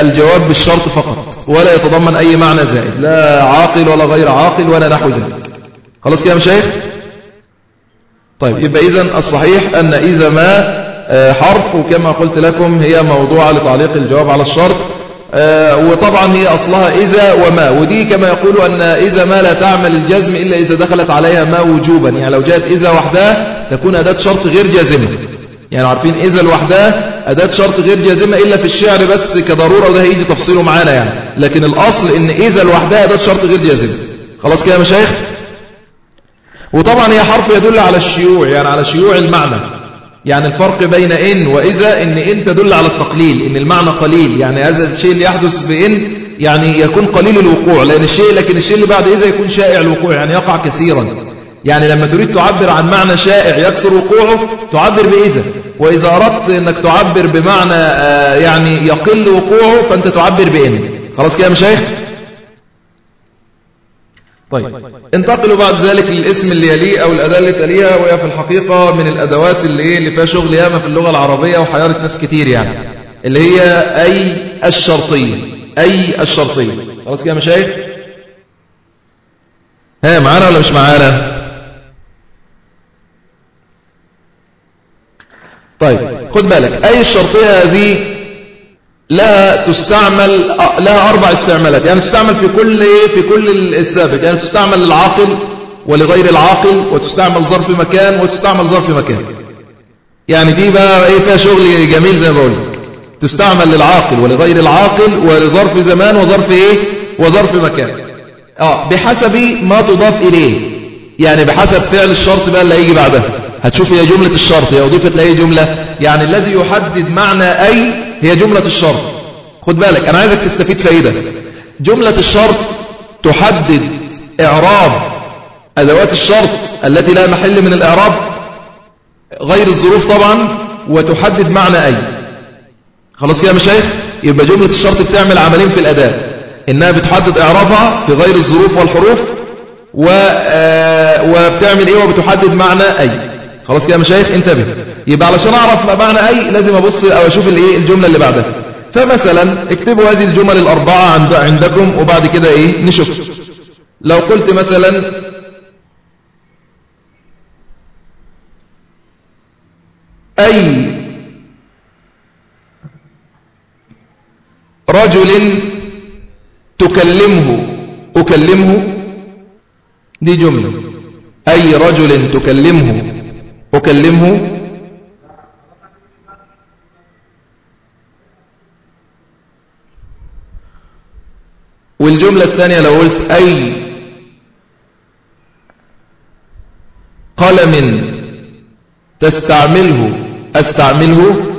الجواب بالشرط فقط ولا يتضمن أي معنى زائد لا عاقل ولا غير عاقل ولا نحو ذلك. خلاص كده مشايخ؟ طيب يبقى إذن الصحيح أن إذا ما حرف وكما قلت لكم هي موضوعة لتعليق الجواب على الشرط. آه، وطبعا هي أصلها إذا وما. ودي كما يقول أن إذا ما لا تعمل الجزم إلا إذا دخلت عليها ما وجوبا. يعني لو جاءت إذا وحدها تكون أداة شرط غير جازمة يعني عارفين إذا لوحدها أداة شرط غير جازمة إلا في الشعر بس كضرورة وده هيجي تفصيله معانا يعني. لكن الأصل إن إذا لوحدها أداة شرط غير جازمة خلاص كده يا مشايخ؟ وطبعا هي حرف يدل على الشيوع يعني على شيوع المعنى. يعني الفرق بين إن وإذا إن إن تدل على التقليل إن المعنى قليل. يعني هذا الشيء اللي يحدث بإن يعني يكون قليل الوقوع لأن الشيء لكن الشيء اللي بعد إذا يكون شائع الوقوع يعني يقع كثيرا. يعني لما تريد تعبر عن معنى شائع يكثر وقوعه تعبر بإذا. وإذا أردت أنك تعبر بمعنى آه، يعني يقل وقوعه فأنت تعبر بإن. خلاص كده يا مشايخ؟ طيب. انتقلوا بعد ذلك للاسم اللي يليه أو الأداة اللي تليها وهي في الحقيقة من الأدوات اللي, اللي فيها شغل ياما في اللغة العربية وحيارة ناس كتير يعني اللي هي أي الشرطية أي الشرطية خلاص كده مشايخ؟ ها معانا ولا مش معانا؟ طيب خد بالك أي الشرطية هذه لها تستعمل لها أربع استعمالات يعني تستعمل في كل في كل السابق يعني تستعمل للعاقل ولغير العاقل وتستعمل ظرف مكان وتستعمل ظرف مكان. يعني دي بقى إيه فيها شغل جميل زي ما بقول تستعمل للعاقل ولغير العاقل ولظرف زمان وظرف إيه؟ وظرف مكان. آه بحسب ما تضاف إليه. يعني بحسب فعل الشرط بقى اللي هيجي بعدها. هتشوف هي جملة الشرط هي أضيفت لأي جملة؟ يعني الذي يحدد معنى أي هي جملة الشرط. خد بالك أنا عايزك تستفيد فايدة. جملة الشرط تحدد إعراب أدوات الشرط التي لا محل من الإعراب غير الظروف طبعا وتحدد معنى أي. خلاص كده يا مشايخ؟ يبقى جملة الشرط بتعمل عملين في الأداء إنها بتحدد إعرابها في غير الظروف والحروف آه، وبتعمل إيه؟ وبتحدد معنى أي. خلاص كده يا مشايخ انتبه. يبقى علشان أعرف ما معنى أي لازم أبص أو أشوف الإيه؟ الجملة اللي بعدها. فمثلا اكتبوا هذه الجمل الأربعة عند عندكم وبعد كده إيه؟ نشوف. لو قلت مثلا أي رجل تكلمه أكلمه دي جملة. أي رجل تكلمه أكلمه. والجملة الثانية لو قلت أي قلم تستعمله أستعمله.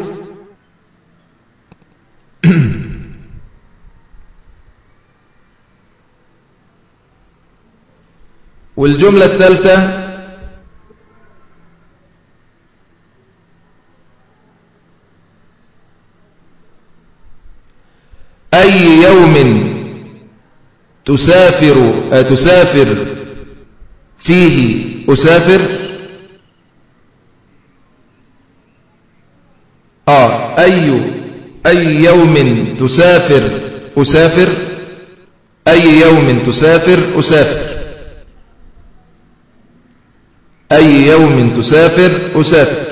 والجملة الثالثة أي يوم تسافر تسافر فيه أسافر؟ آه أي أي يوم تسافر أسافر؟ أي يوم تسافر أسافر. أي يوم تسافر أسافر.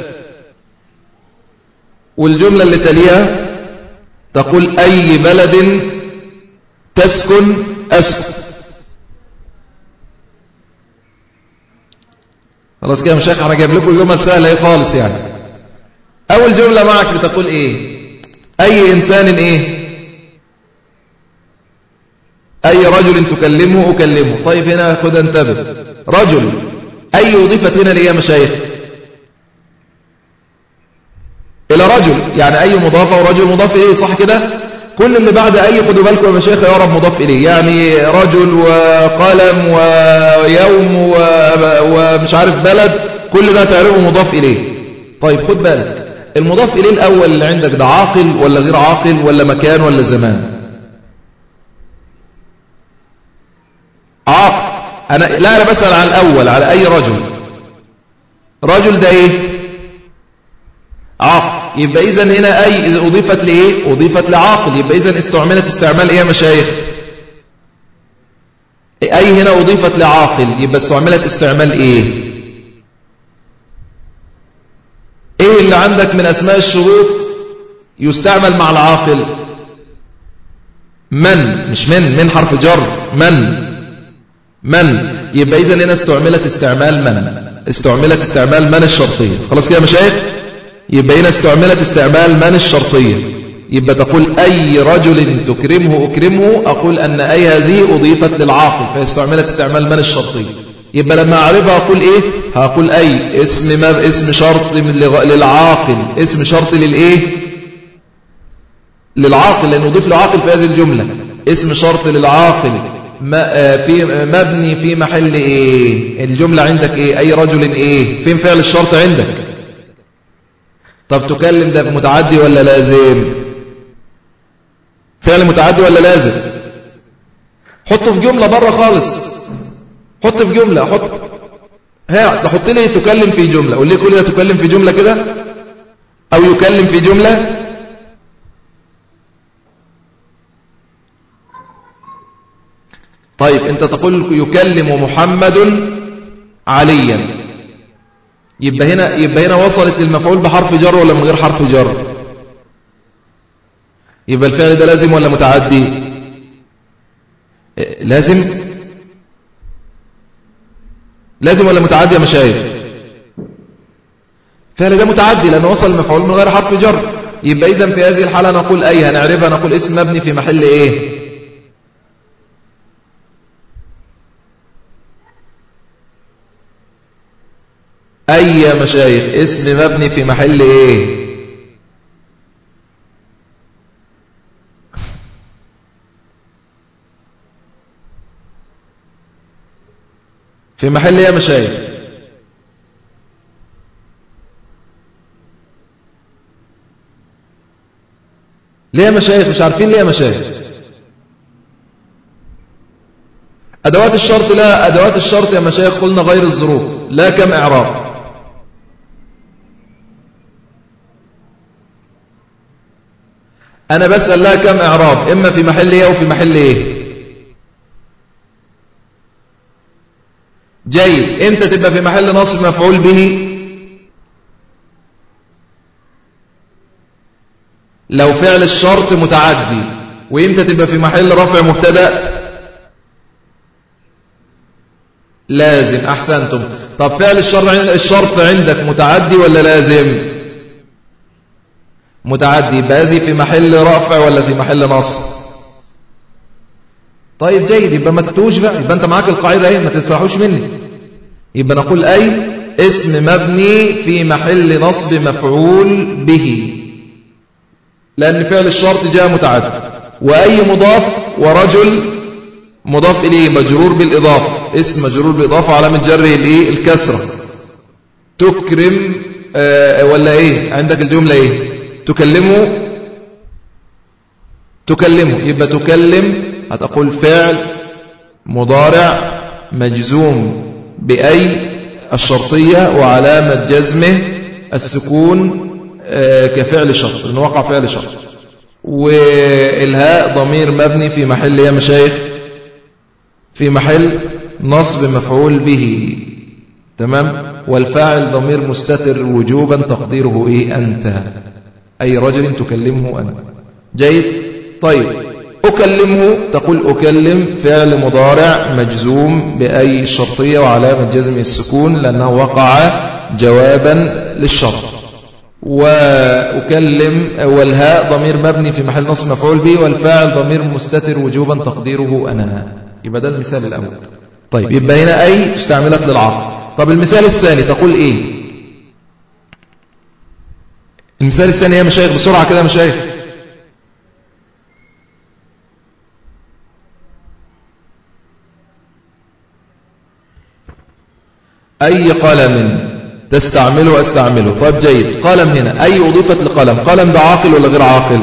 والجملة اللي تليها تقول أي بلد تسكن أسكن خلاص كده مشايخ أنا جايب لكم جمل سهلة إيه خالص يعني. أول جملة معك بتقول إيه؟ أي إنسان إيه؟ أي رجل تكلمه أكلمه. طيب هنا خد انتبه. رجل. أي اضيفت هنا ليه يا مشايخ؟ إلى رجل. يعني أي مضاف أو رجل مضاف إليه صح كده؟ كل اللي بعد أي خدوا بالكم يا مشايخ يعرب مضاف إليه. يعني رجل وقلم ويوم ومش عارف بلد كل ده تعرفه مضاف إليه. طيب خد بالك المضاف إليه الأول اللي عندك ده عاقل ولا غير عاقل ولا مكان ولا زمان؟ عاقل. أنا لا أنا بسأل على الأول على أي رجل؟ رجل ده إيه؟ عاقل. يبقى إذا هنا أي أضيفت لإيه؟ أضيفت لعاقل. يبقى إذا استعملت استعمال إيه يا مشايخ؟ أي هنا أضيفت لعاقل. يبقى استعملت استعمال إيه؟ إيه اللي عندك من أسماء الشروط يستعمل مع العاقل؟ من. مش من. من حرف جر. من. من. يبقى إذا هنا استعملت استعمال من. استعملت استعمال من الشرطية خلاص كده يا مشايخ؟ يبقى هنا استعملت استعمال من الشرطية. يبقى تقول أي رجل تكرمه أكرمه أقول أن أي هذه أضيفت للعاقل فاستعملت استعمال من الشرطية. يبقى لما أعرفها أقول إيه؟ هقول أي اسم ما اسم شرط للعاقل اسم شرط للإيه؟ للعاقل لأنه أضيف لعاقل في هذه الجملة. اسم شرط للعاقل. ما في مبني في محل إيه؟ الجملة عندك إيه؟ أي رجل إيه؟ فين فعل الشرط عندك؟ طب تكلم ده متعدي ولا لازم؟ فعل متعدي ولا لازم؟ حطه في جملة بره خالص. حط في جملة حط. ها تحط لي تكلم في جملة. قول لي كل ده تكلم في جملة كده؟ أو يكلم في جملة؟ طيب أنت تقول يكلم محمد عليا. يبقى هنا يبقى هنا وصلت للمفعول بحرف جر ولا من غير حرف جر؟ يبقى الفعل ده لازم ولا متعدي؟ لازم؟ لازم ولا متعدي يا مشايخ؟ الفعل ده متعدي لأنه وصل المفعول من غير حرف جر. يبقى إذن في هذه الحالة نقول أي هنعرفها نقول اسم مبني في محل إيه؟ أي مشايخ اسم مبني في محل إيه؟ في محل إيه يا مشايخ. ليه يا مشايخ؟ مش عارفين ليه يا مشايخ؟ أدوات الشرط لا أدوات الشرط يا مشايخ قلنا غير الظروف لا كم إعراب. أنا بسأل لها كم إعراب إما في محل إيه أو في محل إيه. جيد إمتى تبقى في محل نصب مفعول به؟ لو فعل الشرط متعدي وإمتى تبقى في محل رفع مبتدأ؟ لازم أحسنتم. طب فعل الشرط عندك متعدي ولا لازم؟ متعدي بازي في محل رفع ولا في محل نصب طيب جيد يبقى ما تتوش بقى يبقى أنت معاك القاعدة إيه ما تتسرحوش مني. يبقى نقول أي اسم مبني في محل نصب مفعول به. لأن فعل الشرط جاء متعدد. وأي مضاف ورجل مضاف إليه مجرور بالإضافة. اسم مجرور بالإضافة علامة جره الإيه الكسرة. تكرم آه ولا إيه؟ عندك الجملة إيه؟ تكلمه؟ تكلمه. يبقى تكلم هتقول فعل مضارع مجزوم بأي الشرطية وعلامة جزمه السكون آه، كفعل شرط لأنه وقع فعل شرط. والهاء ضمير مبني في محل يا مشايخ في محل نصب مفعول به. تمام؟ والفاعل ضمير مستتر وجوبا تقديره إيه؟ أنت. أي رجل تكلمه أنت جيد. طيب. أكلمه. تقول أكلم فعل مضارع مجزوم بأي الشرطية وعلامة جزم السكون لأنه وقع جوابا للشرط. وأكلم والهاء ضمير مبني في محل نصب مفعول به والفاعل ضمير مستتر وجوبا تقديره أنا. يبقى ده المثال الأول. طيب. يبقى هنا أي تستعملك للعقل طب المثال الثاني تقول إيه؟ المثال الثاني يا مشايخ بسرعة كده يا مشايخ. أي قلم تستعمله أستعمله؟ طيب جيد. قلم هنا أي أضيفت لقلم؟ قلم ده عاقل ولا غير عاقل؟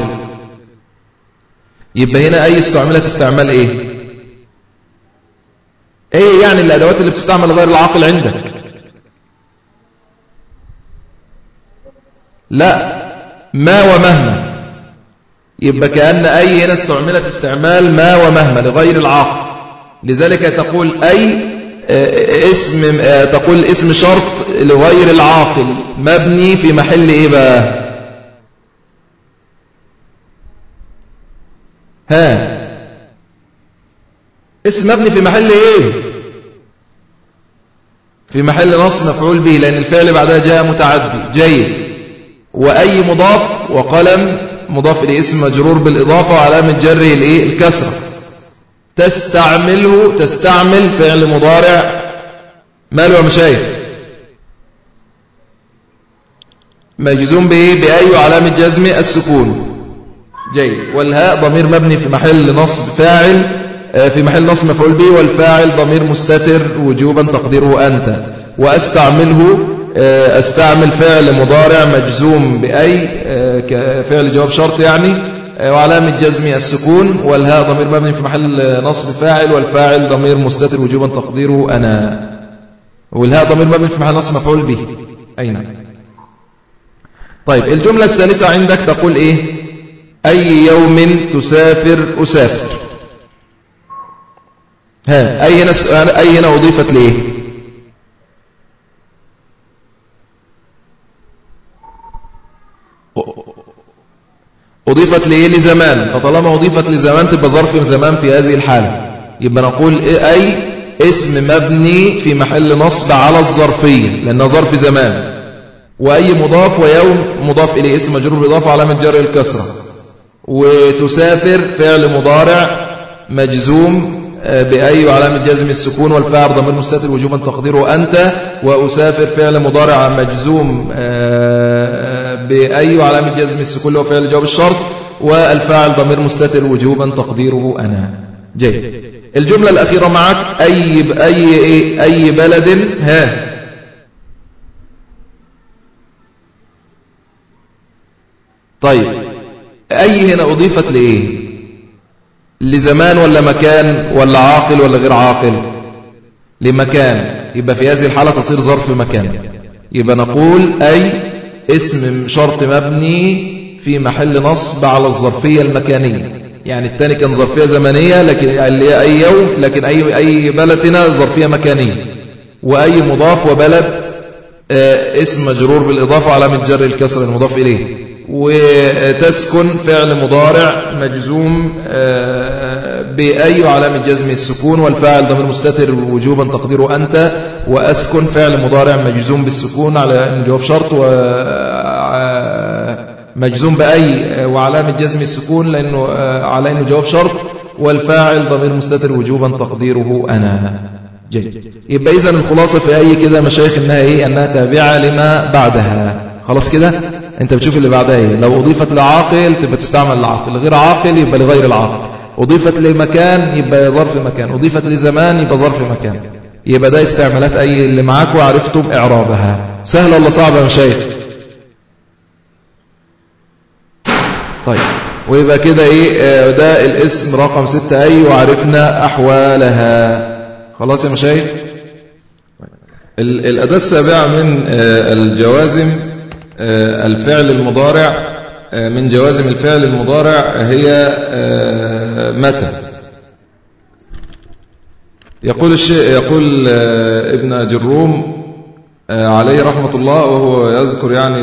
يبقى هنا أي استعملت استعمال إيه؟ إيه يعني الأدوات اللي بتستعمل غير العاقل عندك؟ لا ما ومهما. يبقى كأن أي هنا استعملت استعمال ما ومهما لغير العاقل. لذلك تقول أي اسم تقول اسم شرط لغير العاقل مبني في محل إيه بقى؟ ها. اسم مبني في محل إيه؟ في محل نص مفعول به لأن الفعل بعدها جاء متعدي جيد. وأي مضاف وقلم مضاف إليه اسم مجرور بالإضافة وعلامة جره الإيه الكسرة تستعمله تستعمل فعل مضارع. ماله يا مشايخ؟ مجزوم بإيه؟ بأي علامة جزم السكون. جيد. والهاء ضمير مبني في محل نصب فاعل آه، في محل نصب مفعول به والفاعل ضمير مستتر وجوبا تقديره أنت. وأستعمله أستعمل فعل مضارع مجزوم بأي آه، فعل جواب شرط يعني وعلامة جزم السكون والهاء ضمير مبني في محل نصب فاعل والفاعل ضمير مستتر وجوبا تقديره أنا. والهاء ضمير مبني في محل نصب مفعول به. أين؟ نعم. طيب الجملة الثالثة عندك تقول إيه؟ أي يوم تسافر أسافر. ها أي هنا, أي هنا أضيفت ليه أضيفت لإيه لزمان؟ فطالما أضيفت لزمان تبقى ظرف زمان في هذه الحالة. يبقى نقول إيه أي اسم مبني في محل نصب على الظرفية لأنها ظرف زمان. وأي مضاف ويوم مضاف إليه اسم مجرور بالإضافة علامة جر الكسرة. وتسافر فعل مضارع مجزوم آه، بأي علامة جزم السكون والفاعل ضمير مستتر وجوبا تقديره أنت. وأسافر فعل مضارع مجزوم آه، بأي علامة جزم السكون هو فعل جواب الشرط والفاعل ضمير مستتر وجوبا تقديره أنا. جيد. الجملة الأخيرة معك أي, أي, أي, أي بلد ها. طيب. أي هنا أضيفت لإيه؟ لزمان ولا مكان ولا عاقل ولا غير عاقل؟ لمكان. يبقى في هذه الحالة تصير ظرف مكان يبقى نقول أي اسم شرط مبني في محل نصب على الظرفية المكانية. يعني الثاني كان ظرفية زمنية لكن اللي هي أي يوم لكن أي, أي بلد هنا ظرفية مكانية. وأي مضاف وبلد آه، اسم مجرور بالإضافة علامة جر الكسر المضاف إليه. وتسكن فعل مضارع مجزوم آه، بأي علامة جزم السكون والفاعل ضمير مستتر وجوبا تقديره أنت وأسكن فعل مضارع مجزوم بالسكون على جواب شرط ومجزوم آه، بأي وعلامة جزم السكون لأنه على أنه جواب شرط والفاعل ضمير مستتر وجوبا تقديره أنا. جيد. يبقى إذا الخلاصة في أي كده مشايخ إنها إيه أنها تابعة لما بعدها. خلاص كده؟ أنت بتشوف اللي بعدها إيه لو أضيفت لعاقل تبقى تستعمل لعاقل غير عاقل يبقى لغير العاقل. أضيفت لمكان يبقى ظرف مكان. أضيفت لزمان يبقى ظرف مكان. يبقى ده استعمالات أي اللي معاك وعرفتم إعرابها سهلة ولا صعبة يا مشايخ طيب. ويبقى كده إيه؟ آه، ده الاسم رقم ستة. أي وعرفنا أحوالها. خلاص يا مشايخ الأداة السابعة من آه، الجوازم. الفعل المضارع من جوازم الفعل المضارع هي متى. يقول يقول ابن جروم عليه رحمة الله وهو يذكر يعني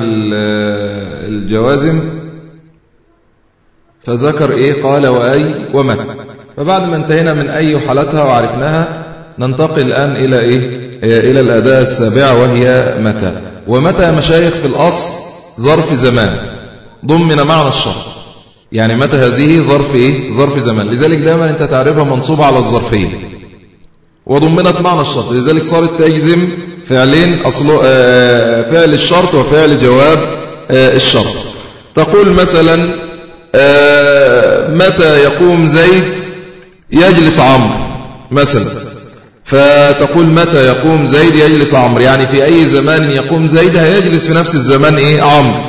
الجوازم. فذكر إيه؟ قال وأي ومتى. فبعد ما انتهينا من أي حالتها وعرفناها ننتقل الآن إلى إيه؟ إلى الأداة السابعة وهي متى. ومتى يا مشايخ في الأصل ظرف زمان؟ ضمن معنى الشرط. يعني متى هذه ظرف إيه؟ ظرف زمان. لذلك دائما أنت تعرفها منصوبة على الظرفية وضمنت معنى الشرط. لذلك صارت تجزم فعلين أصل آه، فعل الشرط وفعل جواب آه، الشرط. تقول مثلا آه، متى يقوم زيد يجلس عمرو؟ مثلا. فتقول متى يقوم زيد يجلس عمرو؟ يعني في أي زمان يقوم زيد هيجلس في نفس الزمان إيه؟ عمرو.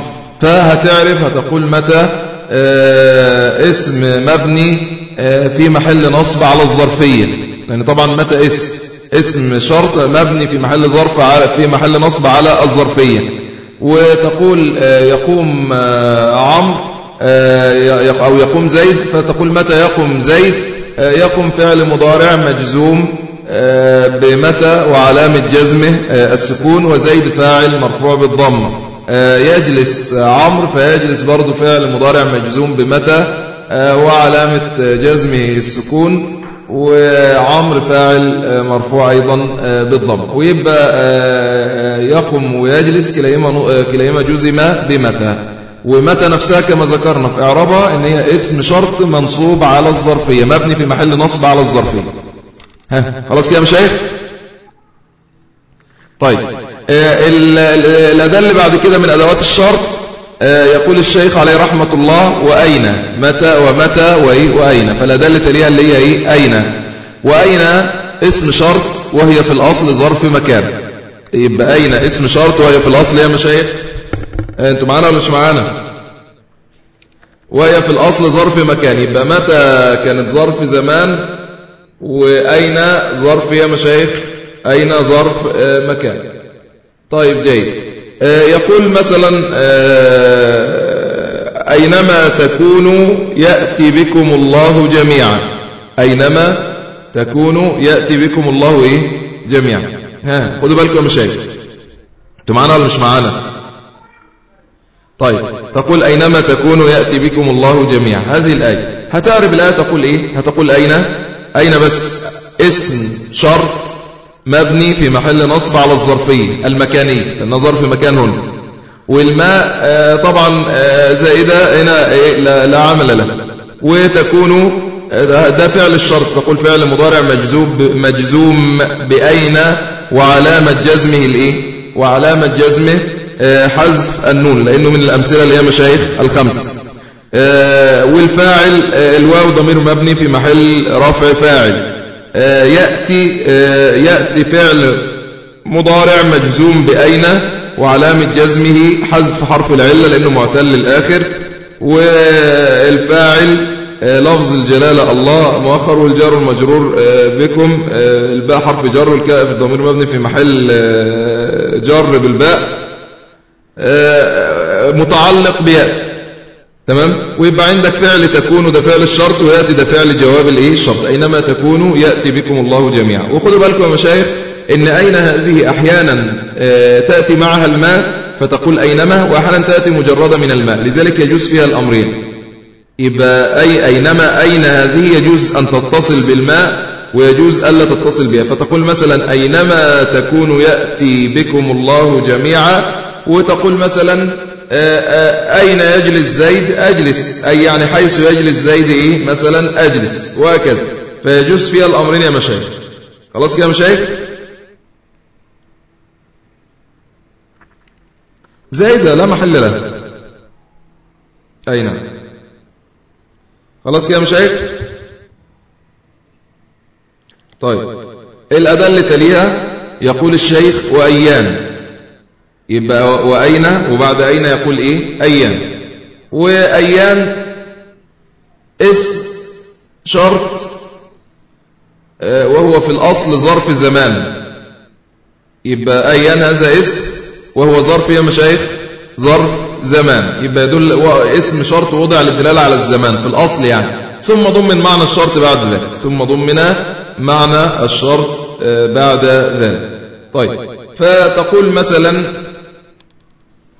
فهتعرف هتقول متى آه، اسم مبني آه، في محل نصب على الظرفية. لأن طبعا متى اسم اسم شرط مبني في محل ظرف في محل نصب على الظرفية. وتقول يقوم عمرو آه، أو يقوم زيد فتقول متى يقوم زيد؟ آه، يقوم فعل مضارع مجزوم. آه، بمتى وعلامة جزمه السكون وزيد فاعل مرفوع بالضم. يجلس عمرو فيجلس برضه فعل مضارع مجزوم بمتى؟ وعلامة جزمه السكون وعمر فاعل مرفوع أيضا بالضم. ويبقى يقوم ويجلس كليهما كليهما جزم بمتى. ومتى نفسها كما ذكرنا في إعرابها إن هي اسم شرط منصوب على الظرفية مبني في محل نصب على الظرفية. ها خلاص كده مشايخ؟ طيب آه، الأداة اللي بعد كده من أدوات الشرط آه، يقول الشيخ عليه رحمة الله وأين؟ متى ومتى وأين؟ فالأداة اللي تليها اللي هي إيه؟ أين؟ وأين اسم شرط وهي في الأصل ظرف مكان؟ يبقى أين اسم شرط وهي في الأصل يا مشايخ؟ أنتوا معانا ولا مش معانا؟ وهي في الأصل ظرف مكان يبقى متى كانت ظرف زمان وأين ظرف يا مشايخ؟ أين ظرف آه، مكان؟ طيب جيد. آه، يقول مثلا آه، أينما تكونوا يأتي بكم الله جميعا. أينما تكونوا يأتي بكم الله إيه؟ جميعا. ها خدوا بالكم يا مشايخ. أنتوا معانا ولا مش معانا طيب تقول أينما تكونوا يأتي بكم الله جميعا. هذه الآية. هتعرف الآية تقول إيه؟ هتقول أين؟ أين بس؟ اسم شرط مبني في محل نصب على الظرفية المكانية لأن ظرف مكان هنا. والماء آه، طبعا آه، زائدة هنا إيه؟ لا عمل له. وتكون آه، ده فعل الشرط. تقول فعل مضارع مجزوم مجزوم بأين؟ وعلامة جزمه الإيه؟ وعلامة جزمه حذف النون لأنه من الأمثلة اللي هي مشايخ الخمسة والفاعل آه، الواو ضمير مبني في محل رفع فاعل. يأتي يأتي فعل مضارع مجزوم بأين؟ وعلامة جزمه حذف حرف العلة لأنه معتل الآخر والفاعل لفظ الجلالة الله مؤخر والجار المجرور بكم. الباء حرف جر والكاف الضمير مبني في محل جر بالباء. آه، متعلق بيأتي. تمام؟ ويبقى عندك فعل تكون ده فعل الشرط ويأتي ده فعل جواب الإيه؟ الشرط أينما تكونوا يأتي بكم الله جميعا. وخذوا بالكم يا مشايخ إن أين هذه أحيانا آه، تأتي معها الماء فتقول أينما وأحيانا تأتي مجردة من الماء. لذلك يجوز فيها الأمرين. يبقى أي أينما أين هذه؟ يجوز أن تتصل بالماء ويجوز ألا تتصل بها. فتقول مثلا أينما تكون يأتي بكم الله جميعا وتقول مثلا أين يجلس زيد أجلس. أي يعني حيث يجلس زيد إيه؟ مثلا أجلس. وهكذا. فيجوز فيها الأمرين يا مشايخ. خلاص كده يا مشايخ؟ زيد لا محل له. أي نعم خلاص كده يا مشايخ؟ طيب. الأداة اللي تليها؟ يقول الشيخ وأيان. يبقى وأين؟ وبعد أين يقول إيه؟ أيان. وأيان اسم شرط آه، وهو في الأصل ظرف زمان. يبقى أيان هذا اسم وهو ظرف يا مشايخ ظرف زمان. يبقى يدل اسم شرط وضع للدلالة على الزمان في الأصل يعني. ثم ضمن معنى الشرط بعد ذلك. ثم ضمن معنى الشرط آه، بعد ذلك. طيب. فتقول مثلا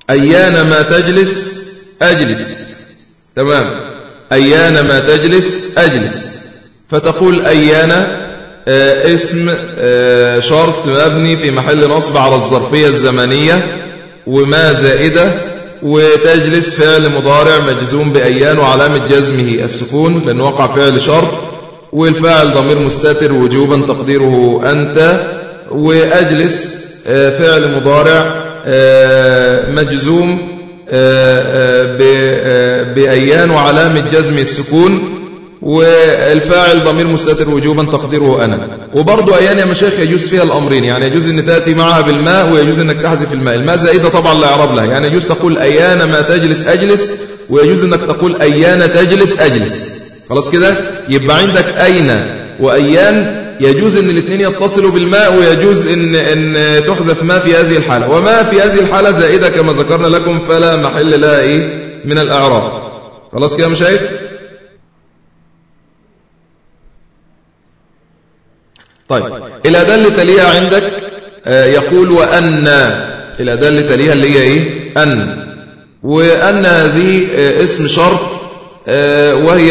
أيان ما تجلس أجلس. تمام؟ أيان ما تجلس أجلس. فتقول أيان آه، اسم آه، شرط مبني في محل نصب على الظرفية الزمنية وما زائدة وتجلس فعل مضارع مجزوم بأيان وعلامة جزمه السكون لأنه وقع فعل شرط. والفاعل ضمير مستتر وجوبا تقديره أنت. وأجلس آه، فعل مضارع مجزوم بأيان وعلامة جزم السكون والفاعل ضمير مستتر وجوبا تقديره أنا. وبرضه أيان يا مشايخ يجوز فيها الأمرين يعني يجوز أن تأتي معها بالماء ويجوز أنك تحذف الماء. الماء زائدة طبعا لا إعراب لها يعني يجوز تقول أيان ما تجلس أجلس ويجوز أنك تقول أيان تجلس أجلس. خلاص كده؟ يبقى عندك أين وأيان يجوز أن الاثنين يتصلوا بالماء ويجوز أن, أن تحذف ما في هذه الحالة. وما في هذه الحالة زائدة كما ذكرنا لكم فلا محل لها إيه من الأعراب. خلاص كده مشايخ؟ طيب الأداة اللي تليها عندك آه، يقول وأن الأداة اللي تليها اللي هي إيه؟ أن. وأن هذه آه، اسم شرط وهي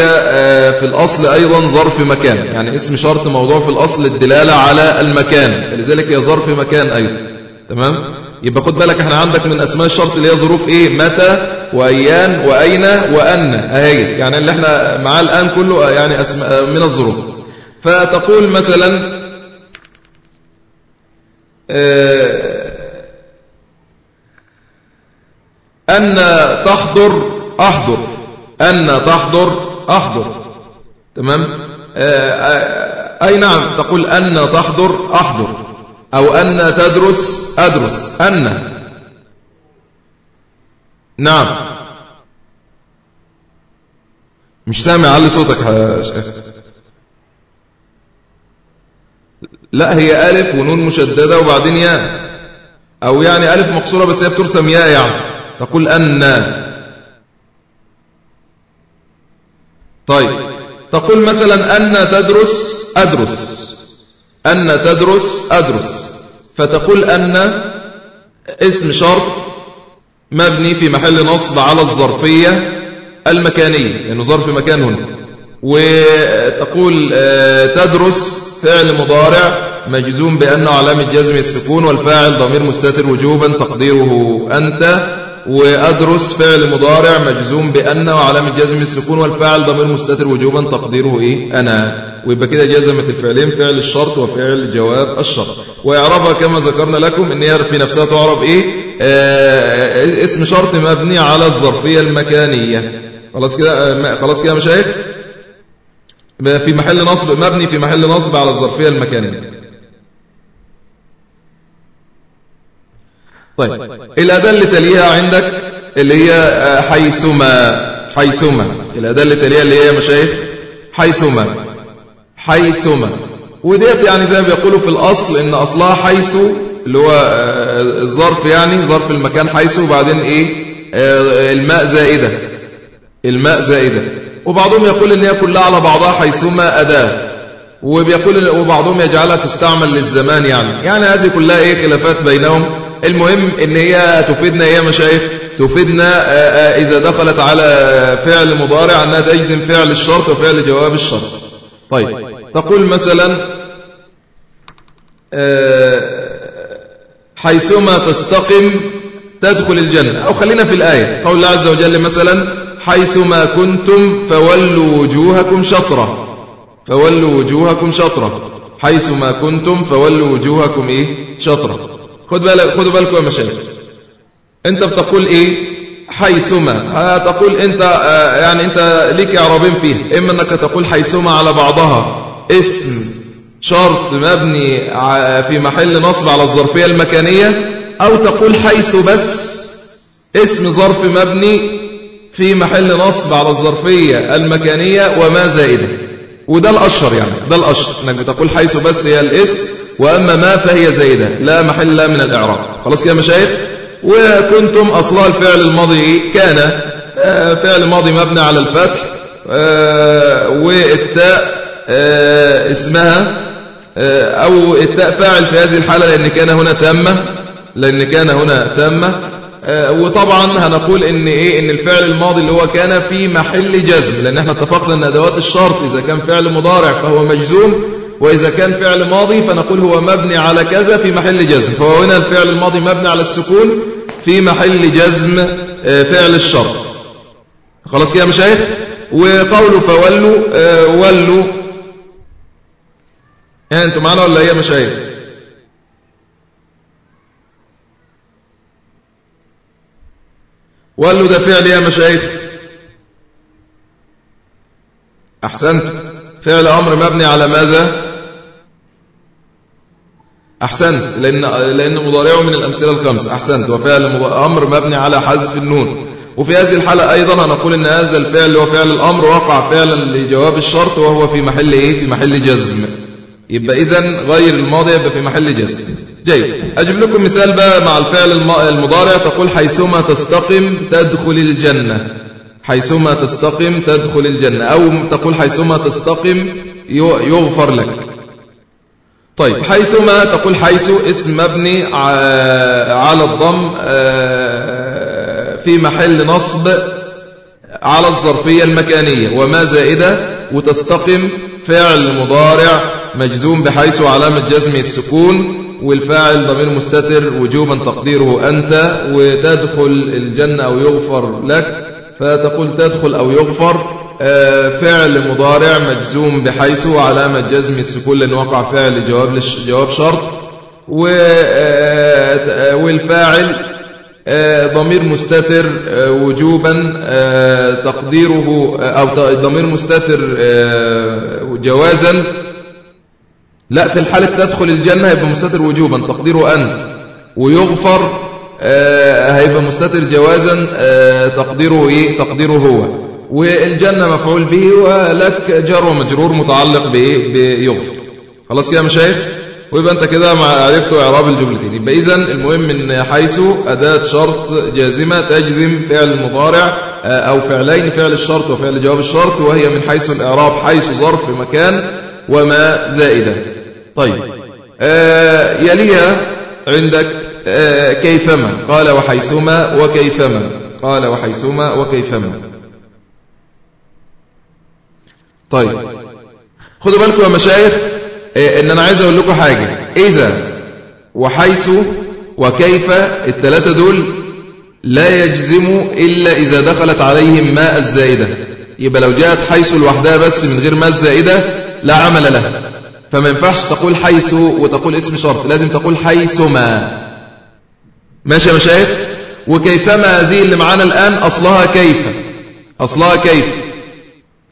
في الأصل أيضا ظرف مكان. يعني اسم شرط موضوع في الأصل الدلالة على المكان. فلذلك هي ظرف مكان أيضا. تمام؟ يبقى خد بالك إحنا عندك من أسماء الشرط اللي هي ظروف إيه؟ متى وأيان وأين وأن. أهي. يعني اللي إحنا معاه الآن كله يعني أسماء من الظروف. فتقول مثلا آه، أن تحضر أحضر. أن تحضر أحضر. تمام؟ آه، آه، أي نعم تقول أن تحضر أحضر. أو أن تدرس أدرس. أن. نعم. مش سامع علي صوتك يا شيخ. لا هي ألف ونون مشددة وبعدين ياء. أو يعني ألف مقصورة بس هي بترسم ياء يعني. تقول أن. طيب. تقول مثلا أن تدرس أدرس. أن تدرس أدرس. فتقول أن اسم شرط مبني في محل نصب على الظرفية المكانية لأنه ظرف مكان هنا. وتقول آه، تدرس فعل مضارع مجزوم بأنه علامة جزم السكون والفاعل ضمير مستتر وجوبا تقديره أنت وأدرس فعل مضارع مجزوم بأنه علامة جزم السكون والفاعل ضمير مستتر وجوبا تقديره إيه؟ أنا. ويبقى كده جزمت الفعلين فعل الشرط وفعل جواب الشرط. ويعربها كما ذكرنا لكم إن هي في نفسها تعرب إيه؟ آه اسم شرط مبني على الظرفية المكانية. خلاص كده آه خلاص كده مشايخ؟ في محل نصب مبني في محل نصب على الظرفية المكانية. طيب. الأداة اللي تليها عندك اللي هي آه، حيثما حيثما. الأداة اللي تليها اللي هي مشايخ حيثما حيثما. وديت يعني زي ما بيقولوا في الأصل إن أصلها حيث اللي هو آه، الظرف يعني ظرف المكان حيث وبعدين إيه؟ آه، الماء زائدة. الماء زائدة. وبعضهم يقول إن هي كلها على بعضها حيثما أداة. وبيقول وبعضهم يجعلها تستعمل للزمان يعني. يعني هذه كلها إيه؟ خلافات بينهم. المهم إن هي تفيدنا إيه يا مشايخ تفيدنا آه، آه، إذا دخلت على فعل مضارع أنها تجزم فعل الشرط وفعل جواب الشرط. طيب تقول مثلا آه، حيثما تستقم تدخل الجنة. أو خلينا في الآية. قول الله عز وجل مثلا حيثما كنتم فولوا وجوهكم شطرة. فولوا وجوهكم شطرة. حيثما كنتم فولوا وجوهكم إيه؟ شطرة. خد بالك خدوا بالكم يا مشايخ. أنت بتقول إيه؟ حيثما. تقول أنت آه، يعني أنت ليك إعرابين فيه. إما أنك تقول حيثما على بعضها. اسم شرط مبني في محل نصب على الظرفية المكانية. أو تقول حيث بس. اسم ظرف مبني في محل نصب على الظرفية المكانية وما زائدة. وده الأشهر يعني ده الأشهر. أنك بتقول حيث بس هي الاسم. وأما ما فهي زائدة لا محل لا من الإعراب. خلاص كده مشايخ؟ وكنتم أصلها الفعل الماضي كان آه، فعل ماضي مبني على الفتح آه، والتاء آه، اسمها أو التاء فاعل في هذه الحالة لأن كان هنا تامة لأن كان هنا تامة. وطبعا هنقول إن إيه إن الفعل الماضي اللي هو كان في محل جزم لأن إحنا اتفقنا إن أدوات الشرط إذا كان فعل مضارع فهو مجزوم وإذا كان فعل ماضي فنقول هو مبني على كذا في محل جزم. فهو هنا الفعل الماضي مبني على السكون في محل جزم آه، فعل الشرط. خلاص كده مشايخ؟ وقوله فولوا آه، ولوا. يعني أنتوا معانا ولا إيه يا مشايخ؟ له ده فعل يا مشايخ؟ أحسنت. فعل أمر مبني على ماذا؟ أحسنت لأن, لأن مضارعه من الأمثلة الخمس. أحسنت. وفعل أمر مبني على حذف النون. وفي هذه الحالة أيضا نقول أن هذا الفعل هو فعل الأمر وقع فعلا لجواب الشرط وهو في محل إيه؟ في محل جزم. يبقى إذن غير الماضي يبقى في محل جزم. جيد. أجيب لكم مثال بقى مع الفعل المضارع. تقول حيثما تستقم تدخل الجنة. حيثما تستقم تدخل الجنة. أو تقول حيثما تستقم يغفر لك. طيب. حيثما تقول حيث اسم مبني على الضم آه، في محل نصب على الظرفية المكانية. وما زائدة؟ وتستقم فعل مضارع مجزوم بحيث علامة جزم السكون والفاعل ضمير مستتر وجوبا تقديره أنت وتدخل الجنة أو يغفر لك. فتقول تدخل أو يغفر. فعل مضارع مجزوم بحيث علامة جزم السكون لأن وقع فعل جواب جواب شرط. آه، والفاعل آه، ضمير مستتر وجوبا تقديره أو ضمير مستتر جوازا. لا في الحالة تدخل الجنة هيبقى مستتر وجوبا تقديره أنت. ويغفر آه هيبقى مستتر جوازا آه تقديره إيه؟ تقديره هو. والجنة مفعول به ولك جر ومجرور متعلق بإيه بيغفر. خلاص كده مشايخ ويبقى أنت كده عرفتوا إعراب الجملتين. يبقى إذا المهم من حيث أداة شرط جازمة تجزم فعل المضارع آه أو فعلين فعل الشرط وفعل جواب الشرط وهي من حيث الإعراب حيث ظرف مكان وما زائدة. طيب آه يليها عندك آه كيفما؟ قال وحيثما وكيفما. قال وحيثما وكيفما. طيب. خدوا بالكم يا مشايخ آه إن أنا عايز أقول لكم حاجة. إذا وحيث وكيف الثلاثة دول لا يجزموا إلا إذا دخلت عليهم ماء الزائدة. يبقى لو جاءت حيث لوحدها بس من غير ماء الزائدة لا عمل له فما ينفعش تقول حيث وتقول اسم شرط لازم تقول حيثما. ماشي يا مشايخ؟ وكيفما هذه اللي معانا الآن أصلها كيف؟ أصلها كيف؟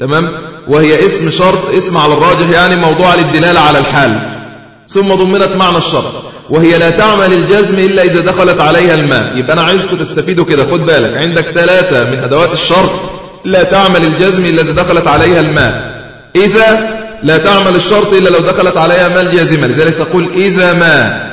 تمام؟ وهي اسم شرط اسم على الراجح يعني موضوع للدلالة على الحال. ثم ضمنت معنى الشرط وهي لا تعمل الجزم إلا إذا دخلت عليها الماء. يبقى أنا عايزكم تستفيدوا كده خد بالك. عندك ثلاثة من أدوات الشرط لا تعمل الجزم إلا إذا دخلت عليها الماء. إذا لا تعمل الشرط إلا لو دخلت عليها ما الجازمة لذلك تقول إذا ما.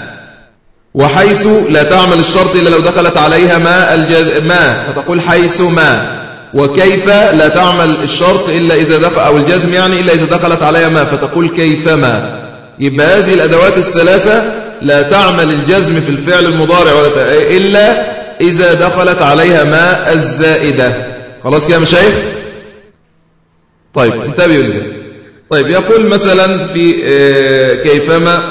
وحيث لا تعمل الشرط إلا لو دخلت عليها ما, الجاز... ما فتقول حيث ما. وكيف لا تعمل الشرط إلا إذا دخل أو الجزم يعني إلا إذا دخلت عليها ما فتقول كيفما. يبقى هذه الأدوات الثلاثة لا تعمل الجزم في الفعل المضارع ولا إلا إذا دخلت عليها ما الزائدة. خلاص كده مشايخ؟ طيب انتبهوا لذلك طيب يقول مثلا في آه، كيفما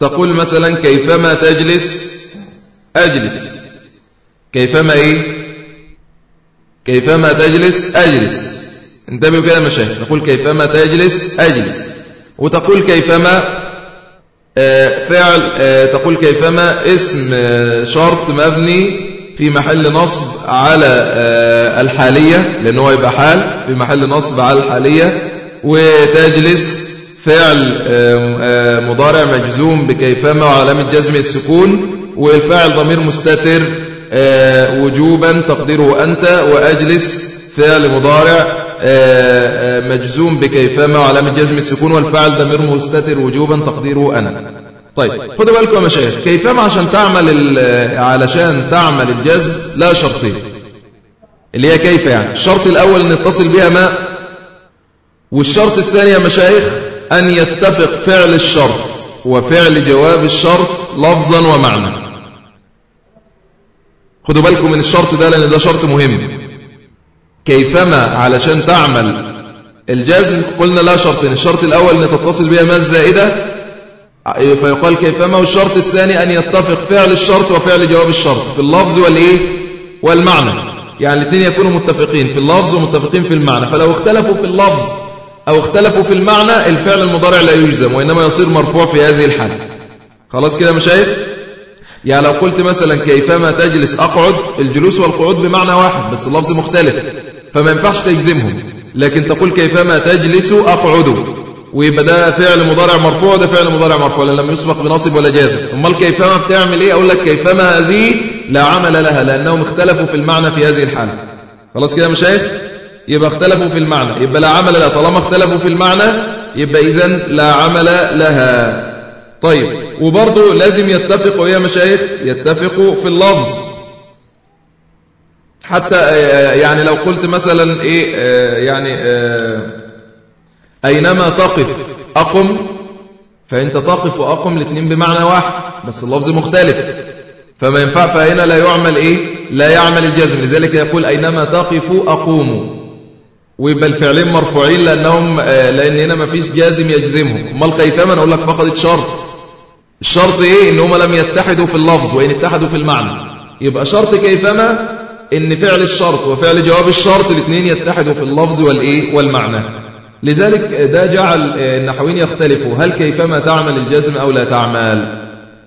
تقول مثلا كيفما تجلس؟ أجلس. كيفما إيه؟ كيفما تجلس أجلس. انتبهوا كده مشاهد تقول كيفما تجلس أجلس. وتقول كيفما آه، فعل آه، تقول كيفما اسم آه، شرط مبني في محل نصب على الحالية لأنه يبقى حال في محل نصب على الحالية. وتجلس فعل مضارع مجزوم بكيفما وعلامة جزم السكون. والفاعل ضمير مستتر وجوبا تقديره أنت وأجلس فعل مضارع آه، آه، مجزوم بكيفما وعلامة جزم السكون والفعل ضمير مستتر وجوبا تقديره أنا. طيب خدوا بالكم يا مشايخ كيفما عشان تعمل علشان تعمل الجزم لا شرطين اللي هي كيف يعني؟ الشرط الأول أن يتصل بها ما؟ والشرط الثاني يا مشايخ أن يتفق فعل الشرط وفعل جواب الشرط لفظا ومعنى. خدوا بالكم من الشرط ده لأن ده شرط مهم. كيفما علشان تعمل الجزم قلنا لا شرطين الشرط الأول أن تتصل بها ما الزائدة فيقال كيفما والشرط الثاني أن يتفق فعل الشرط وفعل جواب الشرط في اللفظ والإيه؟ والمعنى. يعني الاثنين يكونوا متفقين في اللفظ ومتفقين في المعنى. فلو اختلفوا في اللفظ أو اختلفوا في المعنى الفعل المضارع لا يجزم وإنما يصير مرفوع في هذه الحالة. خلاص كده مشايخ؟ يعني لو قلت مثلا كيفما تجلس أقعد الجلوس والقعود بمعنى واحد بس اللفظ مختلف فما ينفعش تجزمهم. لكن تقول كيفما تجلس أقعد ويبقى ده فعل مضارع مرفوع ده فعل مضارع مرفوع لأن لم يسبق بناصب ولا جازم. أمال كيفما بتعمل إيه؟ أقول لك كيفما هذه لا عمل لها لأنهم اختلفوا في المعنى في هذه الحالة. خلاص كده مشايخ؟ يبقى اختلفوا في المعنى. يبقى لا عمل لها طالما اختلفوا في المعنى يبقى اذا لا عمل لها. طيب. وبرضه لازم يتفقوا يا مشايخ يتفقوا في اللفظ. حتى آه، يعني لو قلت مثلا إيه آه، يعني آه، أينما تقف أقم فأنت تقف وأقم الاثنين بمعنى واحد بس اللفظ مختلف. فما ينفع فهنا لا يعمل إيه لا يعمل الجزم. لذلك يقول أينما تقف أقوم. ويبقى الفعلين مرفوعين لأنهم لأن هنا ما فيش جازم يجزمهم. أمال كيفما نقول لك فقدت شرط. الشرط إيه؟ إن هم لم يتحدوا في اللفظ وإن اتحدوا في المعنى. يبقى شرط كيفما؟ إن فعل الشرط وفعل جواب الشرط الاثنين يتحدوا في اللفظ والإيه؟ والمعنى. لذلك ده جعل النحوين يختلفوا. هل كيفما تعمل الجزم أو لا تعمل؟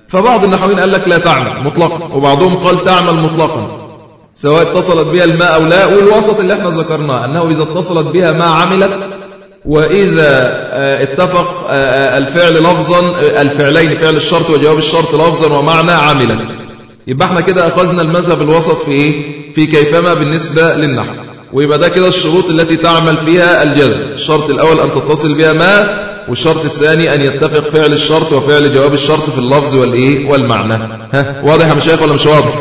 فبعض النحوين قال لك لا تعمل مطلقا وبعضهم قال تعمل مطلقا. سواء اتصلت بها الماء أو لا والوسط اللي إحنا ذكرناه أنه إذا اتصلت بها ما عملت وإذا آه، اتفق آه، آه، الفعل لفظا الفعلين فعل الشرط وجواب الشرط لفظا ومعنى عملت. يبقى إحنا كده أخذنا المذهب الوسط في إيه؟ في كيفما بالنسبة للنحو. ويبقى ده كده الشروط التي تعمل فيها الجزم. الشرط الأول أن تتصل بها ما والشرط الثاني أن يتفق فعل الشرط وفعل جواب الشرط في اللفظ والإيه؟ والمعنى. ها؟ واضح يا مشايخ ولا مش واضح؟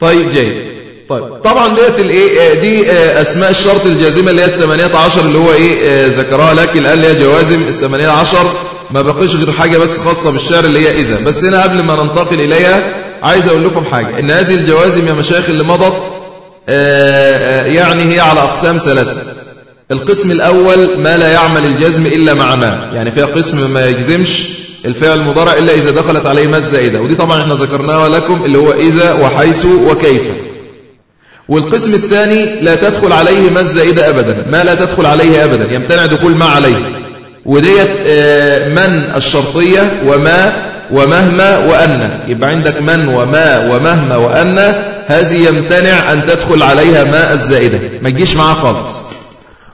طيب جيد. طيب. طبعا ديت الإيه دي آه، أسماء الشرط الجازمة اللي هي الثمانية عشر اللي هو إيه آه، ذكرها لك الآن اللي هي جوازم. الثمانية عشر ما بقيش غير حاجة بس خاصة بالشعر اللي هي إذا. بس هنا قبل ما ننتقل إليها عايز أقول لكم حاجة. إن هذه الجوازم يا مشايخ اللي مضت آه، آه، يعني هي على أقسام ثلاثة. القسم الأول ما لا يعمل الجزم إلا مع ما. يعني فيها قسم ما يجزمش الفعل المضارع إلا إذا دخلت عليه ما الزائدة. ودي طبعا إحنا ذكرناها لكم اللي هو إذا وحيث وكيف. والقسم الثاني لا تدخل عليه ما الزائدة أبدا. ما لا تدخل عليه أبدا؟ يمتنع دخول ما عليه. وديت آه، من الشرطية وما ومهما وأن. يبقى عندك من وما ومهما وأن. هذه يمتنع أن تدخل عليها ماء الزائدة. ما تجيش معها خالص.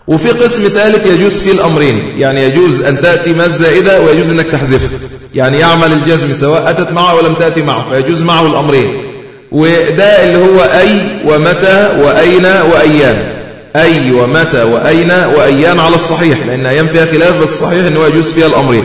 وفي قسم ثالث يجوز فيه الأمرين. يعني يجوز أن تأتي ماء الزائدة ويجوز أنك تحذفها. يعني يعمل الجزم سواء أتت معه ولم تأتي معه. فيجوز معه الأمرين. وده اللي هو أي ومتى وأين وأيان. أي ومتى وأين وأيان على الصحيح لأن أيام فيها خلاف بس الصحيح أنه يجوز فيها الأمرين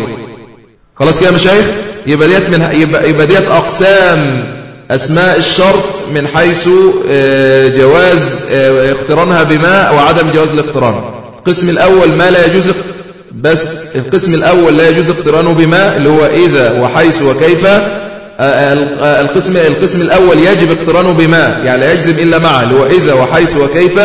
خلاص كده مشايخ؟ يبقى ديت من يبقى, ديت أقسام أسماء الشرط من حيث آه، جواز آه، اقترانها بما وعدم جواز الاقتران. القسم الأول ما لا يجوز بس القسم الأول لا يجوز اقترانه بما اللي هو إذا وحيث وكيف القسم القسم الأول يجب اقترانه بما يعني لا يجزم إلا معه اللي هو إذا وحيث وكيف.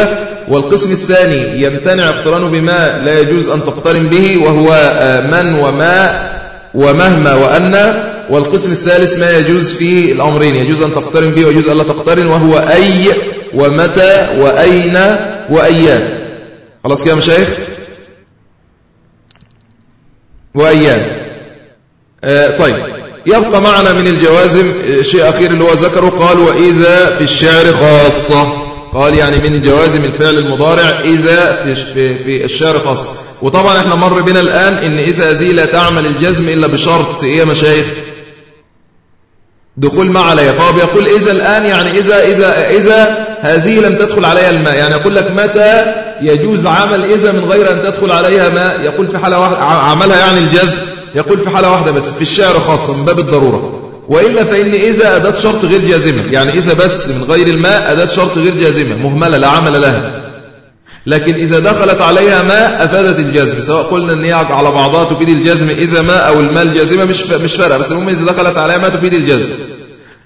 والقسم الثاني يمتنع اقترانه بما لا يجوز أن تقترن به وهو من وما ومهما وأن. والقسم الثالث ما يجوز فيه الأمرين يجوز أن تقترن به ويجوز أن لا تقترن وهو أي ومتى وأين وأيام خلاص كده مشايخ؟ وأيام آه طيب. يبقى معنا من الجوازم شيء أخير اللي هو ذكره قال وإذا في الشعر خاصة. قال يعني من جوازم الفعل المضارع إذا في, في الشعر خاصة. وطبعا إحنا مر بنا الآن إن إذا هذه لا تعمل الجزم إلا بشرط. إيه يا مشايخ؟ دخول ما عليها فهو بيقول إذا الآن يعني إذا, إذا, إذا هذه لم تدخل عليها الماء. يعني يقول لك متى يجوز عمل إذا من غير أن تدخل عليها ماء يقول في حالة واحدة عملها يعني الجزم يقول في حالة واحدة بس في الشعر خاصة من باب الضرورة. وإلا فإن إذا أداة شرط غير جازمة يعني إذا بس من غير الماء أداة شرط غير جازمة مهملة لا عمل لها. لكن إذا دخلت عليها ماء أفادت الجزم سواء قلنا أن هي على بعضها تفيد الجزم إذا ماء أو الماء الجازمة مش مش فارقة بس المهم إذا دخلت عليها ماء تفيد الجزم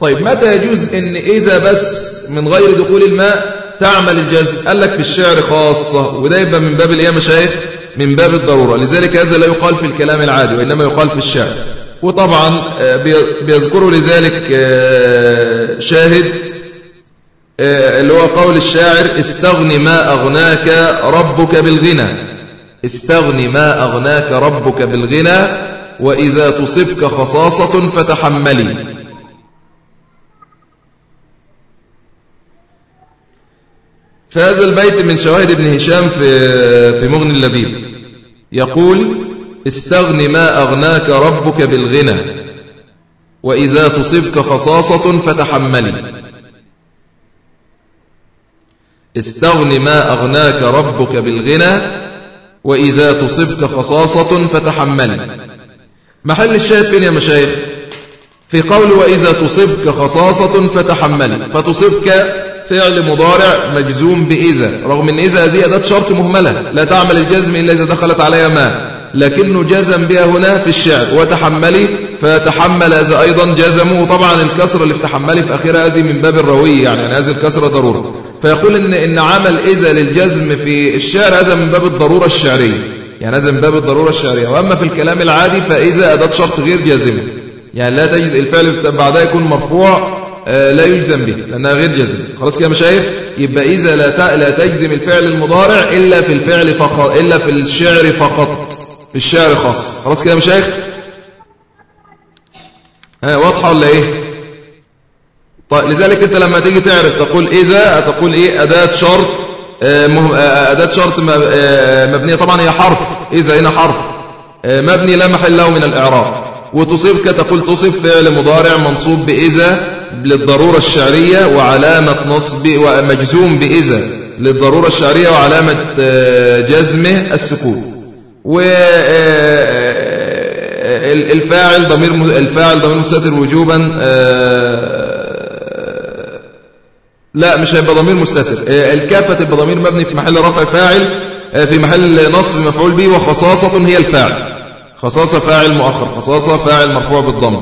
طيب متى يجوز أن إذا بس من غير دخول الماء تعمل الجزم قال لك في الشعر خاصة وده يبقى من باب الإيه مشايخ من باب الضرورة. لذلك هذا لا يقال في الكلام العادي وإنما يقال في الشعر. وطبعا آه، بيذكروا لذلك آه، شاهد آه، اللي هو قول الشاعر استغن ما أغناك ربك بالغنى. استغن ما أغناك ربك بالغنى وإذا تصبك خصاصة فتحملي. فهذا البيت من شواهد ابن هشام في في مغني اللبيب. يقول استغن ما أغناك ربك بالغنى وإذا تصبك خصاصة فتحملي. استغن ما أغناك ربك بالغنى وإذا تصبك خصاصة فتحملي. محل الشاهد فين يا مشايخ؟ في قول وإذا تصبك خصاصة فتحملي. فتصبك فعل مضارع مجزوم بإذا رغم أن إذا هذه أداة شرط مهملة لا تعمل الجزم إلا إذا دخلت عليها ما لكنه جزم بها هنا في الشعر وتحملي فتحمل هذا أيضا جزمه. وطبعا الكسر اللي تحملي في أخيرا هذه من باب الروي يعني, هذه الكسرة ضرورة فيقول إن, إن عمل إذا للجزم في الشعر هذا من باب الضرورة الشعرية. يعني هذا من باب الضرورة الشعرية. وأما في الكلام العادي فإذا أداة شرط غير جازمة. يعني لا تجد الفعل بعدها يكون مرفوع لا يجزم به لأنها غير جزم. خلاص كده مشايخ؟ يبقى إذا لا لا تجزم الفعل المضارع إلا في الفعل فقط إلا في الشعر فقط في الشعر خاص. خلاص كده مشايخ؟ ها واضحة ولا إيه؟ طيب لذلك أنت لما تيجي تعرف تقول إذا تقول إيه؟ أداة شرط آه، آه، أداة شرط مبنية. طبعا هي حرف. إذا هنا حرف. مبني لا محل له من الإعراب. وتصيبك تقول تصب فعل مضارع منصوب بإذا للضرورة الشعرية وعلامة نصب ومجزوم بإذا للضرورة الشعرية وعلامة آه، جزمه السكون. والفاعل آه، ضمير الفاعل ضمير مستتر وجوبا آه، لا مش هيبقى ضمير مستتر. الكافة تبقى ضمير مبني في محل رفع فاعل في محل نصب مفعول به وخصاصة هي الفاعل. خصاصة فاعل مؤخر خصاصة فاعل مرفوع بالضم.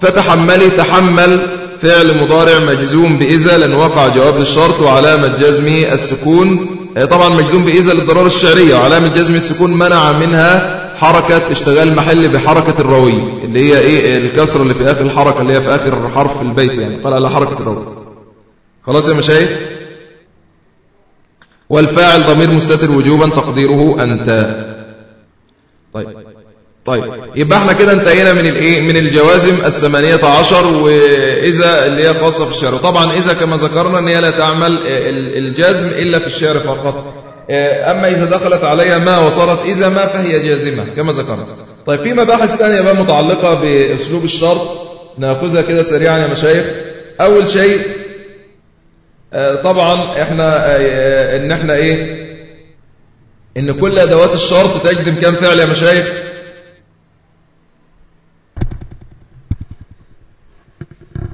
فتحملي تحمل فعل مضارع مجزوم بإذا لأن وقع جواب للشرط وعلامة جزمه السكون. طبعا مجزوم بإذا للضرورة الشعرية وعلامة جزم السكون منع منها حركة اشتغال المحل بحركة الروي اللي هي إيه الكسر اللي في آخر الحركة اللي هي في آخر حرف البيت يعني قال على حركة الروي. خلاص يا مشايخ؟ والفاعل ضمير مستتر وجوبا تقديره أنت. طيب. طيب. يبقى إحنا كده انتهينا من الايه؟ من الجوازم الثمانية عشر وإذا اللي هي خاصة في الشعر. طبعا إذا كما ذكرنا إن هي لا تعمل الجزم إلا في الشعر فقط. أما إذا دخلت عليها ما وصارت إذا ما فهي جازمة كما ذكرنا. طيب في مباحث ثانية بقى متعلقة بأسلوب الشرط. نأخذها كده سريعا يا مشايخ. أول شيء طبعا إحنا إن إحنا إيه؟ إن كل أدوات الشرط تجزم كم فعل يا مشايخ؟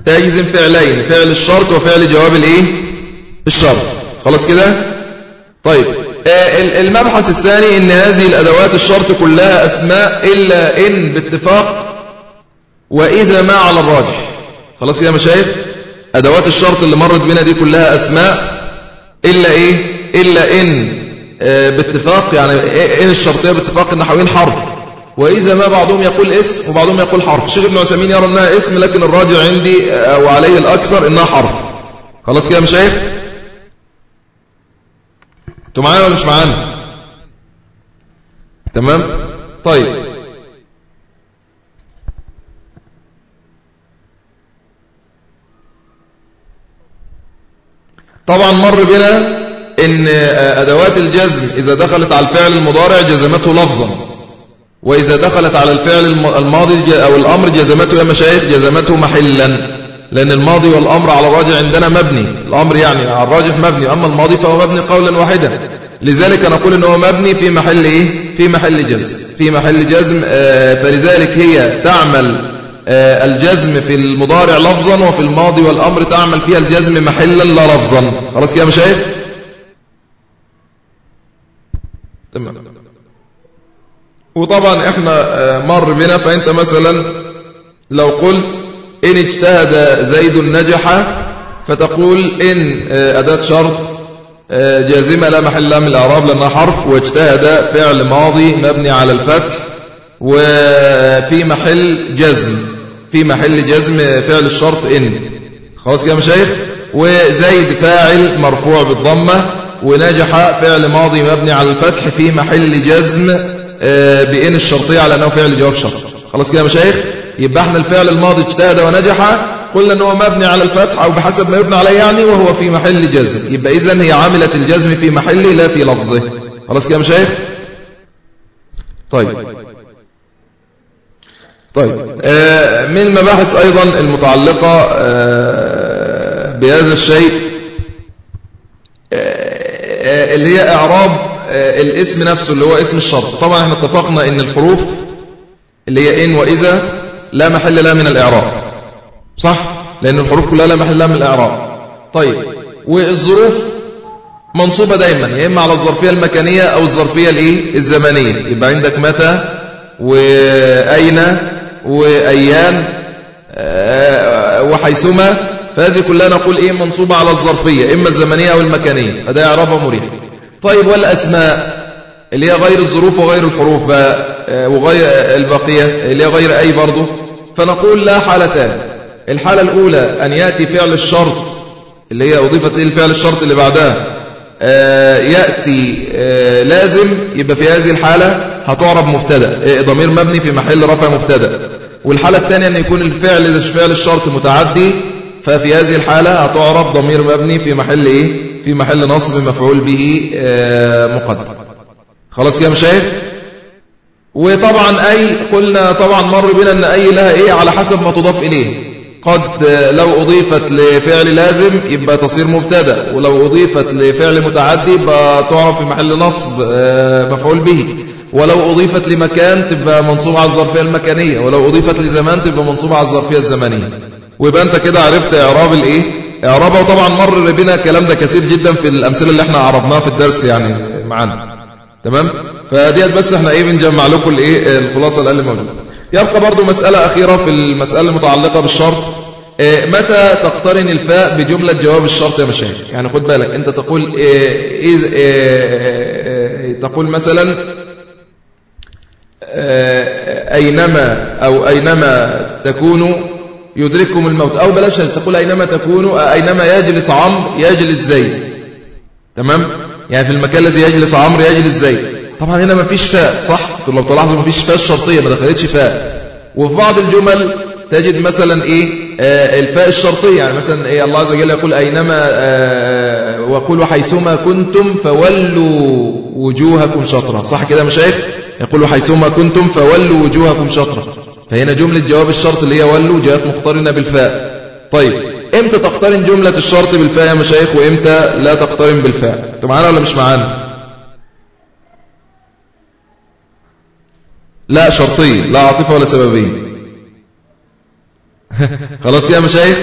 تجزم فعلين فعل الشرط وفعل جواب الإيه؟ الشرط. خلاص كده؟ طيب. آه، المبحث الثاني إن هذه الأدوات الشرط كلها أسماء إلا إن باتفاق وإذا ما على الراجح. خلاص كده يا مشايخ؟ أدوات الشرط اللي مرت بنا دي كلها أسماء إلا إيه؟ إلا إن آه، باتفاق يعني إن الشرطية باتفاق النحويين حرف. وإذا ما بعضهم يقول اسم وبعضهم يقول حرف. الشيخ ابن عثيمين يرى أنها اسم لكن الراجع عندي أو عليه الأكثر أنها حرف. خلاص كده يا مشايخ أنتوا معانا ولا مش معانا؟ تمام؟ طيب. طبعا مر بنا إن أدوات الجزم إذا دخلت على الفعل المضارع جزمته لفظا. وإذا دخلت على الفعل الماضي أو الأمر جزمته يا مشايخ جزمته محلا. لأن الماضي والأمر على الراجع عندنا مبني. الأمر يعني على الراجح مبني. أما الماضي فهو مبني قولا واحدا. لذلك نقول ان هو مبني في محل إيه؟ في محل جزم. في محل جزم آه، فلذلك هي تعمل آه، الجزم في المضارع لفظا وفي الماضي والأمر تعمل فيها الجزم محلا لا لفظا. خلاص كده مشايخ؟ تمام. وطبعا إحنا آه، مر بنا. فأنت مثلا لو قلت إن اجتهد زيد نجح فتقول إن آه، أداة شرط جازمة لا محل من الأعراب لأنها حرف واجتهد فعل ماضي مبني على الفتح وفي محل جزم في محل جزم فعل الشرط إن. خلاص كده مشايخ؟ وزيد فاعل مرفوع بالضمة ونجح فعل ماضي مبني على الفتح في محل جزم آه، بإن الشرطية على أنه فعل جواب شرط. خلاص كده مشايخ؟ يبقى إحنا الفعل الماضي اجتهد ونجح. قلنا أنه مبني على الفتح أو بحسب ما يبنى عليه يعني وهو في محل جزم. يبقى إذن هي عاملة الجزم في محله لا في لفظه. خلاص كده مشايخ؟ طيب. طيب. آه، من المباحث أيضا المتعلقة آه، بهذا الشيء آه، اللي هي إعراب الاسم نفسه اللي هو اسم الشرط. طبعا إحنا اتفقنا إن الحروف اللي هي إن وإذا لا محل لها من الإعراب. صح؟ لأن الحروف كلها لا محل لها من الإعراب. طيب والظروف منصوبة دايما يا إما على الظرفية المكانية أو الظرفية الإيه؟ الزمنية. يبقى عندك متى وأين وأيام آه، وحيثما. فهذه كلها نقول إيه؟ منصوبة على الظرفية إما الزمنية أو المكانية. هذا يعرفها مريح طيب والأسماء اللي هي غير الظروف وغير الحروف بقى آه، وغير البقية اللي هي غير أي برضه فنقول لا حالتان. الحالة الأولى أن يأتي فعل الشرط اللي هي أضيفت إلى الفعل الشرط اللي بعدها. آه، يأتي لازم يبقى في هذه الحالة هتعرب مبتدأ ضمير مبني في محل رفع مبتدأ. والحالة الثانية أن يكون الفعل فعل الشرط متعدي ففي هذه الحالة هتعرب ضمير مبني في محل إيه؟ في محل نصب مفعول به آه، مقدم. خلاص كده مشاهد وطبعا أي قلنا طبعا مر بنا أن أي لها إيه على حسب ما تضاف إليه. قد لو أضيفت لفعل لازم يبقى تصير مبتدأ ولو أضيفت لفعل متعدي يبقى تعرف في محل نصب آه، مفعول به. ولو أضيفت لمكان تبقى منصوبة على الظرفية المكانية ولو أضيفت لزمان تبقى منصوبة على الظرفية الزمنية. ويبقى أنت كده عرفت إعراب الإيه؟ إعرابها وطبعا مر بنا الكلام ده كثير جدا في الأمثلة اللي إحنا عرضناها في الدرس يعني معانا. تمام؟ فديت بس إحنا إيه بنجمع لكم الايه؟ الخلاصة الأقل موجودة. يبقى برضو مسألة أخيرة في المسألة المتعلقة بالشرط. إيه متى تقترن الفاء بجملة جواب الشرط يا مشاهد يعني خد بالك انت تقول إيه إيه إيه تقول مثلا آه، أينما أو أينما تكونوا يدرككم الموت. أو بلاش تقول أينما تكونوا آه، أينما يجلس عمرو يجلس زيد. تمام؟ يعني في المكان الذي يجلس عمرو يجلس زيد. طبعا هنا ما فيش فاء صح؟ لو تلاحظوا ما فيش فاء الشرطية ما دخلتش فاء. وفي بعض الجمل تجد مثلا إيه؟ آه الفاء الشرطية. يعني مثلا إيه؟ الله عز وجل يقول أينما آه وقولوا حيثما كنتم فولوا وجوهكم شطرة. صح كده مشايخ؟ يقول حيثما كنتم فولوا وجوهكم شطرة. فهنا جملة جواب الشرط اللي هي ولوا جاءت مقترنة بالفاء. طيب إمتى تقترن جملة الشرط بالفاء يا مشايخ وإمتى لا تقترن بالفاء؟ أنتوا معانا ولا مش معانا؟ لا شرطية لا عاطفة ولا سببية خلاص كده يا مشايخ؟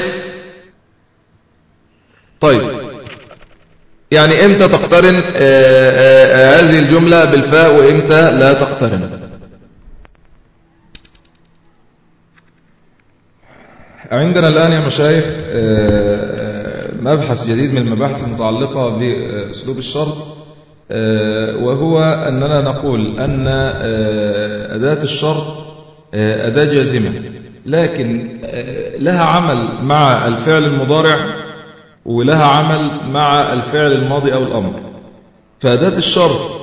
طيب يعني إمتى تقترن آه، آه، آه، هذه الجملة بالفاء وإمتى لا تقترن؟ عندنا الآن يا مشايخ مبحث جديد من المباحث المتعلقة بأسلوب الشرط وهو أننا نقول أن أداة الشرط أداة جازمة لكن لها عمل مع الفعل المضارع ولها عمل مع الفعل الماضي أو الأمر. فأداة الشرط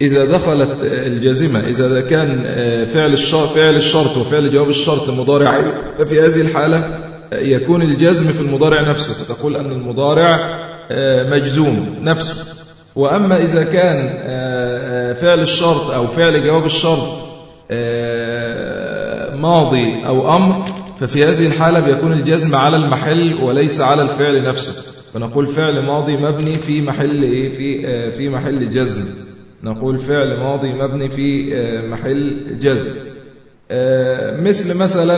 إذا دخلت الجازمة إذا كان فعل الشرط, فعل الشرط وفعل جواب الشرط مضارع ففي هذه الحالة يكون الجزم في المضارع نفسه فتقول أن المضارع مجزوم نفسه. وأما إذا كان فعل الشرط أو فعل جواب الشرط ماضي أو أمر ففي هذه الحالة بيكون الجزم على المحل وليس على الفعل نفسه. فنقول فعل ماضي مبني في محل إيه؟ في في محل جزم. نقول فعل ماضي مبني في محل جزم. مثل مثلا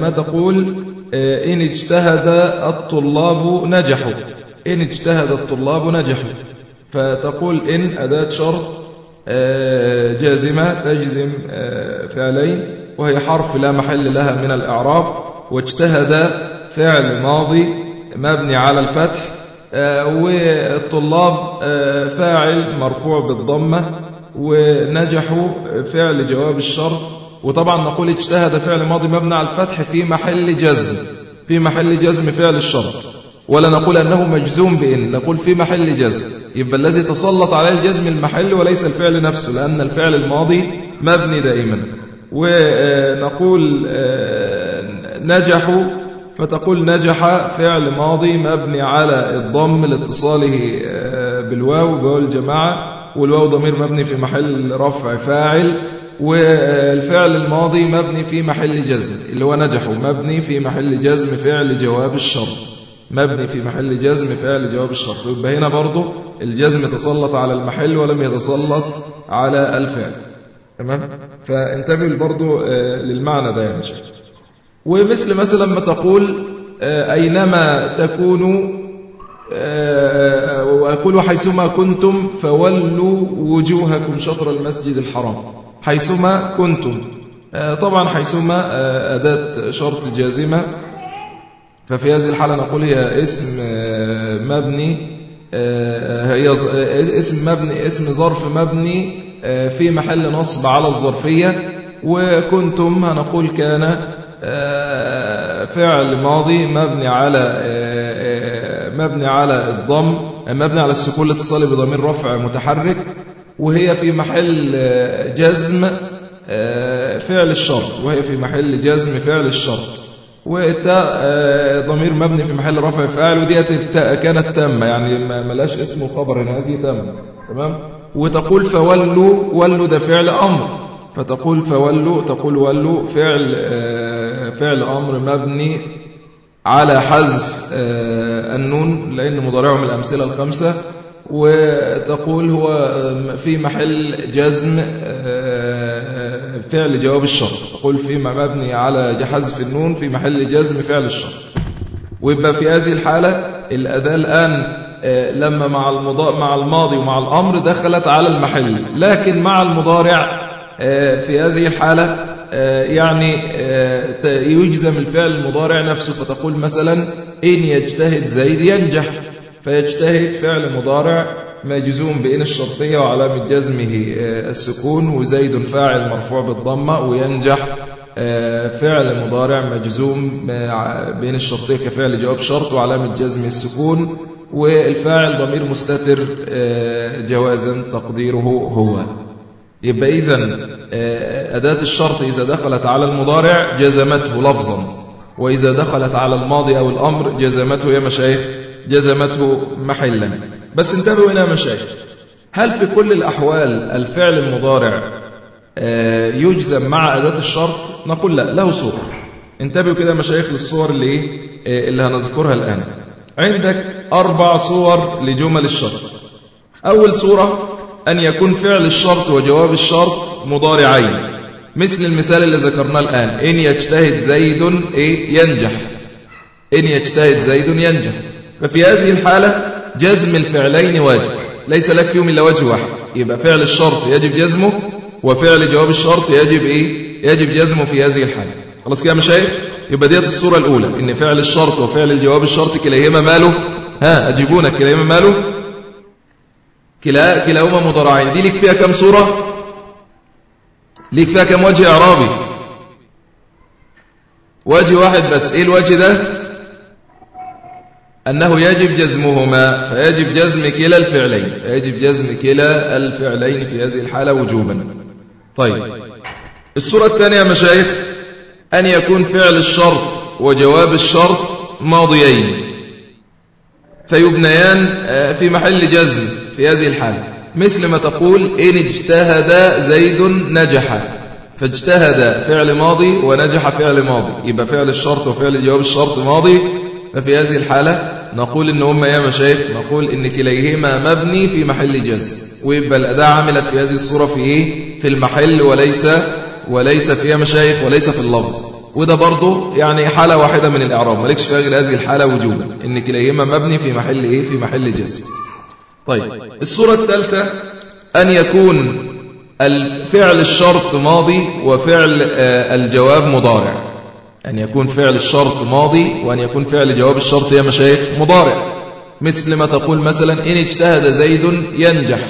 ما تقول إن اجتهد الطلاب نجحوا. إن اجتهد الطلاب نجحوا. فتقول إن أداة شرط جازمة تجزم فعلين وهي حرف لا محل لها من الإعراب. واجتهد فعل ماضي مبني على الفتح. والطلاب فاعل مرفوع بالضمة ونجحوا فعل جواب الشرط. وطبعا نقول اجتهد فعل ماضي مبني على الفتح في محل جزم في محل جزم فعل الشرط. ولا نقول أنه مجزوم بإن نقول في محل جزم. يبقى الذي تسلط عليه الجزم المحل وليس الفعل نفسه لأن الفعل الماضي مبني دائما. ونقول نجحوا فتقول نجح فعل ماضي مبني على الضم لاتصاله بالواو بواو الجماعة والواو ضمير مبني في محل رفع فاعل والفعل الماضي مبني في محل جزم اللي هو نجحوا مبني في محل جزم فعل جواب الشرط. مبني في محل جزم فعل جواب الشرط. يبقى هنا برضه الجزم تسلط على المحل ولم يتسلط على الفعل. تمام؟ فانتبه برضه للمعنى ده يا شيخ ومثل مثلا ما تقول أينما تكونوا وأقول حيثما كنتم فولوا وجوهكم شطر المسجد الحرام. حيثما كنتم. طبعا حيثما أداة شرط جازمة. ففي هذه الحالة نقول هي اسم مبني هي اسم مبني اسم ظرف مبني في محل نصب على الظرفية. وكنتم هنقول كان فعل ماضي مبني على مبني على الضم مبني على السكون الاتصالي بضمير رفع متحرك وهي في محل جزم فعل الشرط وهي في محل جزم فعل الشرط. والتاء ضمير مبني في محل رفع فاعل وديت كانت تامة يعني ما ملاش اسم وخبر هذه تامة تمام؟ وتقول فولوا ولوا ده فعل أمر. فتقول فولوا تقول ولوا فعل فعل أمر مبني على حذف النون لأن مضارعه من الأمثلة الخمسة وتقول هو في محل جزم فعل جواب الشرط. تقول في مبني على حذف النون في محل جزم فعل الشرط. ويبقى في هذه الحالة الأداة الآن لما مع مع الماضي ومع الأمر دخلت على المحل. لكن مع المضارع في هذه الحالة يعني يجزم الفعل المضارع نفسه فتقول مثلا إن يجتهد زيد ينجح. فيجتهد فعل مضارع مجزوم بإن الشرطية وعلامة جزمه السكون وزيد فاعل مرفوع بالضمة وينجح. فعل مضارع مجزوم بين الشرطية كفعل جواب شرط وعلامة جزم السكون والفاعل ضمير مستتر جوازا تقديره هو. يبقى إذا أداة الشرط إذا دخلت على المضارع جزمته لفظا وإذا دخلت على الماضي أو الأمر جزمته يا مشايخ جزمته محلا. بس انتبهوا هنا مشايخ هل في كل الأحوال الفعل المضارع يجزم مع أداة الشرط؟ نقول لا له صور. انتبهوا كده مشايخ للصور اللي اللي هنذكرها الآن. عندك أربع صور لجمل الشرط. أول صورة أن يكون فعل الشرط وجواب الشرط مضارعين. مثل المثال اللي ذكرناه الآن. إن يجتهد زيد إيه ينجح. إن يجتهد زيد ينجح. ففي هذه الحالة جزم الفعلين واجب. ليس لك فيهم إلا وجه واحد. يبقى فعل الشرط يجب جزمه وفعل جواب الشرط يجب إيه؟ يجب جزمه في هذه الحالة. خلاص كده مشايخ؟ يبقى ديت الصورة الأولى. إن فعل الشرط وفعل الجواب الشرط كليهما ماله؟ ها أجيبونك كليهما ماله؟ كلا كلاهما مضارعين. دي لك فيها كم صورة؟ ليك فيها كم وجه إعرابي؟ وجه واحد بس. إيه الوجه ده؟ أنه يجب جزمهما. فيجب جزم كلا الفعلين. فيجب جزم كلا الفعلين في هذه الحالة وجوبا. طيب. الصورة الثانية مشايخ أن يكون فعل الشرط وجواب الشرط ماضيين. فيبنيان آه، في محل جزم. في هذه الحالة مثل ما تقول إن اجتهد زيد نجح. فاجتهد فعل ماضي ونجح فعل ماضي. يبقى فعل الشرط وفعل جواب الشرط ماضي. ففي هذه الحالة نقول إن هم يا مشايخ نقول إن كليهما مبني في محل جزم ويبقى الأداة عملت في هذه الصورة في إيه؟ في المحل وليس وليس فيها مشايخ وليس في اللفظ. وده برضه يعني حالة واحدة من الإعراب. مالكش غير هذه الحالة وجوبا. إن كليهما مبني في محل إيه؟ في محل جزم طيب. الصورة الثالثة أن يكون الفعل الشرط ماضي وفعل آه، الجواب مضارع. أن يكون فعل الشرط ماضي وأن يكون فعل جواب الشرط يا مشايخ مضارع. مثل ما تقول مثلا إن اجتهد زيد ينجح.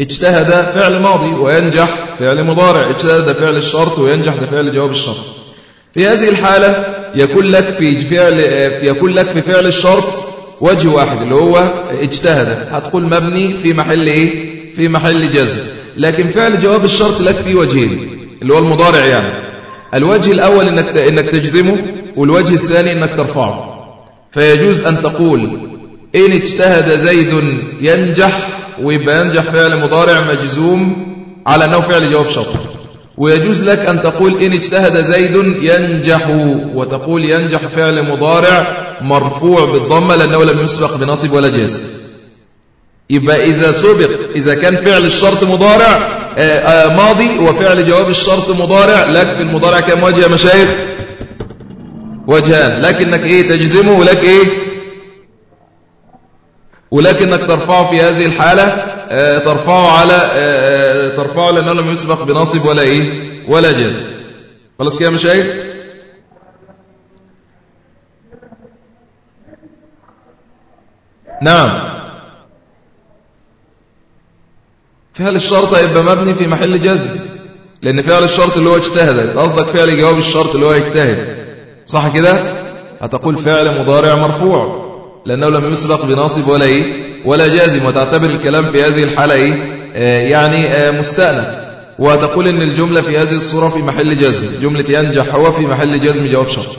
اجتهد فعل ماضي وينجح فعل مضارع. اجتهد فعل الشرط وينجح فعل جواب الشرط. في هذه الحالة يكون لك في فعل يكون لك في فعل الشرط وجه واحد اللي هو اجتهد. هتقول مبني في محل إيه؟ في محل جزم. لكن فعل جواب الشرط لك فيه وجهين اللي هو المضارع يعني. الوجه الأول إنك إنك تجزمه والوجه الثاني إنك ترفعه. فيجوز أن تقول إن اجتهد زيد ينجح ويبقى ينجح فعل مضارع مجزوم على أنه فعل جواب شرط. ويجوز لك أن تقول إن اجتهد زيد ينجح وتقول ينجح فعل مضارع مرفوع بالضمة لأنه لم يسبق بنصب ولا جازم يبقى إذا سبق إذا كان فعل الشرط مضارع آه، آه، ماضي وفعل جواب الشرط مضارع لك في المضارع كم وجه يا مشايخ؟ وجهان. لكنك إيه تجزمه ولك إيه؟ ولكنك ترفعه في هذه الحالة آه، ترفعه على ترفعه لأنه لم يسبق بنصب ولا إيه؟ ولا جزم. خلاص كده يا مشايخ؟ نعم. فعل الشرط هيبقى مبني في محل جزم لأن فعل الشرط اللي هو اجتهد. أنت قصدك فعل جواب الشرط اللي هو يجتهد. صح كده؟ هتقول فعل مضارع مرفوع. لأنه لم يسبق بناصب ولا إيه؟ ولا جازم وتعتبر الكلام في هذه الحالة إيه؟ آه يعني آه مستأنف. وتقول إن الجملة في هذه الصورة في محل جزم جملة ينجح هو في محل جزم جواب شرط.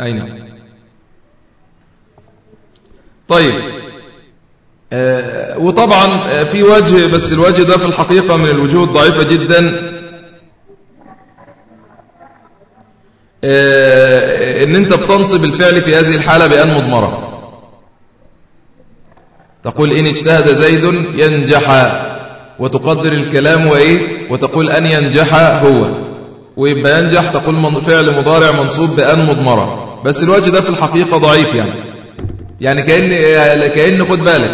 أين طيب. آه، وطبعا في وجه بس الوجه ده في الحقيقة من الوجوه الضعيفة جدا آه، إن أنت بتنصب الفعل في هذه الحالة بأن مضمرة. تقول إن اجتهد زيد ينجح وتقدر الكلام وإيه؟ وتقول أن ينجح هو. ويبقى ينجح تقول فعل مضارع منصوب بأن مضمرة. بس الوجه ده في الحقيقة ضعيف يعني. يعني كأن, كأن خد بالك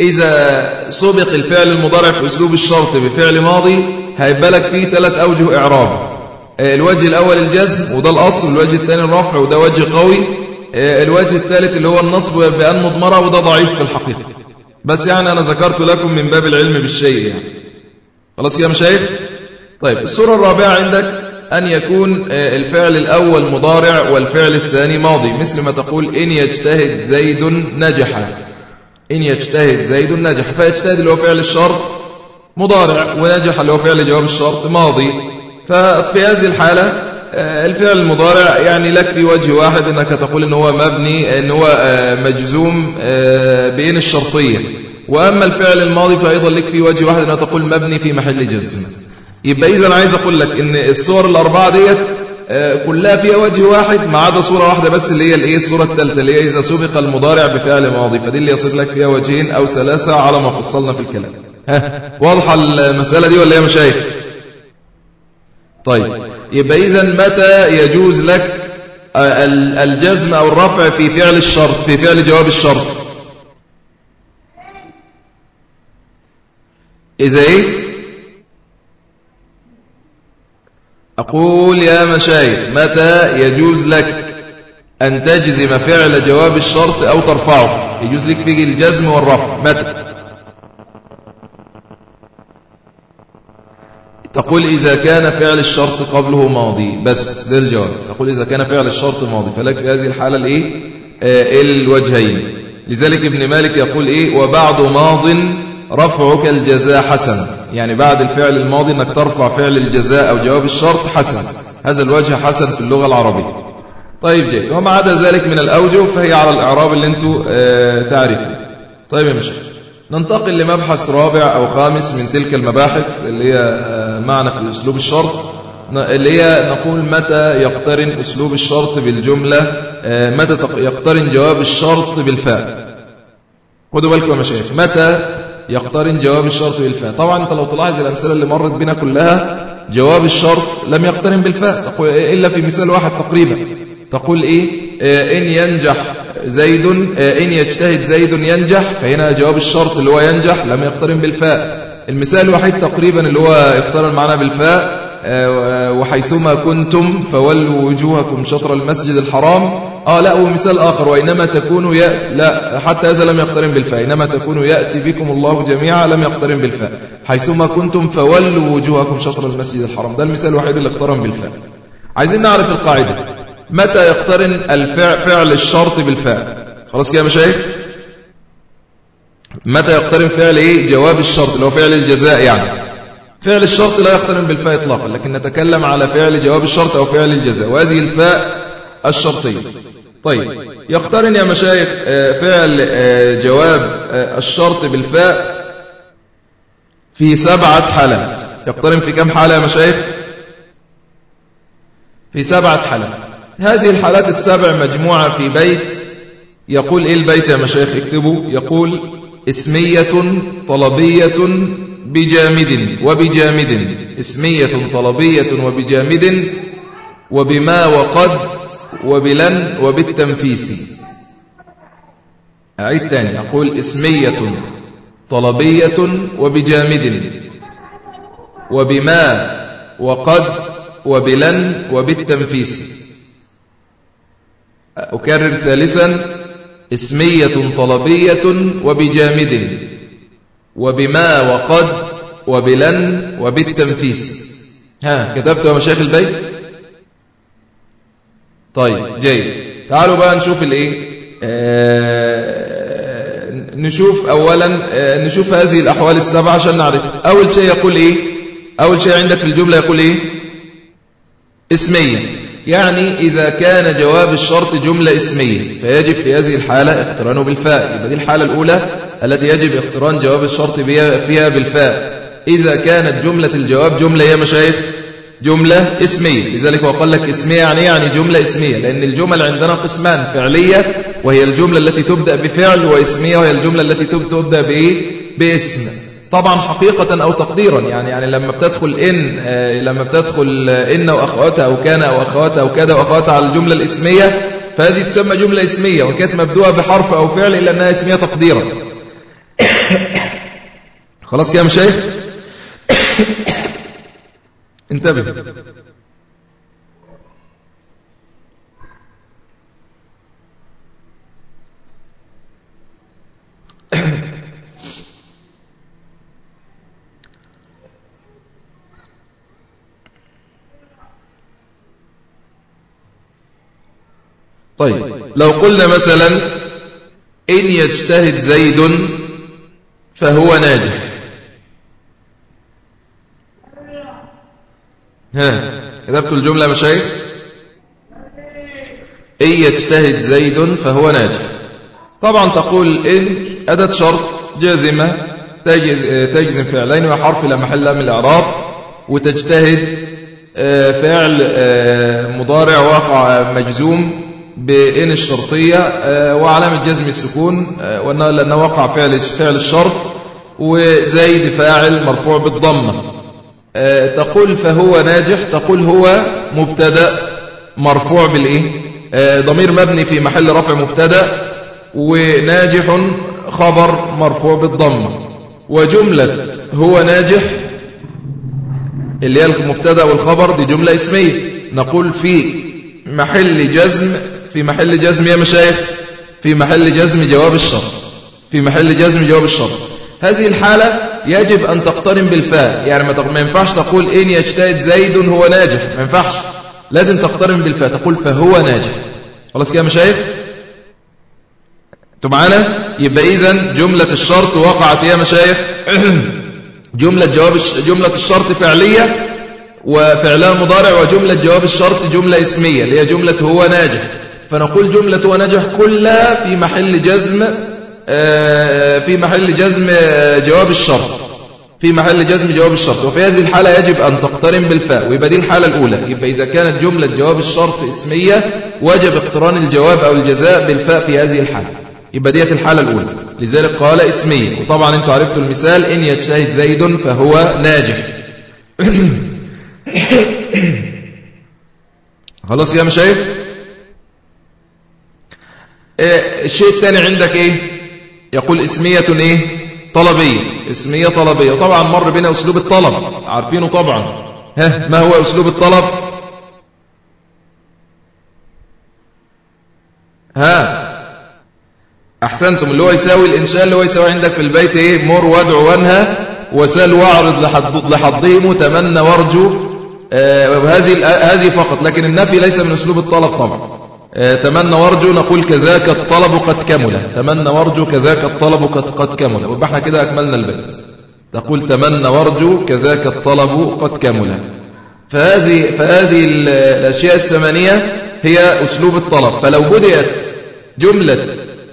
إذا سبق الفعل المضارع في أسلوب الشرط بفعل ماضي هيبقى لك فيه ثلاث أوجه إعراب. آه، الوجه الأول الجزم وده الأصل الوجه الثاني الرفع وده وجه قوي. آه، الوجه الثالث اللي هو النصب بأن مضمرة وده ضعيف في الحقيقة. بس يعني أنا ذكرت لكم من باب العلم بالشيء يعني. خلاص كده مشايخ؟ طيب الصورة الرابعة عندك أن يكون آه، الفعل الأول مضارع والفعل الثاني ماضي. مثل ما تقول إن يجتهد زيد نجح. إن يجتهد زيد نجح. فيجتهد اللي هو فعل الشرط مضارع ونجح اللي هو فعل جواب الشرط ماضي. ففي هذه الحالة آه، الفعل المضارع يعني لك في وجه واحد أنك تقول أنه هو مبني أنه هو آه، مجزوم آه، بإن الشرطية. وأما الفعل الماضي فأيضا لك في وجه واحد أنك تقول مبني في محل جزم. يبقى إذا عايز أقول لك أن الصور الأربعة ديت كلها فيها وجه واحد ما عدا صورة واحدة بس اللي هي الإيه الصورة الثالثة اللي هي إذا سبق المضارع بفعل ماضي. فدي اللي يصير لك فيها وجهين أو ثلاثة على ما فصلنا في الكلام. ها؟ واضحة المسألة دي ولا يا مشايخ؟ طيب. يبقى إذا متى يجوز لك الجزم أو الرفع في فعل الشرط في فعل جواب الشرط؟ إذا إيه؟ أقول يا مشايخ متى يجوز لك أن تجزم فعل جواب الشرط أو ترفعه؟ يجوز لك فيه الجزم والرفع متى؟ تقول إذا كان فعل الشرط قبله ماضي. بس ده الجواب تقول إذا كان فعل الشرط ماضي. فلك في هذه الحالة الإيه؟ آه الوجهين. لذلك ابن مالك يقول إيه؟ وبعد ماض رفعك الجزاء حسن. يعني بعد الفعل الماضي أنك ترفع فعل الجزاء أو جواب الشرط حسن. هذا الوجه حسن في اللغة العربية. طيب جيد. وما عدا ذلك من الأوجه فهي على الإعراب اللي أنتم آه تعرفون. طيب يا مشاهد ننتقل لمبحث رابع أو خامس من تلك المباحث اللي هي آه، معنى في أسلوب الشرط؟ اللي هي نقول متى يقترن أسلوب الشرط بالجملة آه، متى يقترن جواب الشرط بالفاء. خدوا بالكم يا مشايخ متى يقترن جواب الشرط بالفاء. طبعا انت لو تلاحظ الأمثلة اللي مرت بنا كلها جواب الشرط لم يقترن بالفاء. إلا في مثال واحد تقريبا. تقول إيه؟ آه، إن ينجح زيد آه، إن يجتهد زيد ينجح فهنا جواب الشرط اللي هو ينجح لم يقترن بالفاء. المثال الوحيد تقريبا اللي هو يقترن معنا بالفاء آه، وحيثما كنتم فولوا وجوهكم شطر المسجد الحرام. آه لا ومثال آخر وإنما تكونوا يأتي لا حتى هذا لم يقترن بالفاء إنما تكونوا يأتي بكم الله جميعا لم يقترن بالفاء. حيثما كنتم فولوا وجوهكم شطر المسجد الحرام. ده المثال الوحيد اللي اقترن بالفاء. عايزين نعرف القاعدة. متى يقترن الفعل فعل الشرط بالفاء؟ خلاص كده يا مشايخ؟ متى يقترن فعل إيه؟ جواب الشرط اللي هو فعل الجزاء يعني. فعل الشرط لا يقترن بالفاء اطلاقا لكن نتكلم على فعل جواب الشرط أو فعل الجزاء. وهذه الفاء الشرطية. طيب يقترن يا مشايخ آه، فعل آه، جواب آه، الشرط بالفاء في سبعة حالات. يقترن في كم حالة يا مشايخ؟ في سبعة حالات. هذه الحالات السبع مجموعة في بيت. يقول إيه البيت يا مشايخ؟ اكتبوا. يقول إسمية طلبية بجامد وبجامد. إسمية طلبية وبجامد وبما وقد وبلن وبالتنفيس. أعيد تاني. أقول إسمية طلبية وبجامد وبما وقد وبلن وبالتنفيس. أكرر ثالثا. إسمية طلبية وبجامد وبما وقد وبلن وبالتنفيس. ها كتبت يا مشايخ البيت؟ طيب جيد. تعالوا بقى نشوف الإيه؟ آه نشوف اولا آه نشوف هذه الأحوال السبعة عشان نعرف. أول شيء يقول إيه؟ أول شيء عندك في الجملة يقول إيه؟ إسمية. يعني إذا كان جواب الشرط جملة اسمية فيجب في هذه الحالة اقترانه بالفاء. يبقى دي الحالة الأولى التي يجب اقتران جواب الشرط فيها بالفاء. إذا كانت جملة الجواب جملة يا مشايخ جملة اسمية. لذلك هو قال لك اسمية يعني يعني جملة اسمية لأن الجمل عندنا قسمان فعلية وهي الجملة التي تبدأ بفعل واسمية وهي الجملة التي تبدأ بإيه باسم. طبعا حقيقة أو تقديرا. يعني يعني لما بتدخل إن آه، لما بتدخل إن وأخواتها أو كان أو أخواتها أو كذا وأخواتها على الجملة الإسمية فهذه تسمى جملة إسمية وإن كانت مبدوءة بحرف أو فعل إلا أنها إسمية تقديرا. خلاص كده يا مشايخ؟ انتبه. طيب لو قلنا مثلا إن يجتهد زيد فهو ناجح. ها كتبت الجملة مشايخ إن يجتهد زيد فهو ناجح. طبعا تقول إن أداة شرط جازمة تجزم فعلين وحرف لا محل من الإعراب وتجتهد آه، فعل آه، مضارع واقع مجزوم بإن الشرطية آه، وعلامة جزم السكون آه، لأنه وقع فعل فعل الشرط وزايد فاعل مرفوع بالضمة. آه، تقول فهو ناجح تقول هو مبتدأ مرفوع بالإيه؟ ضمير مبني في محل رفع مبتدأ وناجح خبر مرفوع بالضمة. وجملة هو ناجح اللي هي المبتدأ والخبر دي جملة اسمية. نقول في محل جزم في محل جزم يا مشايخ في محل جزم جواب الشرط في محل جزم جواب الشرط هذه الحالة يجب أن تقترن بالفاء يعني ما ينفعش تقول إن يجتهد زيد هو ناجح ما ينفعش. لازم تقترن بالفاء تقول فهو ناجح. خلاص كده مشايخ؟ أنتوا معانا؟ يبقى إذا جملة الشرط وقعت يا مشايخ. جملة جواب جملة الشرط فعلية وفعلها مضارع وجملة جواب الشرط جملة اسمية اللي هي جملة هو ناجح. فنقول جملة هو ناجح كلها في محل جزم آه، في محل جزم آه، جواب الشرط. في محل جزم جواب الشرط. وفي هذه الحالة يجب أن تقترن بالفاء. ويبقى دي الحالة الأولى. يبقى إذا كانت جملة جواب الشرط اسمية وجب اقتران الجواب أو الجزاء بالفاء في هذه الحالة. يبقى ديت الحالة الأولى. لذلك قال اسمية. وطبعا أنتوا عرفتوا المثال. إن يجتهد زيد فهو ناجح. خلاص يا مشايخ؟ الشيء الثاني عندك إيه؟ يقول اسمية إيه؟ طلبية. اسمية طلبية. طبعا مر بنا أسلوب الطلب. عارفينه طبعا. ها ما هو أسلوب الطلب؟ ها أحسنتم. اللي هو يساوي الإنشاء اللي هو يساوي عندك في البيت إيه؟ مر وادعو وانهى وسال واعرض لحضهم تمنى وارجو. آه، هذه هذه فقط. لكن النفي ليس من أسلوب الطلب طبعا. تمنى وارجو نقول كذاك الطلب قد كمل. تمنى وارجو كذاك الطلب قد قد كمل. يبقى إحنا كده أكملنا البيت. تقول تمنى وارجو كذاك الطلب قد كمل. فهذه فهذه الأشياء الثمانية هي أسلوب الطلب. فلو بدأت جملة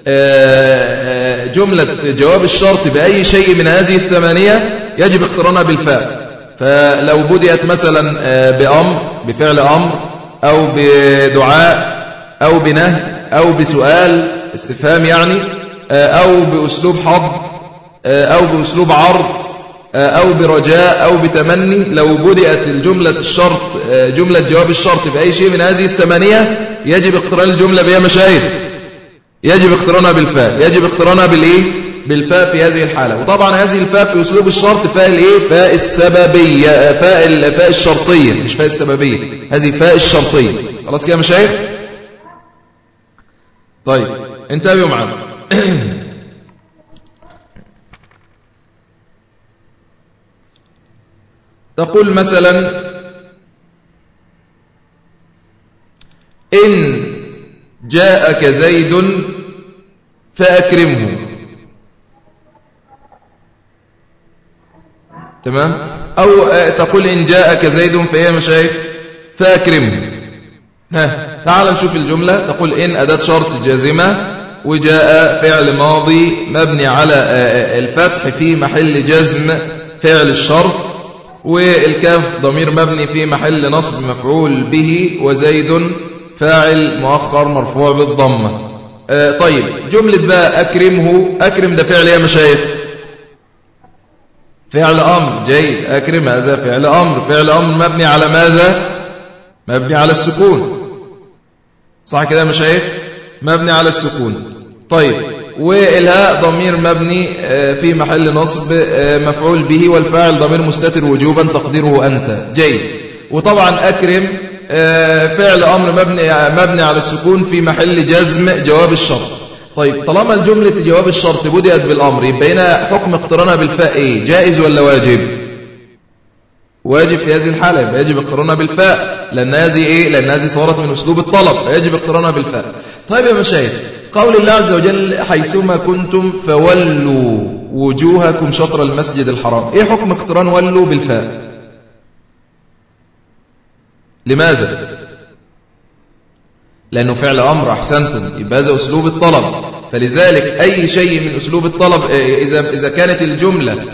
آه، جملة جواب الشرط بأي شيء من هذه الثمانية يجب اقترانها بالفاء فلو بدأت مثلا آه، بأمر بفعل أمر أو بدعاء أو بنهي أو بسؤال استفهام يعني آه، أو بأسلوب حض آه، أو بأسلوب عرض أو برجاء أو بتمني. لو بدأت الجملة الشرط جملة جواب الشرط بأي شيء من هذه الثمانية يجب اقتران الجملة بها مشاهد. يجب اقترانها بالفاء يجب اقترانها بالإيه؟ بالفاء في هذه الحالة. وطبعا هذه الفاء في أسلوب الشرط فاء الإيه؟ فاء السببية فاء فاء الشرطية مش فاء السببية هذه فاء الشرطية. خلاص كده مشايخ طيب انتبهوا معنا تقول مثلا إن جاءك زيد فأكرمه. تمام؟ أو تقول إن جاءك زيد فهي مشايخ فأكرمه. ها تعال نشوف الجملة. تقول إن أداة شرط جازمة وجاء فعل ماضي مبني على آه، آه، الفتح في محل جزم فعل الشرط والكاف ضمير مبني في محل نصب مفعول به وزيد فاعل مؤخر مرفوع بالضمة طيب جملة بقى أكرمه أكرم ده فعل يا مشايخ؟ فعل أمر جيد أكرم هذا فعل أمر. فعل أمر مبني على ماذا؟ مبني على السكون. صح كده مشايخ؟ مبني على السكون. طيب والهاء ضمير مبني آه، في محل نصب آه، مفعول به والفاعل ضمير مستتر وجوبا تقديره أنت. جيد. وطبعا أكرم آه، فعل أمر مبني مبني على السكون في محل جزم جواب الشرط. طيب طالما الجملة جواب الشرط بدأت بالأمر يبقى هنا حكم اقترانها بالفاء إيه؟ جائز ولا واجب؟ واجب في هذه الحالة يبقى يجب اقترانها بالفاء. لأن هذه إيه؟ لأن هذه صارت من أسلوب الطلب فيجب اقترانها بالفاء. طيب يا مشايخ قول الله عز وجل حيثما كنتم فولوا وجوهكم شطر المسجد الحرام. إيه حكم اقتران ولوا بالفاء؟ لماذا؟ لأنه فعل أمر أحسنتم. يبقى هذا أسلوب الطلب. فلذلك أي شيء من أسلوب الطلب آه، إذا, إذا كانت الجملة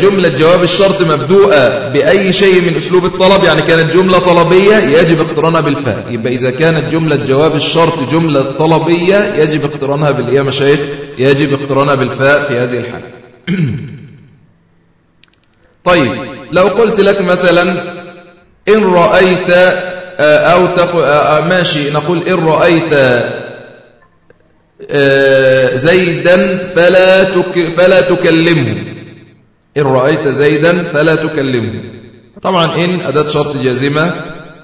جملة جواب الشرط مبدوءة بأي شيء من أسلوب الطلب يعني كانت جملة طلبية يجب اقترانها بالفاء يبقى إذا كانت جملة جواب الشرط جملة طلبية يجب اقترانها بالإيه مشايخ يجب اقترانها بالفاء في هذه الحالة. طيب لو قلت لك مثلا إن رأيت آه، أو تقول آه، آه، ماشي نقول إن رأيت زيدا فلا فلا تكلمه. إن رأيت زيدا فلا تكلمه. طبعا إن أداة شرط جازمة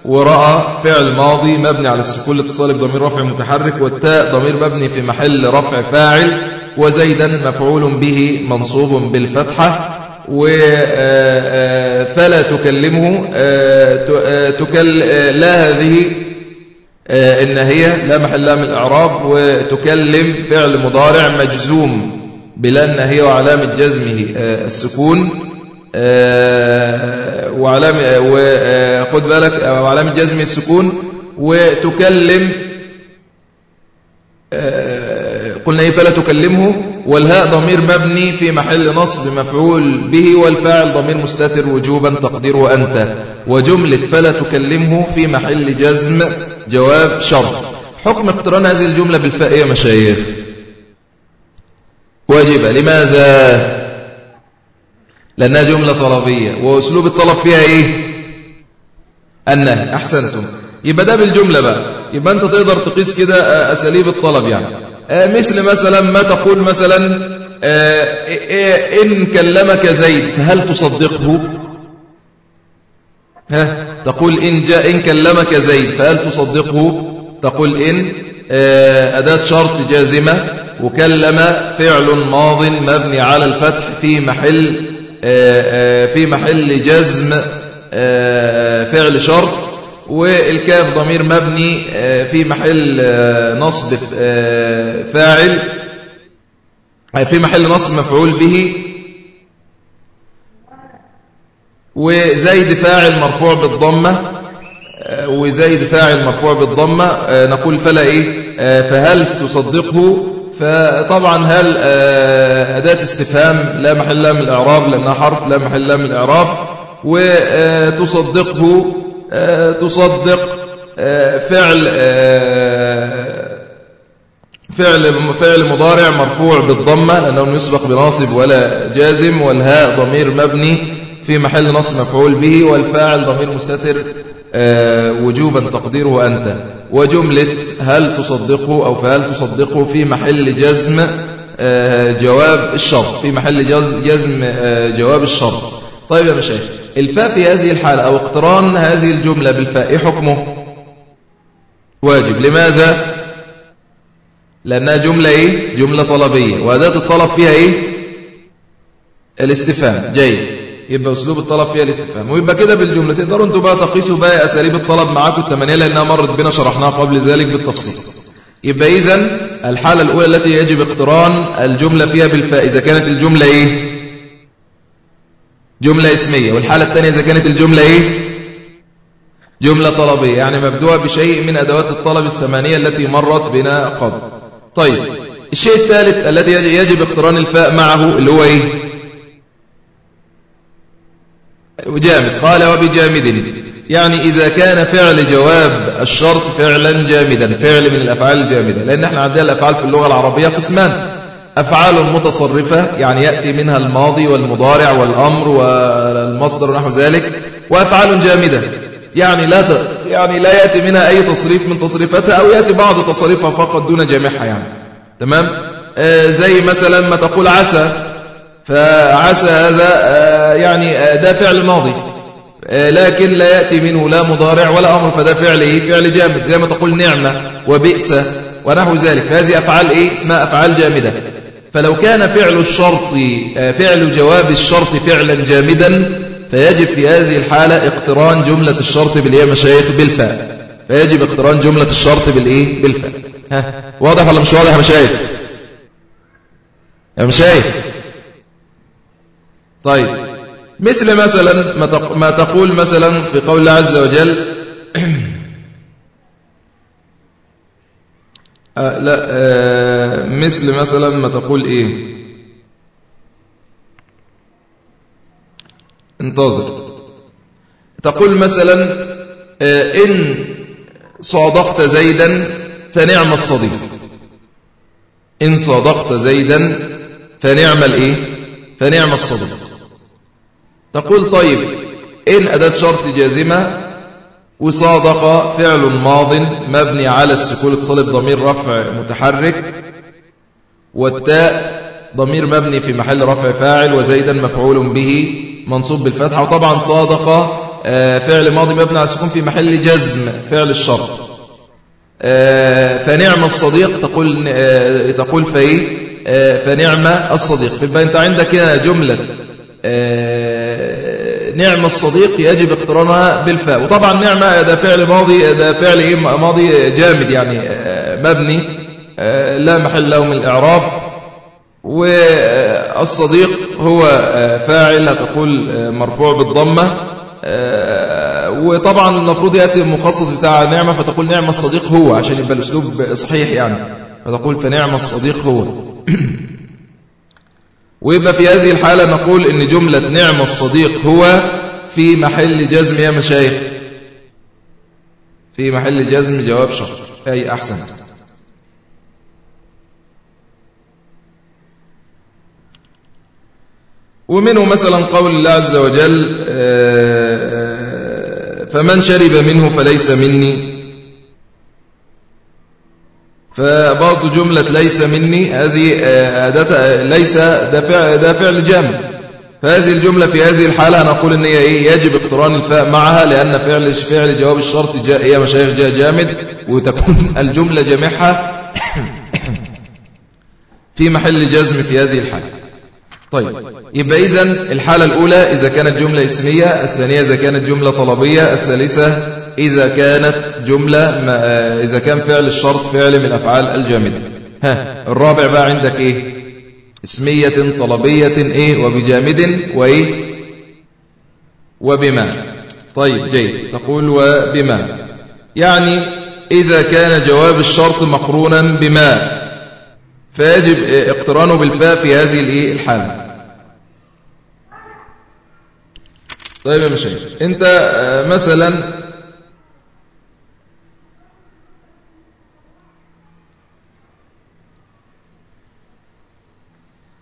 ورأى فعل ماضي مبني على السكون الاتصال بضمير رفع متحرك والتاء ضمير مبني في محل رفع فاعل وزيدا مفعول به منصوب بالفتحة فلا تكلمه تكل لا هذه إن هي لا محل من الإعراب وتكلم فعل مضارع مجزوم. بلا هي وعلامة جزمه السكون وعلامة وخد بالك وعلامة جزمه السكون وتكلم قلنا إيه فلا تكلمه والهاء ضمير مبني في محل نصب مفعول به والفاعل ضمير مستتر وجوبا تقديره أنت. وجملة فلا تكلمه في محل جزم جواب شرط. حكم اقتران هذه الجملة بالفاء يا مشايخ. واجبة لماذا؟ لأنها جملة طلبية. وأسلوب الطلب فيها إيه؟ أنه أحسنتم. يبقى ده بالجملة بقى. يبقى أنت تقدر تقيس كده آه، أساليب الطلب يعني. آه، مثل مثلا ما تقول مثلا آه، إن كلمك زيد فهل تصدقه؟ ها؟ تقول إن جاء إن كلمك زيد فهل تصدقه؟ تقول إن أداة شرط جازمة وكلم فعل ماض مبني على الفتح في محل في محل جزم فعل شرط والكاف ضمير مبني آه، في محل آه، نصب آه، فاعل في محل نصب مفعول به وزيد فاعل مرفوع بالضمة وزيد فاعل مرفوع بالضمة نقول فلا إيه فهل تصدقه؟ فطبعا هل أداة استفهام لا محل من الإعراب لأنها حرف لا محل من الإعراب وتصدقه آه، تصدق آه، فعل آه، فعل فعل مضارع مرفوع بالضمة لأنه يسبق بناصب ولا جازم والهاء ضمير مبني في محل نصب مفعول به والفاعل ضمير مستتر وجوبا تقديره أنت. وجملة هل تصدقه أو فهل تصدقه في محل جزم جواب الشرط. في محل جزم جواب الشرط. طيب يا مشايخ الفاء في هذه الحالة أو اقتران هذه الجملة بالفاء حكمه؟ واجب. لماذا؟ لأنها جملة إيه؟ جملة طلبية. وأداة الطلب فيها إيه؟ الاستفهام. جيد. يبقى أسلوب الطلب فيها الاستفهام ويبقى كده بالجملة تقدروا أنتم بقى تقيسوا بقى أساليب الطلب معاكم الثمانية لأنها مرت بنا شرحناها قبل ذلك بالتفصيل. يبقى إذن الحالة الأولى التي يجب اقتران الجملة فيها بالفاء إذا كانت الجملة إيه؟ جملة اسمية. والحالة الثانية إذا كانت الجملة إيه؟ جملة طلبية يعني مبدوءة بشيء من أدوات الطلب الثمانية التي مرت بنا قبل. طيب الشيء الثالث الذي يجب اقتران الفاء معه اللي هو إيه؟ جامد. قال وبجامد يعني إذا كان فعل جواب الشرط فعلا جامدا فعل من الأفعال الجامدة لأن إحنا عندنا الأفعال في اللغة العربية قسمان. أفعال متصرفة يعني يأتي منها الماضي والمضارع والأمر والمصدر ونحو ذلك وأفعال جامدة. يعني لا ت... يعني لا يأتي منها أي تصريف من تصريفاتها أو يأتي بعض تصريفها فقط دون جامعها يعني. تمام؟ آه زي مثلا ما تقول عسى. فعسى هذا آه يعني آه ده فعل ماضي. آه لكن لا يأتي منه لا مضارع ولا أمر فده فعل إيه؟ فعل جامد. زي ما تقول نعمة وبئس ونحو ذلك. فهذه أفعال إيه؟ اسمها أفعال جامدة. فلو كان فعل الشرط آه، فعل جواب الشرط فعلا جامدا فيجب في هذه الحالة اقتران جملة الشرط بالإيه مشايخ بالفاء. فيجب اقتران جملة الشرط بالإيه؟ بالفاء. ها؟ واضح ولا مش واضح يا مشايخ؟ يا مشايخ. طيب. مثل مثلا ما تقول مثلا في قول الله عز وجل آه لا آه مثل مثلا ما تقول إيه؟ انتظر. تقول مثلا آه إن صادقت زيدا فنعم الصديق. إن صادقت زيدا فنعم الإيه؟ فنعم الصديق. تقول طيب إن أداة شرط جازمة وصادق فعل ماض مبني على السكون اتصال ضمير رفع متحرك والتاء ضمير مبني في محل رفع فاعل وزيدا مفعول به منصوب بالفتحة. وطبعا صادق آه، فعل ماضي مبني على السكون في محل جزم فعل الشرط. آه، فنعم الصديق تقول آه، تقول فايه فنعم الصديق. فيبقى أنت عندك هنا جملة. نعم الصديق يجب اقترانها بالفاء. وطبعا نعمة ده فعل ماضي ده فعل ماضي جامد يعني مبني لا محل له من الإعراب. والصديق هو فاعل هتقول مرفوع بالضمة. وطبعا المفروض يأتي المخصص بتاع نعمة فتقول نعم الصديق هو عشان يبقى الأسلوب صحيح يعني. فتقول فنعم الصديق هو. ويبقى في هذه الحالة نقول إن جملة نعم الصديق هو في محل جزم يا مشايخ. في محل جزم جواب شرط. أي أحسن. ومنه مثلا قول الله عز وجل آه، آه، فمن شرب منه فليس مني. فبعض جملة ليس مني هذه آه، ليس ده فعل جامد فهذه الجملة في هذه الحالة نقول إن هي إيه يجب اقتران الفاء معها لأن فعل فعل جواب الشرط جاء يا مشايخ جاء جامد وتكون الجملة جامحة في محل جزم في هذه الحالة. طيب يبقى إذا الحالة الأولى إذا كانت جملة اسمية الثانية إذا كانت جملة طلبية الثالثة إذا كانت جملة إذا كان فعل الشرط فعل من الأفعال الجامدة. ها الرابع بقى عندك إيه؟ اسمية طلبية إيه؟ وبجامد وإيه؟ وبما. طيب جيد. تقول وبما. يعني إذا كان جواب الشرط مقرونا بما. فيجب اقترانه بالفاء في هذه الحالة. طيب يا مشايخ أنت آه، مثلا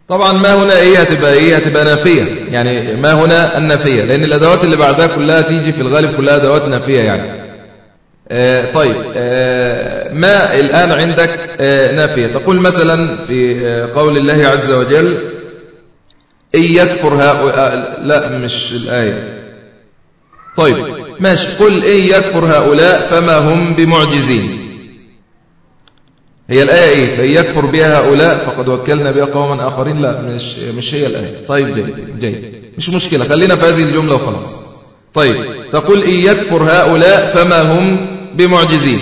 طبعا ما هنا إيه هتبقى إيه هتبقى نافية. يعني ما هنا النافية. لأن الأدوات اللي بعدها كلها تيجي في الغالب كلها أدوات نافية يعني. آه، طيب آه، ما الآن عندك آه، نافية؟ تقول مثلا في قول الله عز وجل إن يكفر هؤلاء لا مش الآية. طيب ماشي. قل إن يكفر هؤلاء فما هم بمعجزين. هي الآية إيه؟ فإن يكفر بها هؤلاء فقد وكلنا بها قوما آخرين. لا مش, مش هي الآية. طيب جيد جيد. مش مشكلة. خلينا في هذه الجملة وخلاص. طيب تقول إن يكفر هؤلاء فما هم بمعجزين.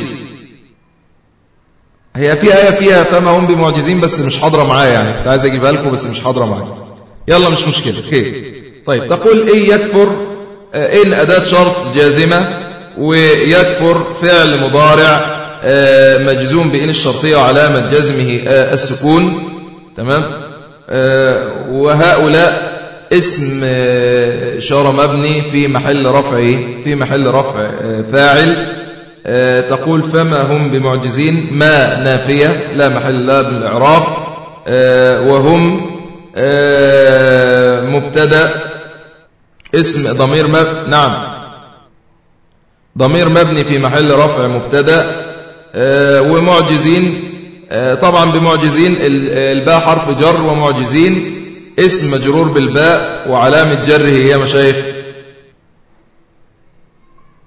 هي في آية فيها فما هم بمعجزين بس مش حاضرة معايا يعني. كنت عايز أجيبها لكم بس مش حاضرة معايا. يلا مش مشكلة. خير. طيب تقول إن يكفر إن أداة شرط جازمة ويكفر فعل مضارع مجزوم بإن الشرطية وعلامة جزمه آه، السكون. تمام؟ وهؤلاء اسم إشارة مبني في محل رفع في محل رفع فاعل. آه، تقول فما هم بمعجزين؟ ما نافية لا محل لا بالإعراب. آه، وهم آه، مبتدأ. اسم ضمير مب... نعم. ضمير مبني في محل رفع مبتدأ. ومعجزين. طبعا بمعجزين. الباء حرف جر ومعجزين. اسم مجرور بالباء وعلامة جره هي مشايخ.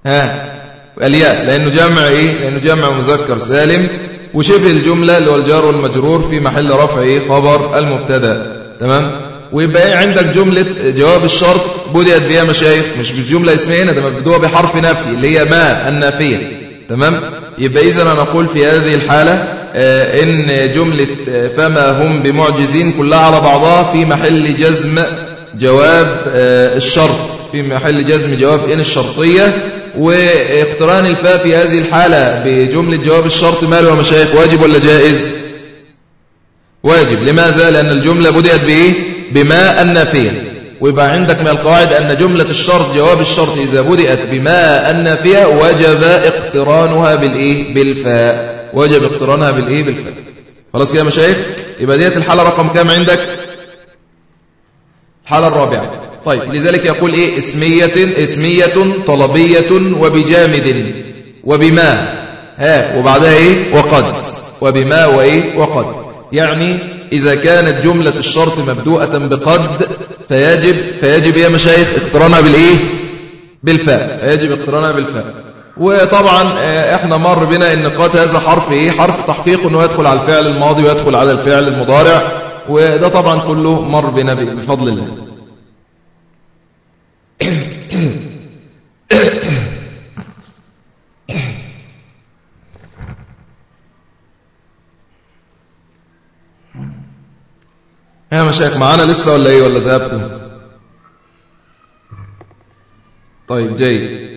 ها الياء لأنه جمع إيه؟ لأنه جمع مذكر سالم. وشبه الجملة اللي هو الجار والمجرور في محل رفع إيه؟ خبر المبتدأ. تمام؟ ويبقى إيه عندك جملة جواب الشرط بدأت بها مشايخ. مش بالجملة اسمها هنا ده مبدوء بحرف نفي اللي هي ما النافية. تمام؟ يبقى إذا أنا نقول في هذه الحالة آه إن جملة آه فما هم بمعجزين كلها على بعضها في محل جزم جواب آه الشرط. في محل جزم جواب إن الشرطية. واقتران الفاء في هذه الحالة بجملة جواب الشرط ماله يا مشايخ واجب ولا جائز؟ واجب. لماذا؟ لأن الجملة بدأت بإيه؟ بما النافية ويبقى عندك من القواعد أن جملة الشرط جواب الشرط إذا بدأت بما النافية وجب اقترانها بالإيه؟ بالفاء. وجب اقترانها بالإيه؟ بالفاء. خلاص كده يا مشايخ؟ يبقى ديت الحالة رقم كام عندك؟ الحالة الرابعة. طيب لذلك يقول إيه؟ اسمية اسمية طلبية وبجامد وبما. ها وبعدها إيه؟ وقد. وبما وإيه؟ وقد. يعني إذا كانت جملة الشرط مبدوءة بقد فيجب فيجب يا مشايخ اقترانها بالإيه؟ بالفاء. فيجب اقترانها بالفاء. وطبعا آه، إحنا مر بنا ان قد هذا حرف إيه؟ حرف تحقيق إنه يدخل على الفعل الماضي ويدخل على الفعل المضارع وده طبعا كله مر بنا بفضل الله. يا مشايخ معانا لسه ولا إيه؟ ولا ذهبتم طيب جيد.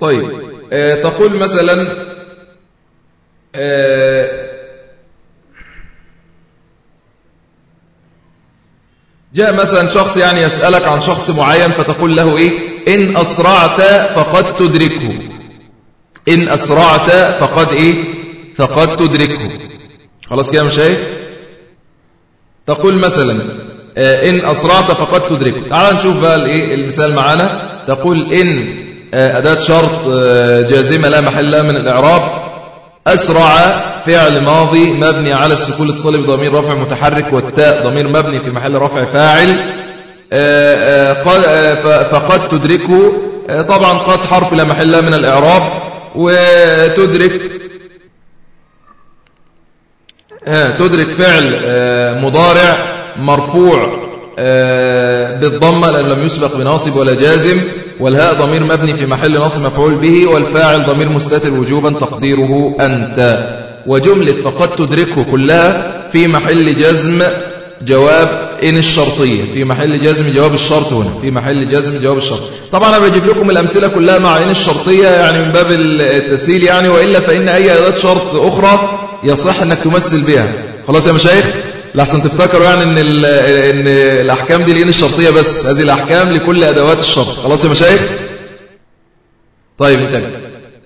طيب آه تقول مثلا آه جاء مثلا شخص يعني يسألك عن شخص معين فتقول له إيه؟ إن أسرعت فقد تدركه. إن أسرعت فقد إيه؟ فقد تدركه. خلاص كده مش إيه تقول مثلا آه، إن أسرعت فقد تدركه. تعال نشوف بقى الإيه المثال معانا. تقول إن آه، أداة شرط آه، جازمة لا محل لها من الإعراب. أسرع فعل ماضي مبني على السكون الاتصالي بضمير رفع متحرك والتاء ضمير مبني في محل رفع فاعل. فقد تدركه. طبعا قد حرف لا محل لها من الإعراب. وتدرك تدرك فعل آه، مضارع مرفوع آه، بالضمة لأن لم يسبق بناصب ولا جازم والهاء ضمير مبني في محل نصب مفعول به والفاعل ضمير مستتر وجوبا تقديره أنت. وجملة فقد تدركه كلها في محل جزم جواب إن الشرطية في محل جزم جواب الشرط هنا في محل جزم جواب الشرط. طبعا أنا بجيب لكم الأمثلة كلها مع إن الشرطية يعني من باب التسهيل يعني وإلا فإن أي أداة شرط أخرى يصح أنك تمثل بها خلاص يا مشايخ؟ لحسن تفتكروا يعني إن, إن الأحكام دي لإن الشرطية بس. هذه الأحكام لكل أدوات الشرط. خلاص يا مشايخ؟ طيب انتبه.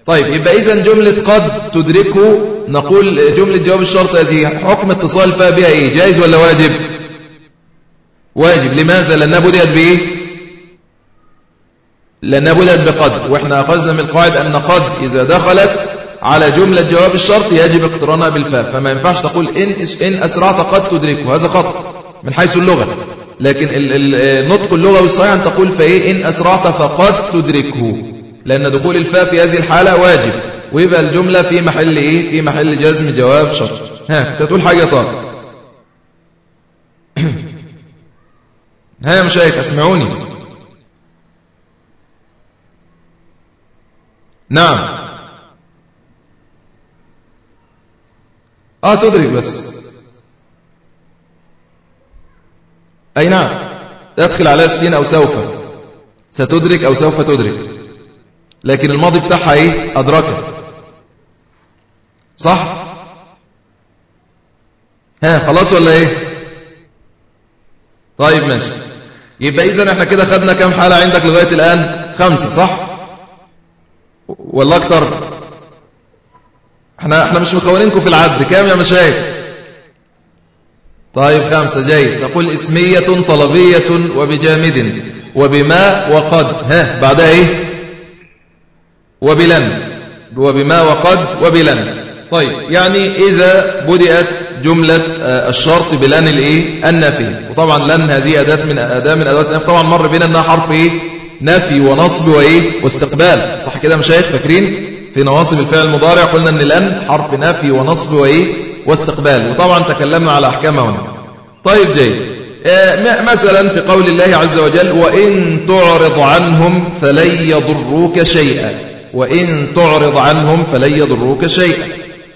طيب يبقى إذا جملة قد تدركه نقول جملة جواب الشرط هذه حكم اتصال فيها بها إيه؟ جائز ولا واجب؟ واجب. لماذا؟ لأنها بدأت بإيه؟ لأنها بدأت بقد. وإحنا أخذنا من القواعد أن قد إذا دخلت على جملة جواب الشرط يجب اقترانها بالفاء. فما ينفعش تقول إن, إن أسرعت قد تدركه. هذا خطأ من حيث اللغة. لكن النطق اللغوي الصحيح أن تقول فإيه؟ إن أسرعت فقد تدركه. لأن دخول الفاء في هذه الحالة واجب. ويبقى الجملة في محل إيه؟ في محل جزم جواب شرط. ها تقول حاجة طار ها يا مشايخ اسمعوني. نعم. آه تدرك بس. أي نعم. تدخل عليها السين أو سوف. ستدرك أو سوف تدرك. لكن الماضي بتاعها إيه؟ أدرك صح؟ ها خلاص ولا إيه؟ طيب ماشي. يبقى إذن إحنا كده خدنا كم حالة عندك لغاية الآن؟ خمسة صح؟ ولا أكتر. إحنا إحنا مش مكونينكم في العد كام يا مشايخ؟ طيب خمسة جيد. تقول اسمية طلبية وبجامد وبما وقد. ها بعدها إيه؟ وبلن وبما وقد وبلن طيب يعني إذا بدأت جملة آه، الشرط بلن الإيه؟ النفي. وطبعا لن هذه أداة من أداة من أدوات النفي. طبعا مر بنا أنها حرف إيه؟ نفي ونصب وإيه؟ واستقبال. صح كده مشايخ؟ فاكرين؟ في نواصب الفعل المضارع قلنا أن لن حرف نفي ونصب وإيه؟ واستقبال. وطبعا تكلمنا على أحكامها هنا. طيب جيد. آه، مثلا في قول الله عز وجل وإن تعرض عنهم فلن يضروك شيئا. وإن تعرض عنهم فلن يضروك شيئا.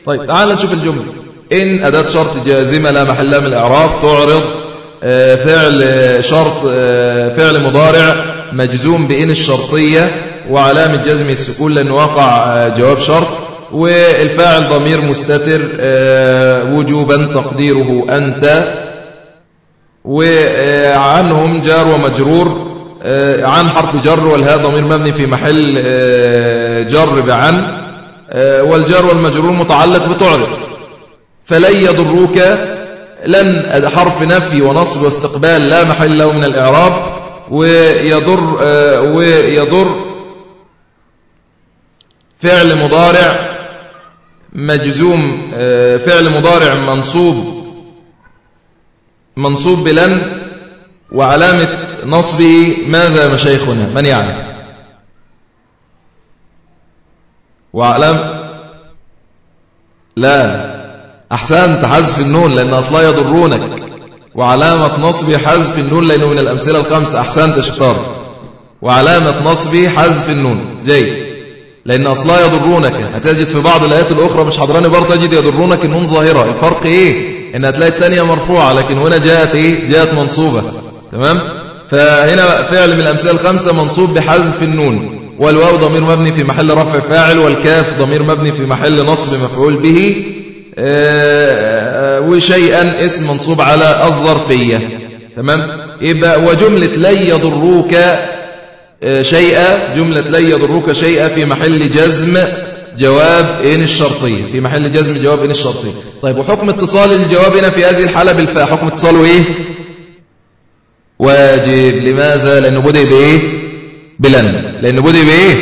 طيب تعال نشوف الجملة. إن أداة شرط جازمة لا محل من الإعراب تعرض آه، فعل شرط آه، فعل مضارع مجزوم بإن الشرطية وعلامة جزم السكون لأنه وقع آه، جواب شرط. والفاعل ضمير مستتر آه، وجوبا تقديره أنت. وعنهم جار ومجرور آه، عن حرف جر والهاء ضمير مبني في محل جر بعن. والجار والمجرور متعلق بتعرض. فلن يضروك لن حرف نفي ونصب واستقبال لا محل له من الإعراب. ويضر ويضر فعل مضارع مجزوم آه، فعل مضارع منصوب منصوب بلن وعلامة نصبه ماذا مشايخنا من يعلم وعلام لا. أحسنت حذف النون لأن أصلا يضرونك. وعلامة نصبه حذف النون لأنه من الأمثلة الخمسة. أحسنت شطار. وعلامة نصبه حذف النون. جيد. لأن أصلا يضرونك. هتجد في بعض الآيات الأخرى مش حضراني برضه تجد يضرونك النون ظاهرة. الفرق إيه؟ إن هتلاقي الثانية مرفوعة لكن هنا جاءت إيه؟ جاءت منصوبة. تمام؟ فهنا فعل من الأمثلة الخمسة منصوب بحذف النون. والواو ضمير مبني في محل رفع فاعل والكاف ضمير مبني في محل نصب مفعول به. آه، وشيئا اسم منصوب على الظرفية. تمام؟ يبقى وجملة لن يضروك آه، شيئا جملة لن يضروك شيئا في محل جزم جواب إن الشرطية في محل جزم جواب إن الشرطية طيب وحكم اتصال الجواب هنا في هذه الحالة بالفاء. حكم اتصاله إيه؟ واجب. لماذا؟ لأنه بدأ بإيه؟ بلن. لأنه بدأ بإيه؟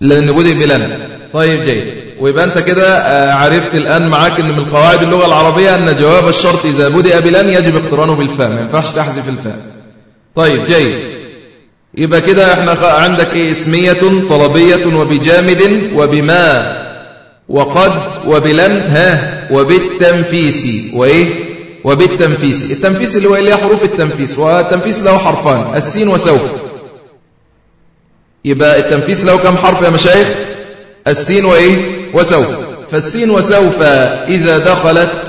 لأنه بدأ بلن. طيب جيد. ويبقى أنت كده آه، عرفت الآن معاك أن من قواعد اللغة العربية أن جواب الشرط إذا بدأ بلن يجب اقترانه بالفاء. ما ينفعش تحذف الفاء. طيب جيد. يبقى كده إحنا عندك إيه؟ اسمية طلبية وبجامد وبما وقد وبلن ها؟ وبالتنفيس. وإيه؟ وبالتنفيس. التنفيس اللي هو اللي حروف التنفيس. والتنفيس له حرفان. السين وسوف. يبقى التنفيس له كم حرف يا مشايخ؟ السين وإيه؟ وسوف. فالسين وسوف إذا دخلت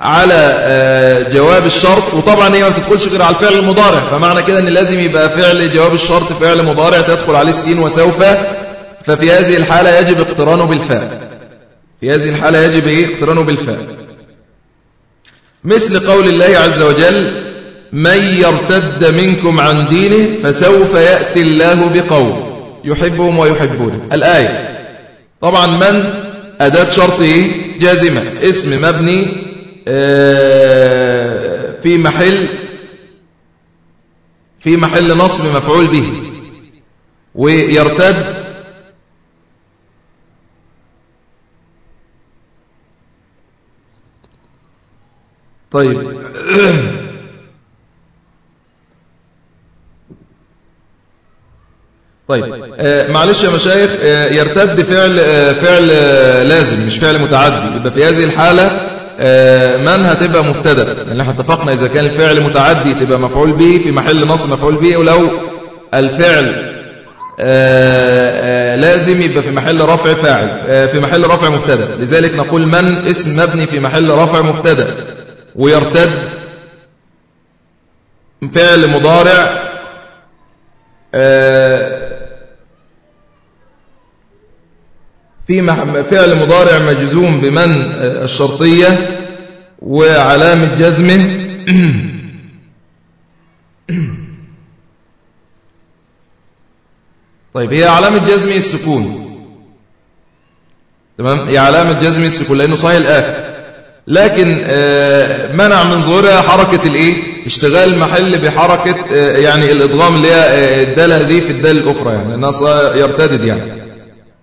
على آه، جواب الشرط. وطبعا هي ما بتدخلش غير على الفعل المضارع. فمعنى كده إن لازم يبقى فعل جواب الشرط فعل مضارع تدخل عليه السين وسوف. ففي هذه الحالة يجب اقترانه بالفاء. في هذه الحالة يجب إيه؟ اقترانه بالفاء. مثل قول الله عز وجل من يرتد منكم عن دينه فسوف يأتي الله بقوم يحبهم ويحبونه. الآية. طبعا من؟ أداة شرط إيه؟ جازمة. اسم مبني في محل في محل نصب مفعول به ويرتد طيب. طيب. آه معلش يا مشايخ آه يرتد فعل آه فعل آه لازم مش فعل متعدي يبقى في هذه الحالة آه من هتبقى مبتدأ؟ لأن إحنا اتفقنا إذا كان الفعل متعدي تبقى مفعول به في محل نصب مفعول به ولو الفعل آه، آه، لازم يبقى في محل رفع فاعل في محل رفع مبتدأ. لذلك نقول من اسم مبني في محل رفع مبتدأ ويرتد فعل مضارع في فعل مضارع مجزوم بمن آه، الشرطية وعلامة جزمه. طيب هي علامة جزمه السكون. تمام؟ هي علامة جزمه السكون لأنه صحيح الآخر لكن آه، منع من ظهورها حركة الإيه؟ اشتغال المحل بحركة آه، يعني الادغام اللي هي الدالة دي في الدالة الأخرى يعني لأنها يرتدد يعني.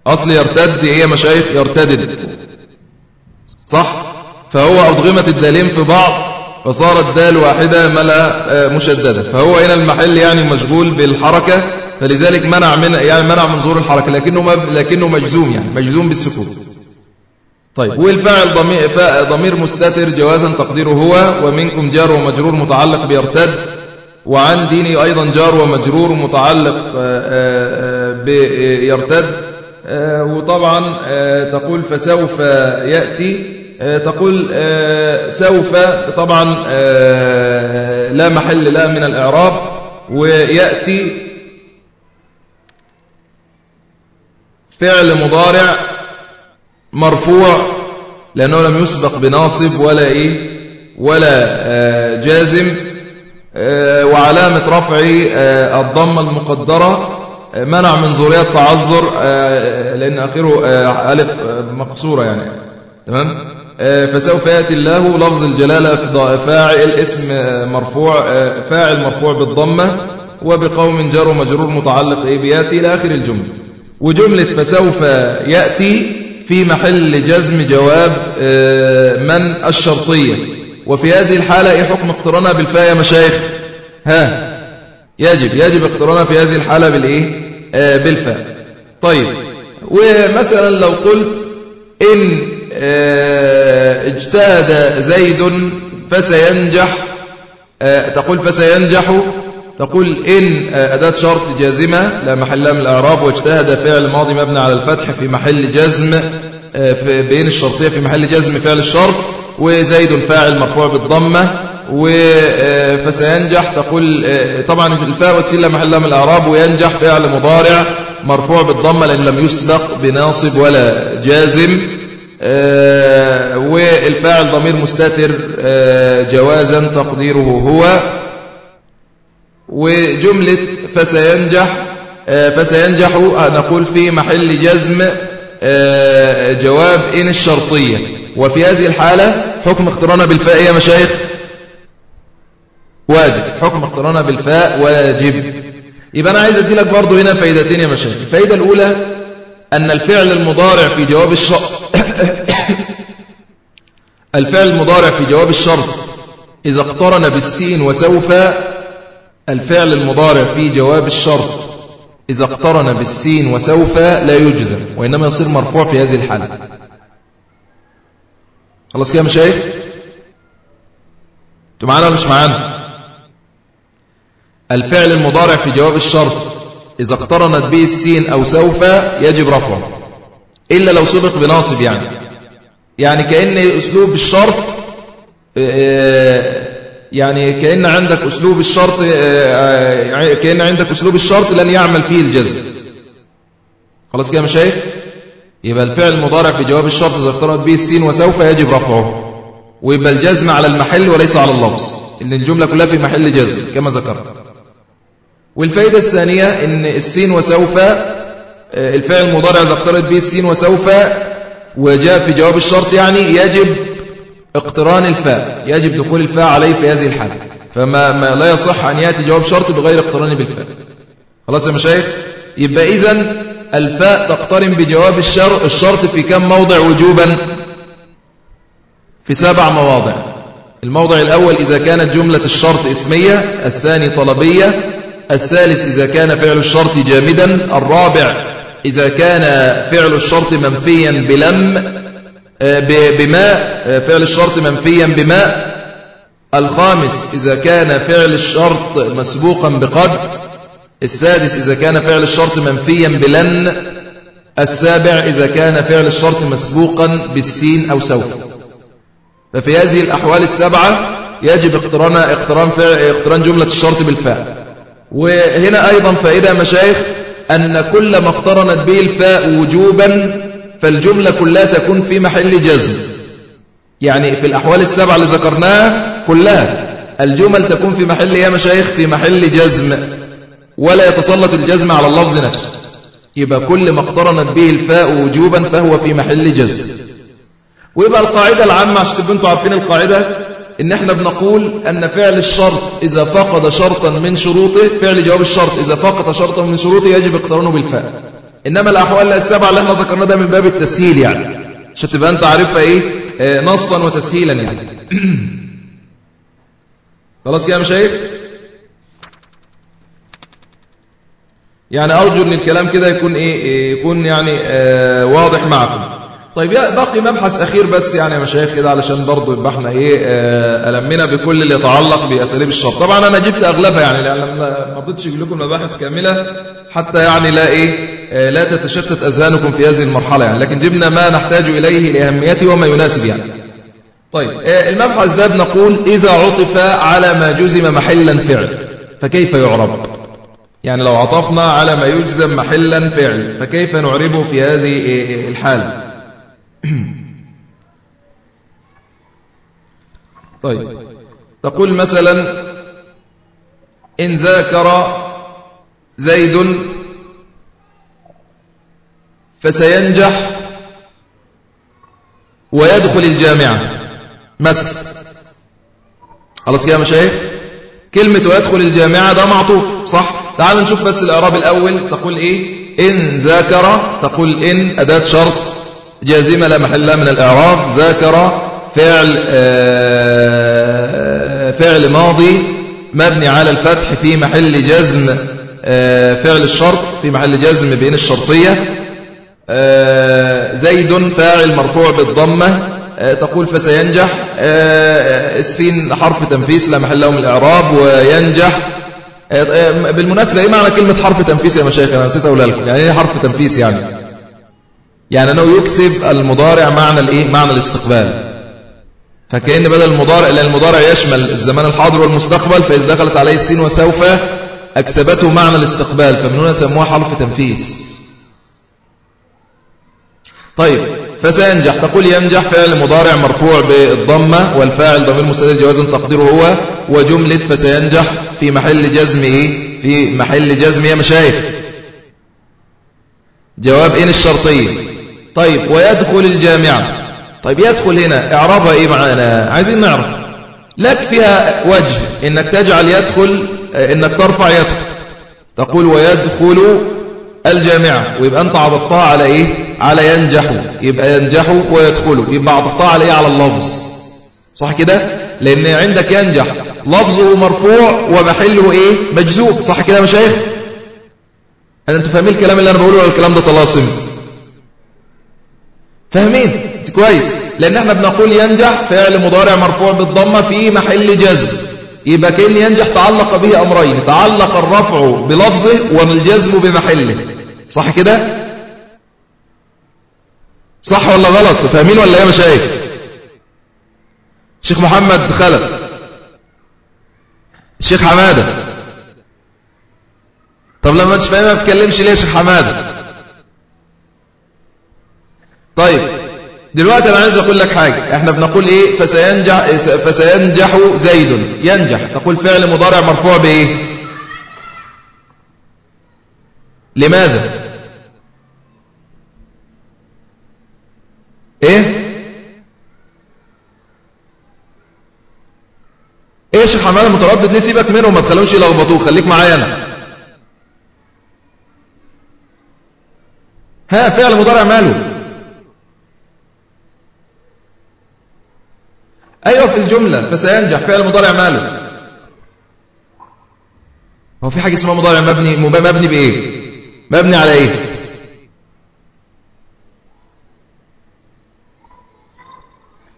أصل يرتد هي مشايخ؟ يرتدد. صح؟ فهو أضغمت الدالين في بعض فصارت دال واحدة ملا آه، مشددة. فهو هنا المحل يعني مشغول بالحركة فلذلك منع من يعني منع من ظهور الحركة لكنه لكنه مجزوم يعني مجزوم بالسكون. طيب والفاعل ضمير ضمير مستتر جوازا تقديره هو ومنكم جار ومجرور متعلق بيرتد وعن ديني أيضا جار ومجرور متعلق آه، آه، بيرتد. وطبعا آه، تقول فسوف يأتي. آه، تقول سوف طبعا لا محل لا من الإعراب ويأتي فعل مضارع مرفوع لأنه لم يسبق بناصب ولا إيه ولا جازم وعلامة رفعه الضمة المقدرة. منع من ذرية تعذر آه، لأن آخره آه، ألف آه، مقصورة يعني. تمام؟ فسوف يأتي الله لفظ الجلالة فاعل اسم مرفوع فاعل مرفوع بالضمة وبقوم جر ومجرور متعلق إيه بيأتي إلى آخر الجملة. وجملة فسوف يأتي في محل جزم جواب من الشرطية. وفي هذه الحالة إيه حكم اقترانها بالفاء يا مشايخ؟ ها يجب يجب اقترانها في هذه الحالة بالإيه؟ بالفاء طيب ومثلا لو قلت إن آه اجتهد زيد فسينجح آه تقول فسينجح تقول إن آه، أداة شرط جازمة لا محل من الأعراب واجتهد فعل ماضي مبني على الفتح في محل جزم آه، في بين الشرطية في محل جزم فعل الشرط وزيد فاعل مرفوع بالضمة. فسينجح تقول طبعا الفاء والسين محل من الأعراب وينجح فعل مضارع مرفوع بالضمة لأن لم يسبق بناصب ولا جازم. والفاعل ضمير مستتر جوازا تقديره هو. وجملة فسينجح فسينجح نقول في محل جزم جواب إن الشرطية. وفي هذه الحالة حكم اقترانها بالفاء يا مشايخ؟ واجب. حكم اقترانها بالفاء واجب. يبقى أنا عايز أدي لك برضو هنا فايدتين يا مشايخ. الفايدة الأولى أن الفعل المضارع في جواب الشرط. الفعل المضارع في جواب الشرط. إذا اقترن بالسين وسوف الفعل المضارع في جواب الشرط. إذا اقترن بالسين وسوف لا يجزم وإنما يصير مرفوع في هذه الحالة. خلاص كده مشايخ؟ أنتوا معانا ولا مش معانا؟ الفعل المضارع في جواب الشرط إذا اقترنت به السين أو سوف يجب رفعه. إلا لو سبق بناصب يعني. يعني كأن أسلوب الشرط آه، يعني كأن عندك أسلوب الشرط آه، آه، كأن عندك أسلوب الشرط لن يعمل فيه الجزم. خلاص كده مشايخ؟ يبقى الفعل المضارع في جواب الشرط إذا اقترنت به السين وسوف يجب رفعه. ويبقى الجزم على المحل وليس على اللفظ. إن الجملة كلها في محل جزم كما ذكرت. والفائدة الثانية إن السين وسوف آه، الفعل المضارع إذا اقترنت به السين وسوف وجاء في جواب الشرط يعني يجب اقتران الفاء يجب دخول الفاء عليه في هذه الحالة. فما ما لا يصح أن يأتي جواب شرط بغير اقتران بالفاء. خلاص يا مشايخ؟ يبقى إذن الفاء تقترن بجواب الشر الشرط في كم موضع وجوبا؟ في سبع مواضع. الموضع الأول إذا كانت جملة الشرط اسمية الثاني طلبية الثالث إذا كان فعل الشرط جامدا. الرابع إذا كان فعل الشرط منفيا بلم آه، بماء آه، فعل الشرط منفيا بماء الخامس إذا كان فعل الشرط مسبوقا بقد السادس إذا كان فعل الشرط منفيا بلن. السابع إذا كان فعل الشرط مسبوقا بالسين أو سوف. ففي هذه الأحوال السبعة يجب اقتران اقتران فعل اقتران جملة الشرط بالفاء. وهنا أيضا فائدة مشايخ أن كل ما اقترنت به الفاء وجوبا فالجملة كلها تكون في محل جزم. يعني في الأحوال السبعة اللي ذكرناها كلها الجمل تكون في محل يا مشايخ في محل جزم. ولا يتسلط الجزم على اللفظ نفسه. يبقى كل ما اقترنت به الفاء وجوبا فهو في محل جزم. ويبقى القاعدة العامة عشان تبقوا عارفين القاعدة إن إحنا بنقول أن فعل الشرط إذا فقد شرطا من شروطه فعل جواب الشرط إذا فقد شرطا من شروطه يجب اقترانه بالفاء إنما الأحوال السبعة اللي إحنا ذكرنا ده من باب التسهيل يعني. عشان تبقى أنت عارفها إيه؟ آه، نصا وتسهيلا يعني. خلاص كده يا مشايخ؟ يعني أرجو أن الكلام كده يكون إيه؟ يكون يعني آه واضح معكم. طيب باقي مبحث أخير بس يعني يا مشايخ كده علشان برضه يبقى إحنا إيه آه ألمنا بكل اللي يتعلق بأساليب الشرط. طبعا أنا جبت أغلبها يعني لأن ما رضيتش أجيب لكم مباحث كاملة حتى يعني لا إيه آه لا تتشتت أذهانكم في هذه المرحلة يعني. لكن جبنا ما نحتاج إليه لأهميته وما يناسب يعني. طيب آه المبحث ده بنقول إذا عطف على ما جزم محلا فعل فكيف يعرب؟ يعني لو عطفنا على ما يجزم محلا فعل فكيف نعربه في هذه الحالة طيب. تقول مثلا إن ذاكر زيد فسينجح ويدخل الجامعة. مثلا. خلاص كده يا مشايخ؟ كلمة ويدخل الجامعة ده معطوف صح؟ تعال نشوف بس الإعراب الأول. تقول إيه؟ إن ذاكر تقول إن أداة شرط. جازمة لا محل من الإعراب ذاكر فعل آه، فعل ماضي مبني على الفتح في محل جزم آه، فعل الشرط في محل جزم بين الشرطية. آه، زيد فاعل مرفوع بالضمة تقول فسينجح السين حرف تنفيس لا محل له من الإعراب وينجح. بالمناسبة إيه معنى كلمة حرف تنفيس يا مشايخ؟ أنا نسيت أقولها لكم. يعني إيه حرف تنفيس يعني؟ يعني أنه يكسب المضارع معنى الإيه؟ معنى الاستقبال. فكأن بدل المضارع لأن المضارع يشمل الزمان الحاضر والمستقبل فإذا دخلت عليه السين وسوف أكسبته معنى الاستقبال. فمن هنا سموها حرف تنفيس. طيب فسينجح. تقول ينجح فعل مضارع مرفوع بالضمة والفاعل ضمير مستتر جوازا تقديره هو وجملة فسينجح في محل جزم إيه؟ في محل جزم يا مشايخ. جواب إن الشرطية طيب ويدخل الجامعة طيب يدخل هنا. اعرابها إيه معانا عايزين نعرف. لك فيها وجه. إنك تجعل يدخل إنك ترفع يدخل تقول ويدخل الجامعة ويبقى أنت عطفتها على إيه؟ على ينجح. يبقى ينجح ويدخل. يبقى عطفتها على إيه؟ على اللفظ. صح كده؟ لأن عندك ينجح. لفظه مرفوع ومحله إيه؟ مجزوب صح كده يا مشايخ أنتوا فاهمين الكلام اللي أنا بقوله ولا الكلام ده طلاسم؟ فاهمين؟ كويس. لأن إحنا بنقول ينجح فعل مضارع مرفوع بالضمة في محل جزم. يبقى كأن ينجح تعلق به أمرين. تعلق الرفع بلفظه والجزم بمحله. صح كده؟ صح ولا غلط؟ فاهمين ولا إيه يا مشايخ؟ الشيخ محمد خلف. الشيخ حمادة. طب لما انت فاهم ما بتكلمش ليه يا شيخ حمادة؟ طيب دلوقتي أنا عايز أقول لك حاجة. إحنا بنقول إيه؟ فسينجح, فسينجح زيد. ينجح. تقول فعل مضارع مرفوع بإيه؟ لماذا؟ إيه؟ إيه يا شيخ حماد المتردد؟ ليه سيبك منهم ما تخلوش يلخبطوه خليك معايا أنا. ها فعل مضارع ماله؟ أيوة في الجملة فسينجح فعل مضارع ماله. هو في حاجة اسمها مضارع مبني مبني بإيه؟ مبني على إيه؟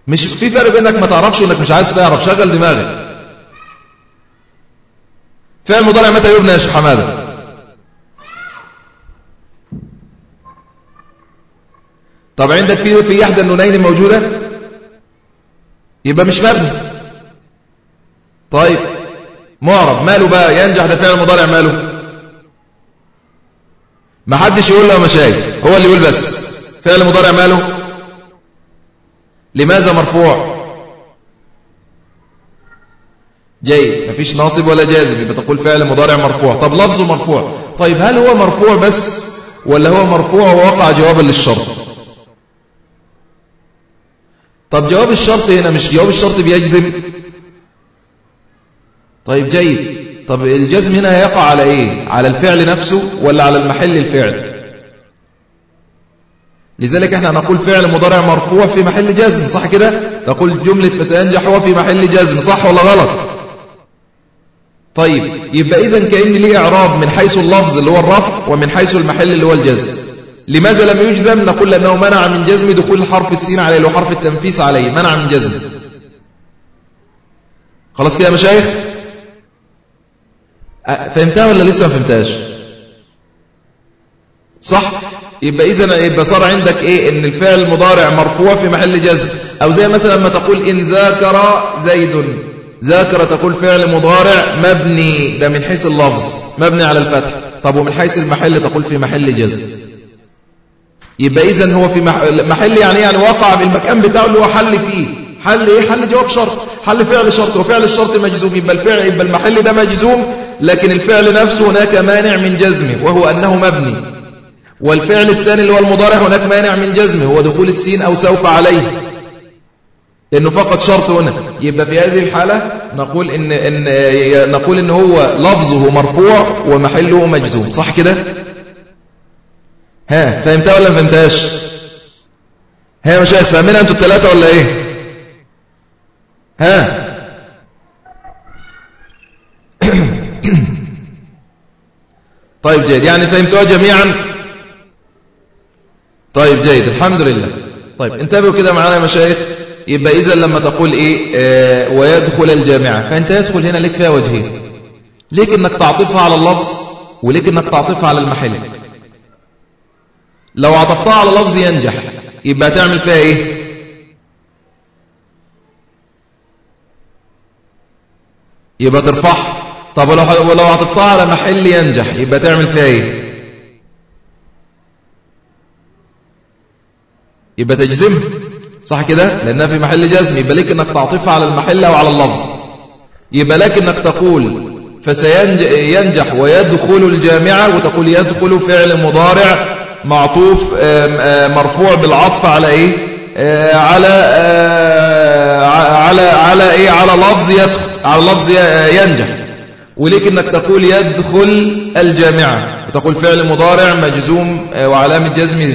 مش في فرق بينك ما تعرفش وإنك مش عايز تعرف شغل دماغك. فعل مضارع متى يبنى يا شيخ حمادة؟ طب عندك في في احدى النونين موجودة؟ يبقى مش مبني. طيب معرب. ماله بقى؟ ينجح ده فعل مضارع ماله؟ ما حدش يقول له مشايخ هو اللي يقول بس. فعل مضارع ماله؟ لماذا مرفوع؟ جيد. مفيش ناصب ولا جازم. يبقى تقول فعل مضارع مرفوع. طب لفظه مرفوع. طيب هل هو مرفوع بس ولا هو مرفوع ووقع جوابا للشرط؟ طب جواب الشرط هنا مش جواب الشرط بيجزم؟ طيب جيد. طب الجزم هنا هيقع على إيه؟ على الفعل نفسه ولا على المحل الفعل؟ لذلك إحنا نقول فعل مضارع مرفوع في محل جزم صح كده؟ نقول جملة فسينجح هو في محل جزم صح ولا غلط؟ طيب يبقى إذن كأن ليه إعراب من حيث اللفظ اللي هو الرفع ومن حيث المحل اللي هو الجزم. لماذا لم يجزم؟ نقول لأنه منع من جزم دخول حرف السين عليه وحرف التنفيس عليه منع من جزم. خلاص كده يا مشايخ؟ فهمتها ولا لسه ما فهمتهاش؟ صح؟ يبقى إذا يبقى صار عندك إيه؟ إن الفعل المضارع مرفوع في محل جزم. أو زي مثلا لما تقول إن ذاكر زيد. ذاكر تقول فعل مضارع مبني ده من حيث اللفظ مبني على الفتح. طب ومن حيث المحل تقول في محل جزم. يبقى إذا هو في محل يعني يعني وقع في المكان بتاعه اللي هو حل فيه. حل إيه؟ حل جواب شرط. حل فعل شرط. وفعل الشرط مجزوم. يبقى الفعل يبقى المحل ده مجزوم لكن الفعل نفسه هناك مانع من جزمه وهو أنه مبني. والفعل الثاني اللي هو المضارع هناك مانع من جزمه هو دخول السين أو سوف عليه. لأنه فقط شرط هنا. يبقى في هذه الحالة نقول إن, إن نقول إن هو لفظه مرفوع ومحله مجزوم. صح كده؟ ها فهمتها ولا ما فهمتهاش؟ ها يا مشايخ فاهمينها أنتوا الثلاثه ولا إيه؟ ها؟ طيب جيد. يعني فهمتوها جميعا؟ طيب جيد. الحمد لله. طيب انتبهوا كده معانا يا مشايخ. يبقى اذا لما تقول إيه آه ويدخل الجامعة فأنت يدخل هنا لك فيها وجهين. ليك إنك تعطفها على اللفظ وليك إنك تعطفها على المحل. لو عطفتها على لفظ ينجح يبقى تعمل فيها إيه؟ يبقى ترفعها. طب ولو عطفتها على محل ينجح يبقى تعمل فيها إيه؟ يبقى تجزم. صح كده؟ لأنها في محل جزم يبقى لك أنك تعطفها على المحل أو على اللفظ. يبقى لك أنك تقول فسينجح ويدخل الجامعة وتقول يدخل فعل مضارع معطوف مرفوع بالعطف على إيه؟ على على على إيه؟ على لفظ يدخل على لفظ ينجح. وليك أنك تقول يدخل الجامعة. وتقول فعل مضارع مجزوم وعلامة جزم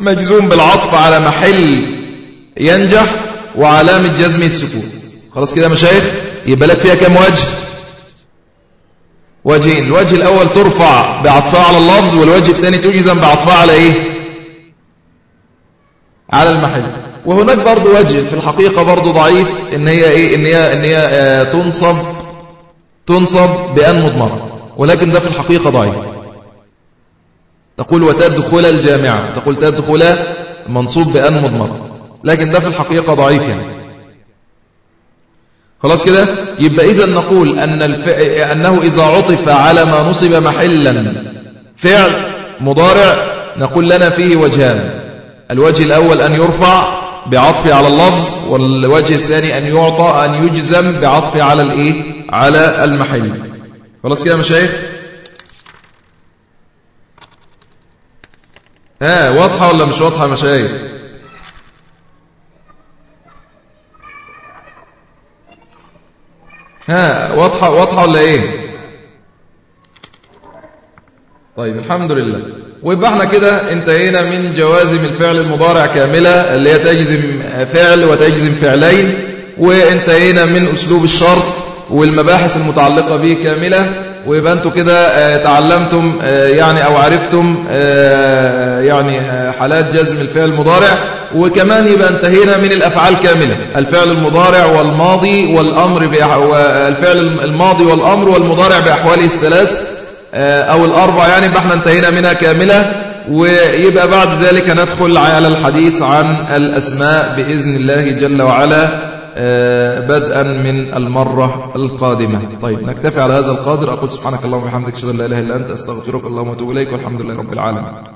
مجزوم بالعطف على محل ينجح وعلامة جزم السكون خلاص كده مشايخ؟ يبقى لك فيها كم وجه؟ وجهين الوجه الأول ترفع بعطفها على اللفظ والوجه الثاني تجزم بعطفها على إيه؟ على المحل. وهناك برضو وجه في الحقيقة برضو ضعيف إن هي إيه؟ إن هي, إن هي آه تنصب تنصب بأن مضمرة. ولكن ده في الحقيقة ضعيف. تقول وتدخل الجامعة تقول تدخل منصوب بأن مضمرة. لكن ده في الحقيقة ضعيف يعني. خلاص كده؟ يبقى إذا نقول أن الف... أنه إذا عطف على ما نصب محلا فعل مضارع نقول لنا فيه وجهان. الوجه الأول أن يرفع بعطف على اللفظ والوجه الثاني أن يعطى أن يجزم بعطف على الإيه؟ على المحل. خلاص كده مشايخ؟ ها واضحة ولا مش واضحة مشايخ؟ ها واضحة واضحة ولا إيه؟ طيب الحمد لله. ويبقى إحنا كده انتهينا من جوازم الفعل المضارع كاملة اللي هي تجزم فعل وتجزم فعلين وانتهينا من أسلوب الشرط والمباحث المتعلقة به كاملة. ويبقى أنتوا كده تعلمتم يعني أو عرفتم يعني حالات جزم الفعل المضارع. وكمان يبقى انتهينا من الأفعال كاملة. الفعل المضارع والماضي والأمر الفعل الماضي والأمر والمضارع بأحواله الثلاث أو الأربع يعني يبقى إحنا انتهينا منها كاملة. ويبقى بعد ذلك ندخل على الحديث عن الأسماء بإذن الله جل وعلا. بدءا من المرة القادمة. طيب نكتفي على هذا القادر. أقول سبحانك اللهم وبحمدك أشهد أن لا إله إلا أنت أستغفرك اللهم وأتوب إليك والحمد لله رب العالمين.